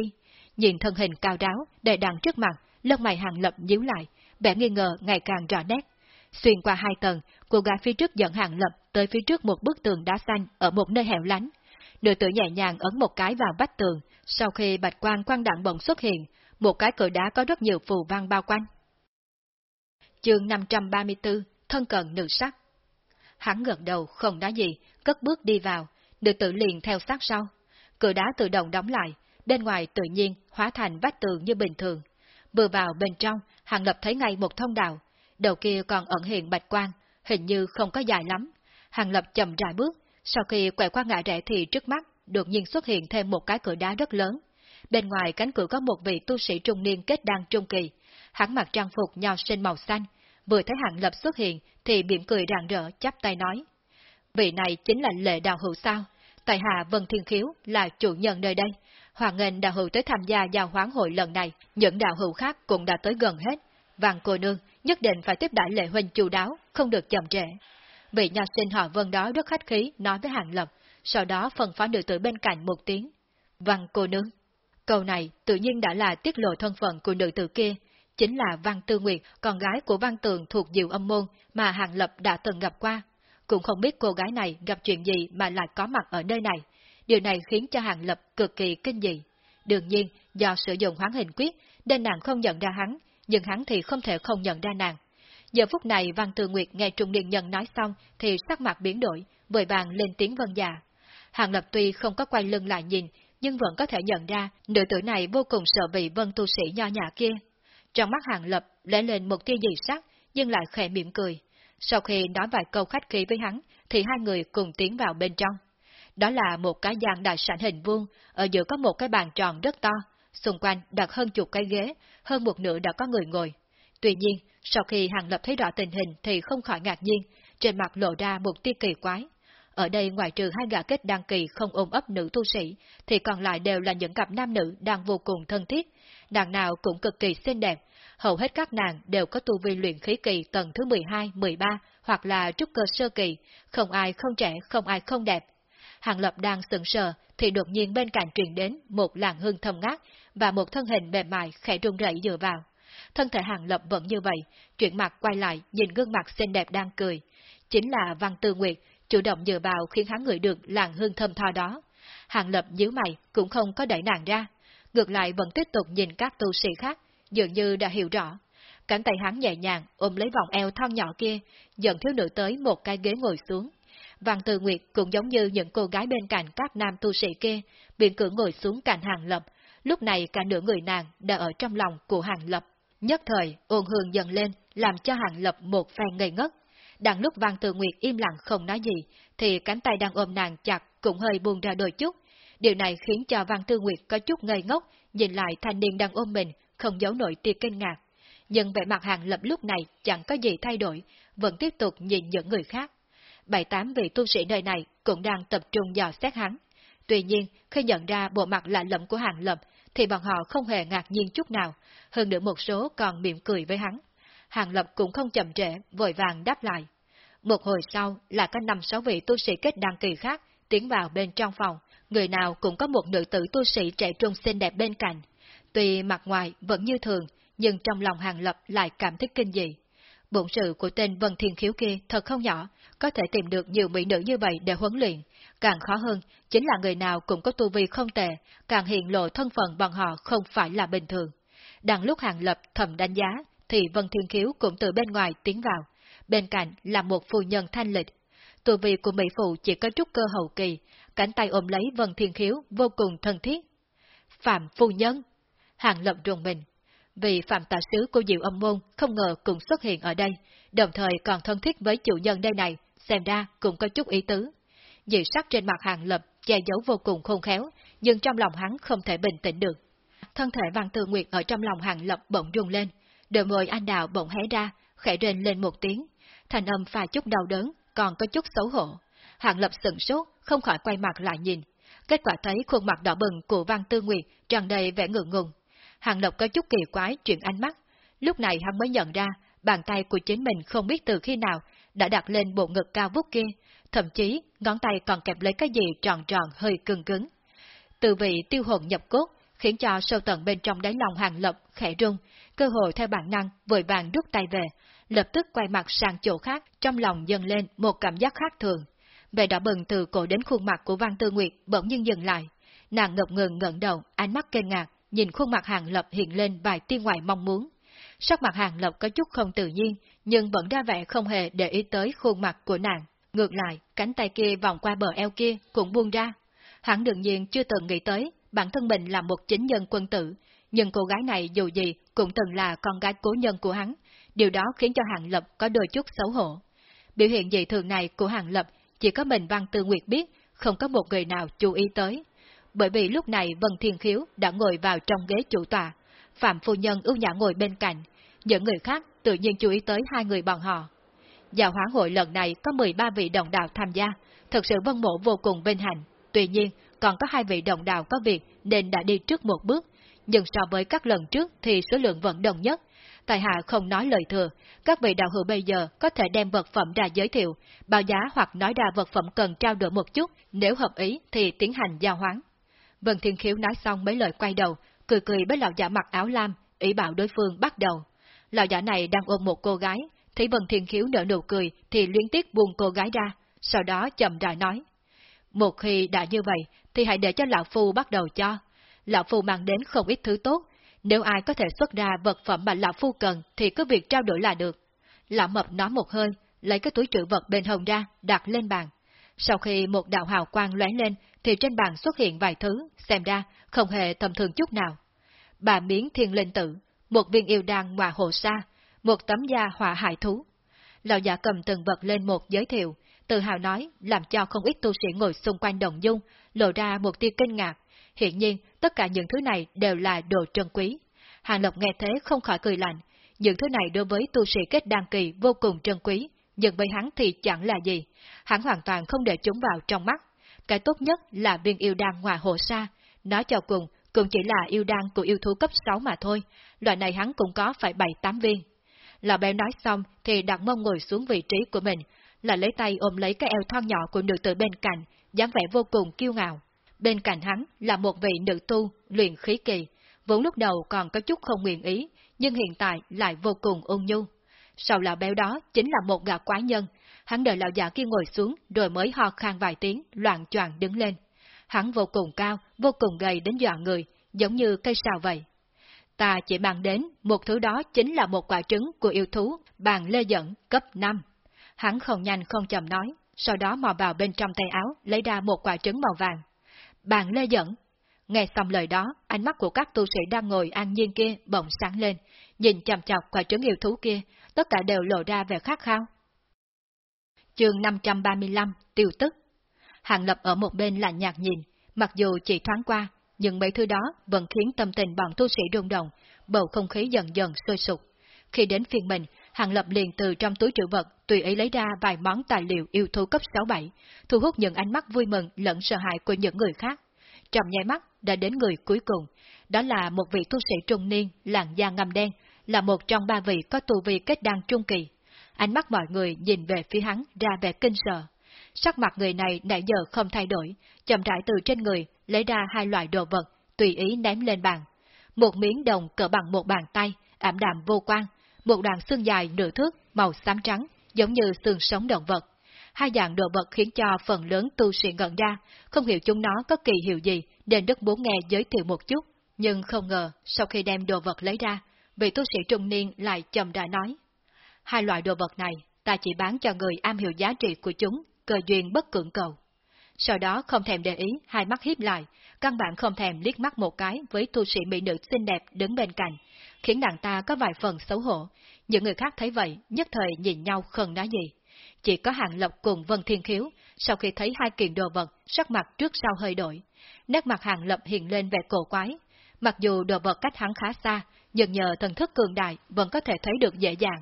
Nhìn thân hình cao ráo, đệ đằng trước mặt, lông mày Hàng Lập nhíu lại, vẻ nghi ngờ ngày càng rõ nét. Xuyên qua hai tầng, cô gái phía trước dẫn Hàng Lập tới phía trước một bức tường đá xanh ở một nơi hẻo lánh. Nữ tử nhẹ nhàng ấn một cái vào vách tường, sau khi bạch quang quang đạn bỗng xuất hiện, một cái cửa đá có rất nhiều phù văn bao quanh. Chương 534, thân cận nữ sắc. Hắn gật đầu không nói gì, cất bước đi vào, nữ tử liền theo sát sau. Cửa đá tự động đóng lại, bên ngoài tự nhiên hóa thành vách tường như bình thường. Vừa vào bên trong, Hàng Lập thấy ngay một thông đạo, đầu kia còn ẩn hiện bạch quang, hình như không có dài lắm. Hàng Lập chậm rãi bước, sau khi quẹo qua ngã rẽ thì trước mắt, đột nhiên xuất hiện thêm một cái cửa đá rất lớn. Bên ngoài cánh cửa có một vị tu sĩ trung niên kết đăng trung kỳ, hắn mặc trang phục nho sinh màu xanh, vừa thấy Hàng Lập xuất hiện thì mỉm cười rạng rỡ chắp tay nói. Vị này chính là lệ đào hữu sao? Tại hạ Vân Thiên Khiếu là chủ nhân nơi đây. Hoàng nghênh đạo hữu tới tham gia giao hoán hội lần này, những đạo hữu khác cũng đã tới gần hết. Vàng cô nương nhất định phải tiếp đãi lệ huynh chu đáo, không được chậm trễ. Vị nhà sinh họ Vân đó rất khách khí nói với Hàng Lập, sau đó phân phó nữ tử bên cạnh một tiếng. Văn cô nương. Câu này tự nhiên đã là tiết lộ thân phận của nữ tử kia, chính là Văn Tư Nguyệt, con gái của Văn Tường thuộc Diệu Âm Môn mà Hàng Lập đã từng gặp qua. Cũng không biết cô gái này gặp chuyện gì mà lại có mặt ở nơi này. Điều này khiến cho Hàng Lập cực kỳ kinh dị. Đương nhiên, do sử dụng hoán hình quyết, nên nàng không nhận ra hắn, nhưng hắn thì không thể không nhận ra nàng. Giờ phút này Văn Tư Nguyệt nghe Trung Niên Nhân nói xong thì sắc mặt biến đổi, vội vàng lên tiếng vân dạ. Hàng Lập tuy không có quay lưng lại nhìn, nhưng vẫn có thể nhận ra nữ tử này vô cùng sợ vị vân tu sĩ nho nhã kia. Trong mắt Hàng Lập lẽ lên một tia dị sắc, nhưng lại khẽ mỉm cười. Sau khi nói vài câu khách khí với hắn, thì hai người cùng tiến vào bên trong. Đó là một cái gian đại sảnh hình vuông, ở giữa có một cái bàn tròn rất to, xung quanh đặt hơn chục cái ghế, hơn một nửa đã có người ngồi. Tuy nhiên, sau khi Hàng Lập thấy rõ tình hình thì không khỏi ngạc nhiên, trên mặt lộ ra một tia kỳ quái. Ở đây ngoài trừ hai gã kết đăng kỳ không ôm ấp nữ tu sĩ, thì còn lại đều là những cặp nam nữ đang vô cùng thân thiết. Nàng nào cũng cực kỳ xinh đẹp, hầu hết các nàng đều có tu vi luyện khí kỳ tầng thứ 12, 13 hoặc là trúc cơ sơ kỳ, không ai không trẻ, không ai không đẹp. Hàng Lập đang sững sờ thì đột nhiên bên cạnh truyền đến một làn hương thơm ngát và một thân hình mềm mại khẽ run rẩy dựa vào. Thân thể Hàng Lập vẫn như vậy, chuyển mặt quay lại nhìn gương mặt xinh đẹp đang cười. Chính là Văn Tư Nguyệt, chủ động dựa vào khiến hắn ngửi được làn hương thơm tho đó. Hàng Lập nhíu mày cũng không có đẩy nàng ra. ngược lại vẫn tiếp tục nhìn các tu sĩ khác, dường như đã hiểu rõ. Cánh tay hắn nhẹ nhàng ôm lấy vòng eo thon nhỏ kia, dẫn thiếu nữ tới một cái ghế ngồi xuống. Vàng Từ Nguyệt cũng giống như những cô gái bên cạnh các nam tu sĩ kia, biện cưỡng ngồi xuống cạnh hàng lập, lúc này cả nửa người nàng đã ở trong lòng của hàng lập. Nhất thời, ôn hương dần lên, làm cho hàng lập một phen ngây ngất. Đang lúc Vàng Từ Nguyệt im lặng không nói gì, thì cánh tay đang ôm nàng chặt cũng hơi buông ra đôi chút. Điều này khiến cho Vàng Tư Nguyệt có chút ngây ngốc, nhìn lại thanh niên đang ôm mình, không giấu nổi tia kinh ngạc. Nhưng vẻ mặt hàng lập lúc này chẳng có gì thay đổi, vẫn tiếp tục nhìn những người khác. Bảy tám vị tu sĩ nơi này cũng đang tập trung dò xét hắn. Tuy nhiên, khi nhận ra bộ mặt lạ lẫm của hàng lập, thì bọn họ không hề ngạc nhiên chút nào, hơn nữa một số còn mỉm cười với hắn. Hàng lập cũng không chậm trễ, vội vàng đáp lại. Một hồi sau là có năm sáu vị tu sĩ kết đăng kỳ khác tiến vào bên trong phòng, người nào cũng có một nữ tử tu sĩ trẻ trung xinh đẹp bên cạnh. Tuy mặt ngoài vẫn như thường, nhưng trong lòng hàng lập lại cảm thấy kinh dị. Bụng sự của tên Vân Thiên Khiếu kia thật không nhỏ, có thể tìm được nhiều mỹ nữ như vậy để huấn luyện. Càng khó hơn, chính là người nào cũng có tu vi không tệ, càng hiện lộ thân phận bọn họ không phải là bình thường. Đang lúc hàng lập thầm đánh giá, thì Vân Thiên Khiếu cũng từ bên ngoài tiến vào. Bên cạnh là một phu nhân thanh lịch. Tu vi của Mỹ Phụ chỉ có chút cơ hậu kỳ, cánh tay ôm lấy Vân Thiên Khiếu vô cùng thân thiết. Phạm phu nhân! Hàng lập rùng mình. Vì Phạm tà sứ của Diệu Âm Môn không ngờ cũng xuất hiện ở đây, đồng thời còn thân thiết với chủ nhân đây này, xem ra cũng có chút ý tứ. Dị sắc trên mặt hàng lập che giấu vô cùng khôn khéo, nhưng trong lòng hắn không thể bình tĩnh được. Thân thể Văn Tư Nguyệt ở trong lòng hàng lập bỗng rung lên, đôi môi anh đào bỗng hé ra, khẽ rên lên một tiếng, thành âm pha chút đau đớn, còn có chút xấu hổ. Hàng lập sừng sốt, không khỏi quay mặt lại nhìn. Kết quả thấy khuôn mặt đỏ bừng của Văn Tư Nguyệt tràn đầy vẻ ngượng ngùng. Hàng lộc có chút kỳ quái chuyện ánh mắt. Lúc này hắn mới nhận ra, bàn tay của chính mình không biết từ khi nào đã đặt lên bộ ngực cao vút kia, thậm chí ngón tay còn kẹp lấy cái gì tròn tròn hơi cứng cứng. Từ vị tiêu hồn nhập cốt, khiến cho sâu tận bên trong đáy lòng hàng lộc khẽ rung, cơ hội theo bản năng vội vàng rút tay về, lập tức quay mặt sang chỗ khác, trong lòng dâng lên một cảm giác khác thường. Vẻ đỏ bừng từ cổ đến khuôn mặt của Văn Tư Nguyệt bỗng nhiên dừng lại. Nàng ngập ngừng ngẩng đầu, ánh mắt kinh ngạc, nhìn khuôn mặt hàng lập hiện lên vài tia ngoài mong muốn. Sắc mặt hàng lập có chút không tự nhiên, nhưng vẫn ra vẻ không hề để ý tới khuôn mặt của nàng. Ngược lại, cánh tay kia vòng qua bờ eo kia cũng buông ra. Hắn đương nhiên chưa từng nghĩ tới bản thân mình là một chính nhân quân tử, nhưng cô gái này dù gì cũng từng là con gái cố nhân của hắn, điều đó khiến cho Hàng Lập có đôi chút xấu hổ. Biểu hiện dị thường này của Hàng Lập chỉ có mình Văn Tư Nguyệt biết, không có một người nào chú ý tới. Bởi vì lúc này Vân Thiên Khiếu đã ngồi vào trong ghế chủ tòa, Phạm Phu Nhân ưu nhã ngồi bên cạnh, những người khác tự nhiên chú ý tới hai người bọn họ. Giáo hóa hội lần này có 13 vị đồng đạo tham gia, thật sự vân mộ vô cùng bên hạnh. Tuy nhiên, còn có hai vị đồng đạo có việc nên đã đi trước một bước, nhưng so với các lần trước thì số lượng vẫn đồng nhất. Tài hạ không nói lời thừa, các vị đạo hữu bây giờ có thể đem vật phẩm ra giới thiệu, báo giá hoặc nói ra vật phẩm cần trao đổi một chút, nếu hợp ý thì tiến hành giao hoán. Vân Thiên Khiếu nói xong mấy lời quay đầu, cười cười với lão giả mặc áo lam, ý bảo đối phương bắt đầu. Lão giả này đang ôm một cô gái, thấy Vân Thiên Khiếu nở nụ cười thì liên tiếp buông cô gái ra, sau đó chậm rãi nói. Một khi đã như vậy, thì hãy để cho Lão Phu bắt đầu cho. Lão Phu mang đến không ít thứ tốt, nếu ai có thể xuất ra vật phẩm mà Lão Phu cần thì cứ việc trao đổi là được. Lão Mập nói một hơi, lấy cái túi trữ vật bên hông ra, đặt lên bàn. Sau khi một đạo hào quang lóe lên, thì trên bàn xuất hiện vài thứ, xem ra không hề tầm thường chút nào. Bà miếng thiên linh tử, một viên yêu đan ngọa hồ sa, một tấm da hỏa hải thú. Lão giả cầm từng vật lên một giới thiệu, tự hào nói, làm cho không ít tu sĩ ngồi xung quanh đồng dung, lộ ra một tia kinh ngạc. Hiện nhiên, tất cả những thứ này đều là đồ trân quý. Hàng Lộc nghe thế không khỏi cười lạnh. Những thứ này đối với tu sĩ kết đăng kỳ vô cùng trân quý, nhưng với hắn thì chẳng là gì. Hắn hoàn toàn không để chúng vào trong mắt. Cái tốt nhất là viên yêu đan ngoài hồ sa. Nói cho cùng, cũng chỉ là yêu đan của yêu thú cấp 6 mà thôi. Loại này hắn cũng có phải 7-8 viên. Lão bé nói xong thì đặt mông ngồi xuống vị trí của mình, là lấy tay ôm lấy cái eo thon nhỏ của nữ tử bên cạnh, dáng vẻ vô cùng kiêu ngạo. Bên cạnh hắn là một vị nữ tu, luyện khí kỳ, vốn lúc đầu còn có chút không nguyện ý, nhưng hiện tại lại vô cùng ôn nhu. Sau lão béo đó chính là một gã quái nhân, hắn đợi lão già kia ngồi xuống rồi mới ho khan vài tiếng, loạn choạng đứng lên. Hắn vô cùng cao, vô cùng gầy đến dọa người, giống như cây sào vậy. Ta chỉ mang đến một thứ đó chính là một quả trứng của yêu thú bàn lê dẫn cấp 5. Hắn không nhanh không chậm nói, sau đó mò vào bên trong tay áo lấy ra một quả trứng màu vàng. Bàn lê dẫn. Nghe xong lời đó, ánh mắt của các tu sĩ đang ngồi an nhiên kia bỗng sáng lên, nhìn chằm chọc quả trứng yêu thú kia, tất cả đều lộ ra vẻ khát khao. Chương 535 Tiêu tức Hàng Lập ở một bên là nhạt nhìn, mặc dù chỉ thoáng qua, nhưng mấy thứ đó vẫn khiến tâm tình bọn tu sĩ rung động, bầu không khí dần dần sôi sục. Khi đến phiên mình, Hàng Lập liền từ trong túi trữ vật tùy ý lấy ra vài món tài liệu yêu thú cấp 6-7, thu hút những ánh mắt vui mừng lẫn sợ hãi của những người khác. Trong nháy mắt đã đến người cuối cùng, đó là một vị tu sĩ trung niên, làn da ngầm đen, là một trong ba vị có tu vi kết đan trung kỳ. Ánh mắt mọi người nhìn về phía hắn ra vẻ kinh sợ. Sắc mặt người này nãy giờ không thay đổi, chậm rãi từ trên người lấy ra hai loại đồ vật, tùy ý ném lên bàn. Một miếng đồng cỡ bằng một bàn tay, ảm đạm vô quan, một đoạn xương dài nửa thước, màu xám trắng, giống như xương sống động vật. Hai dạng đồ vật khiến cho phần lớn tu sĩ ngẩn ra, không hiểu chúng nó có kỳ hiệu gì, nên rất muốn nghe giới thiệu một chút. Nhưng không ngờ, sau khi đem đồ vật lấy ra, vị tu sĩ trung niên lại chậm đã nói. Hai loại đồ vật này, ta chỉ bán cho người am hiểu giá trị của chúng, cơ duyên bất cưỡng cầu. Sau đó không thèm để ý, hai mắt hiếp lại, căn bản không thèm liếc mắt một cái với tu sĩ mỹ nữ xinh đẹp đứng bên cạnh, khiến nàng ta có vài phần xấu hổ. Những người khác thấy vậy, nhất thời nhìn nhau không nói gì. Chỉ có hạng lộc cùng Vân Thiên Khiếu, sau khi thấy hai kiện đồ vật, sắc mặt trước sau hơi đổi. Nét mặt Hàng Lập hiện lên vẻ cổ quái. Mặc dù đồ vật cách hắn khá xa, nhưng nhờ thần thức cường đại vẫn có thể thấy được dễ dàng.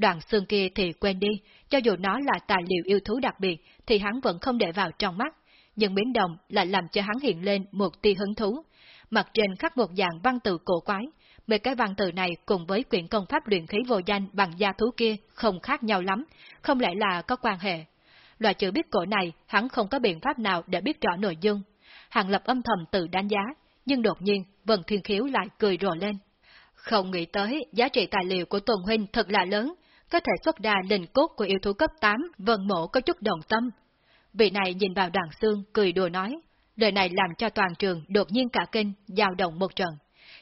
Đoạn xương kia thì quên đi, cho dù nó là tài liệu yêu thú đặc biệt thì hắn vẫn không để vào trong mắt, nhưng biến động lại làm cho hắn hiện lên một tia hứng thú. Mặt trên khắc một dạng văn tự cổ quái, mấy cái văn tự này cùng với quyển công pháp luyện khí vô danh bằng gia thú kia không khác nhau lắm, không lẽ là có quan hệ. Loại chữ biết cổ này hắn không có biện pháp nào để biết rõ nội dung. Hàng lập âm thầm tự đánh giá, nhưng đột nhiên Vân Thiên Khiếu lại cười rộ lên. Không nghĩ tới giá trị tài liệu của Tuần Huynh thật là lớn, có thể xuất ra linh cốt của yêu thú cấp 8, vân mộ có chút đồng tâm. Vị này nhìn vào đoàn xương, cười đùa nói, lời này làm cho toàn trường đột nhiên cả kinh, dao động một trận.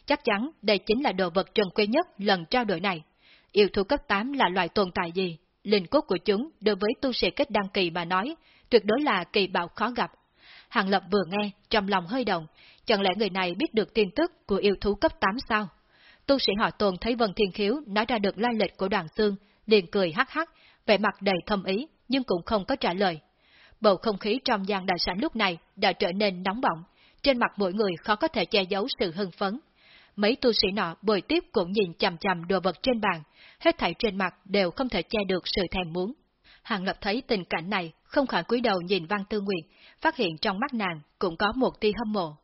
Chắc chắn đây chính là đồ vật trần quý nhất lần trao đổi này. Yêu thú cấp 8 là loại tồn tại gì? Linh cốt của chúng đối với tu sĩ kết đăng kỳ mà nói, tuyệt đối là kỳ bảo khó gặp. Hàng Lập vừa nghe, trong lòng hơi động, chẳng lẽ người này biết được tin tức của yêu thú cấp 8 sao? Tu sĩ họ tồn thấy Vân Thiên Khiếu nói ra được lai lịch của đoàn xương, liền cười hắc hắc, vẻ mặt đầy thâm ý, nhưng cũng không có trả lời. Bầu không khí trong gian đại sảnh lúc này đã trở nên nóng bỏng, trên mặt mỗi người khó có thể che giấu sự hưng phấn. Mấy tu sĩ nọ bồi tiếp cũng nhìn chằm chằm đồ vật trên bàn, hết thảy trên mặt đều không thể che được sự thèm muốn. Hàng Lập thấy tình cảnh này, không khỏi cúi đầu nhìn Văn Tư Nguyệt, phát hiện trong mắt nàng cũng có một tia hâm mộ.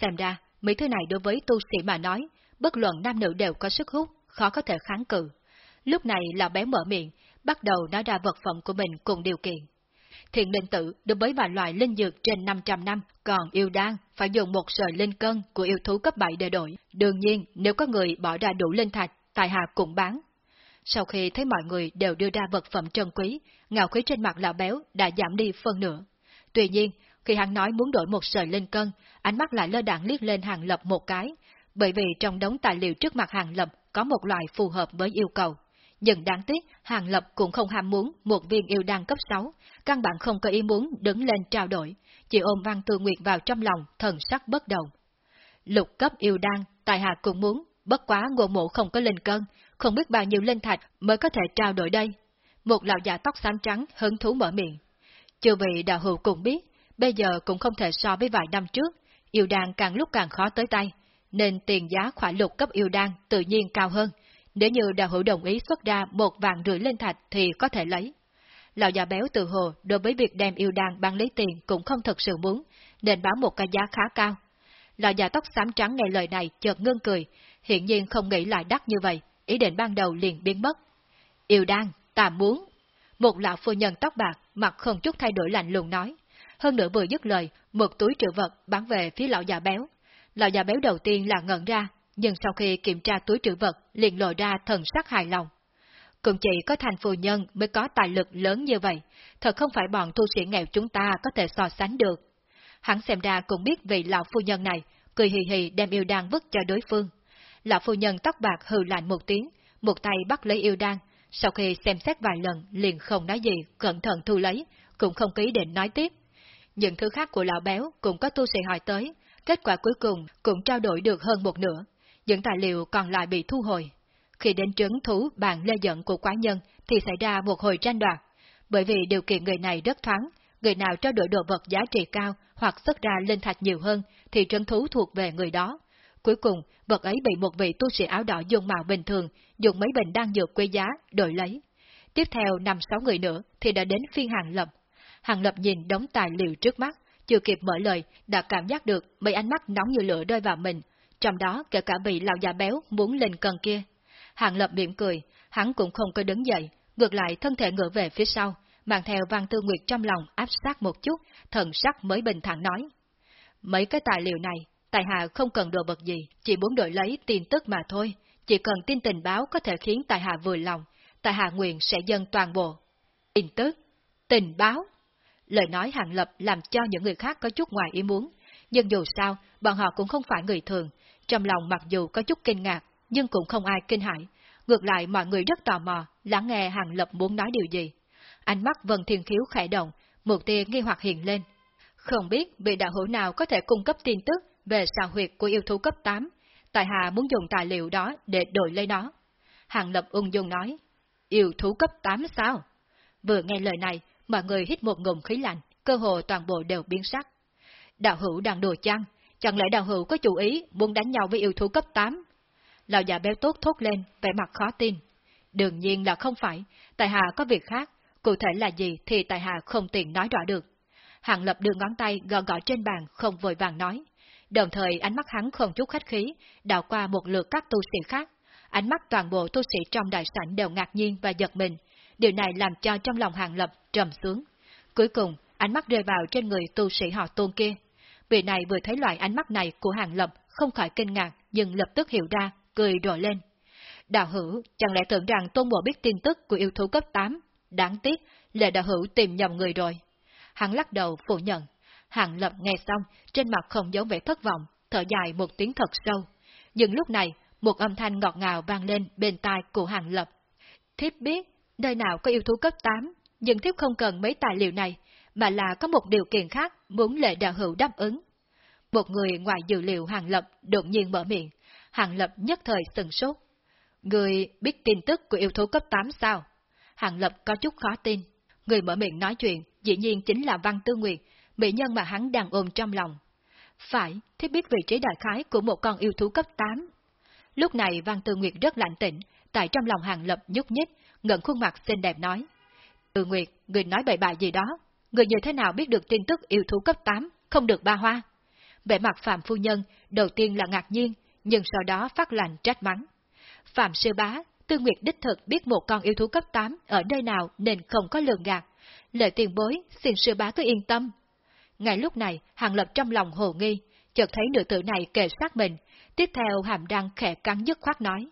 Xem ra, mấy thứ này đối với tu sĩ mà nói, bất luận nam nữ đều có sức hút, khó có thể kháng cự. Lúc này là bé mở miệng, bắt đầu nói ra vật phẩm của mình cùng điều kiện. Thiền linh tử đối với vài loại linh dược trên 500 năm, còn yêu đan phải dùng một sợi linh cân của yêu thú cấp 7 để đổi. Đương nhiên, nếu có người bỏ ra đủ linh thạch, tài hạ cũng bán. Sau khi thấy mọi người đều đưa ra vật phẩm trân quý, ngạo khí trên mặt lão béo đã giảm đi phân nửa. Tuy nhiên, khi hắn nói muốn đổi một sợi linh cân, ánh mắt lại lơ đạn liếc lên hàng lập một cái, bởi vì trong đống tài liệu trước mặt hàng lập có một loại phù hợp với yêu cầu. Nhưng đáng tiếc, Hàng Lập cũng không ham muốn một viên yêu đan cấp 6, căn bản không có ý muốn đứng lên trao đổi, chỉ ôm Văn Tư Nguyệt vào trong lòng, thần sắc bất động. Lục cấp yêu đan, tài hạ cũng muốn, bất quá ngộ mộ không có linh cân, không biết bao nhiêu linh thạch mới có thể trao đổi đây. Một lão già tóc xám trắng hứng thú mở miệng. Chưa vị đạo hữu cũng biết, bây giờ cũng không thể so với vài năm trước, yêu đan càng lúc càng khó tới tay, nên tiền giá khỏa lục cấp yêu đan tự nhiên cao hơn, nếu như đạo hữu đồng ý xuất ra một vạn rưỡi lên thạch thì có thể lấy. Lão già béo từ hồ đối với việc đem yêu đan bán lấy tiền cũng không thật sự muốn, nên báo một cái giá khá cao. Lão già tóc xám trắng nghe lời này chợt ngưng cười, hiện nhiên không nghĩ lại đắt như vậy, ý định ban đầu liền biến mất. Yêu đan, ta muốn. Một lão phu nhân tóc bạc, mặt không chút thay đổi lạnh lùng nói. Hơn nữa vừa dứt lời, một túi trữ vật bán về phía lão già béo. Lão già béo đầu tiên là ngẩn ra, nhưng sau khi kiểm tra túi trữ vật, liền lộ ra thần sắc hài lòng. Cũng chỉ có thành phu nhân mới có tài lực lớn như vậy, thật không phải bọn tu sĩ nghèo chúng ta có thể so sánh được. Hắn xem ra cũng biết vị lão phu nhân này, cười hì hì đem yêu đan vứt cho đối phương. Lão phu nhân tóc bạc hừ lạnh một tiếng, một tay bắt lấy yêu đan, sau khi xem xét vài lần liền không nói gì, cẩn thận thu lấy, cũng không ký định nói tiếp. Những thứ khác của lão béo cũng có tu sĩ hỏi tới, kết quả cuối cùng cũng trao đổi được hơn một nửa. Những tài liệu còn lại bị thu hồi. Khi đến trứng thú bàn lê giận của quái nhân thì xảy ra một hồi tranh đoạt. Bởi vì điều kiện người này rất thoáng, người nào trao đổi đồ vật giá trị cao hoặc xuất ra linh thạch nhiều hơn thì trấn thú thuộc về người đó. Cuối cùng, vật ấy bị một vị tu sĩ áo đỏ dùng màu bình thường, dùng mấy bình đan dược quý giá, đổi lấy. Tiếp theo năm sáu người nữa thì đã đến phiên hàng lập. Hàng lập nhìn đống tài liệu trước mắt, chưa kịp mở lời, đã cảm giác được mấy ánh mắt nóng như lửa rơi vào mình, trong đó kể cả vị lão già béo muốn lên cần kia. Hàng lập miệng cười, hắn cũng không có đứng dậy, ngược lại thân thể ngửa về phía sau, mang theo văn tư nguyệt trong lòng áp sát một chút, thần sắc mới bình thản nói. Mấy cái tài liệu này, tài hạ không cần đồ vật gì, chỉ muốn đổi lấy tin tức mà thôi, chỉ cần tin tình báo có thể khiến tài hạ vừa lòng, tài hạ nguyện sẽ dâng toàn bộ. Tin tức? Tình báo? Lời nói hàng lập làm cho những người khác có chút ngoài ý muốn, nhưng dù sao, bọn họ cũng không phải người thường, trong lòng mặc dù có chút kinh ngạc, nhưng cũng không ai kinh hãi. Ngược lại mọi người rất tò mò, lắng nghe hàng lập muốn nói điều gì. Ánh mắt Vân Thiên Khiếu khẽ động, một tia nghi hoặc hiện lên. Không biết vị đạo hữu nào có thể cung cấp tin tức về xào huyệt của yêu thú cấp 8, tại hạ muốn dùng tài liệu đó để đổi lấy nó. Hàng Lập ung dung nói, yêu thú cấp 8 sao? Vừa nghe lời này, mọi người hít một ngụm khí lạnh, cơ hồ toàn bộ đều biến sắc. Đạo hữu đang đùa chăng? Chẳng lẽ đạo hữu có chủ ý muốn đánh nhau với yêu thú cấp 8? Lão già béo tốt thốt lên, vẻ mặt khó tin. Đương nhiên là không phải, tại hạ có việc khác, cụ thể là gì thì tại hạ không tiện nói rõ được. Hàng lập đưa ngón tay gõ gõ trên bàn, không vội vàng nói. Đồng thời ánh mắt hắn không chút khách khí, đào qua một lượt các tu sĩ khác. Ánh mắt toàn bộ tu sĩ trong đại sảnh đều ngạc nhiên và giật mình. Điều này làm cho trong lòng hàng lập trầm xuống. Cuối cùng, ánh mắt rơi vào trên người tu sĩ họ tôn kia. Vị này vừa thấy loại ánh mắt này của hàng lập, không khỏi kinh ngạc, nhưng lập tức hiểu ra, cười rộ lên. Đạo hữu, chẳng lẽ tưởng rằng tôn bộ biết tin tức của yêu thú cấp 8? Đáng tiếc, lệ đạo hữu tìm nhầm người rồi. Hắn lắc đầu phủ nhận. Hàng lập nghe xong, trên mặt không giấu vẻ thất vọng, thở dài một tiếng thật sâu. Nhưng lúc này, một âm thanh ngọt ngào vang lên bên tai của hàng lập. Thiếp biết, nơi nào có yêu thú cấp 8, nhưng thiếp không cần mấy tài liệu này, mà là có một điều kiện khác muốn lệ đạo hữu đáp ứng. Một người ngoài dự liệu hàng lập đột nhiên mở miệng, hàng lập nhất thời sừng sốt. Người biết tin tức của yêu thú cấp 8 sao? Hàng lập có chút khó tin. Người mở miệng nói chuyện dĩ nhiên chính là Văn Tư Nguyệt, mỹ nhân mà hắn đang ôm trong lòng. Phải, thế biết vị trí đại khái của một con yêu thú cấp 8. Lúc này Văn Tư Nguyệt rất lạnh tĩnh, tại trong lòng hàng lập nhúc nhích, ngẩn khuôn mặt xinh đẹp nói. Tư Nguyệt, người nói bậy bạ gì đó, người như thế nào biết được tin tức yêu thú cấp 8, không được ba hoa? Vẻ mặt Phạm Phu Nhân đầu tiên là ngạc nhiên, nhưng sau đó phát lành trách mắng. Phạm Sư Bá, Tư Nguyệt đích thực biết một con yêu thú cấp 8 ở nơi nào nên không có lường gạt. Lời tiền bối, xin Sư Bá cứ yên tâm. Ngay lúc này, Hàng Lập trong lòng hồ nghi, chợt thấy nữ tử này kề sát mình, tiếp theo hàm đang khẽ cắn dứt khoát nói.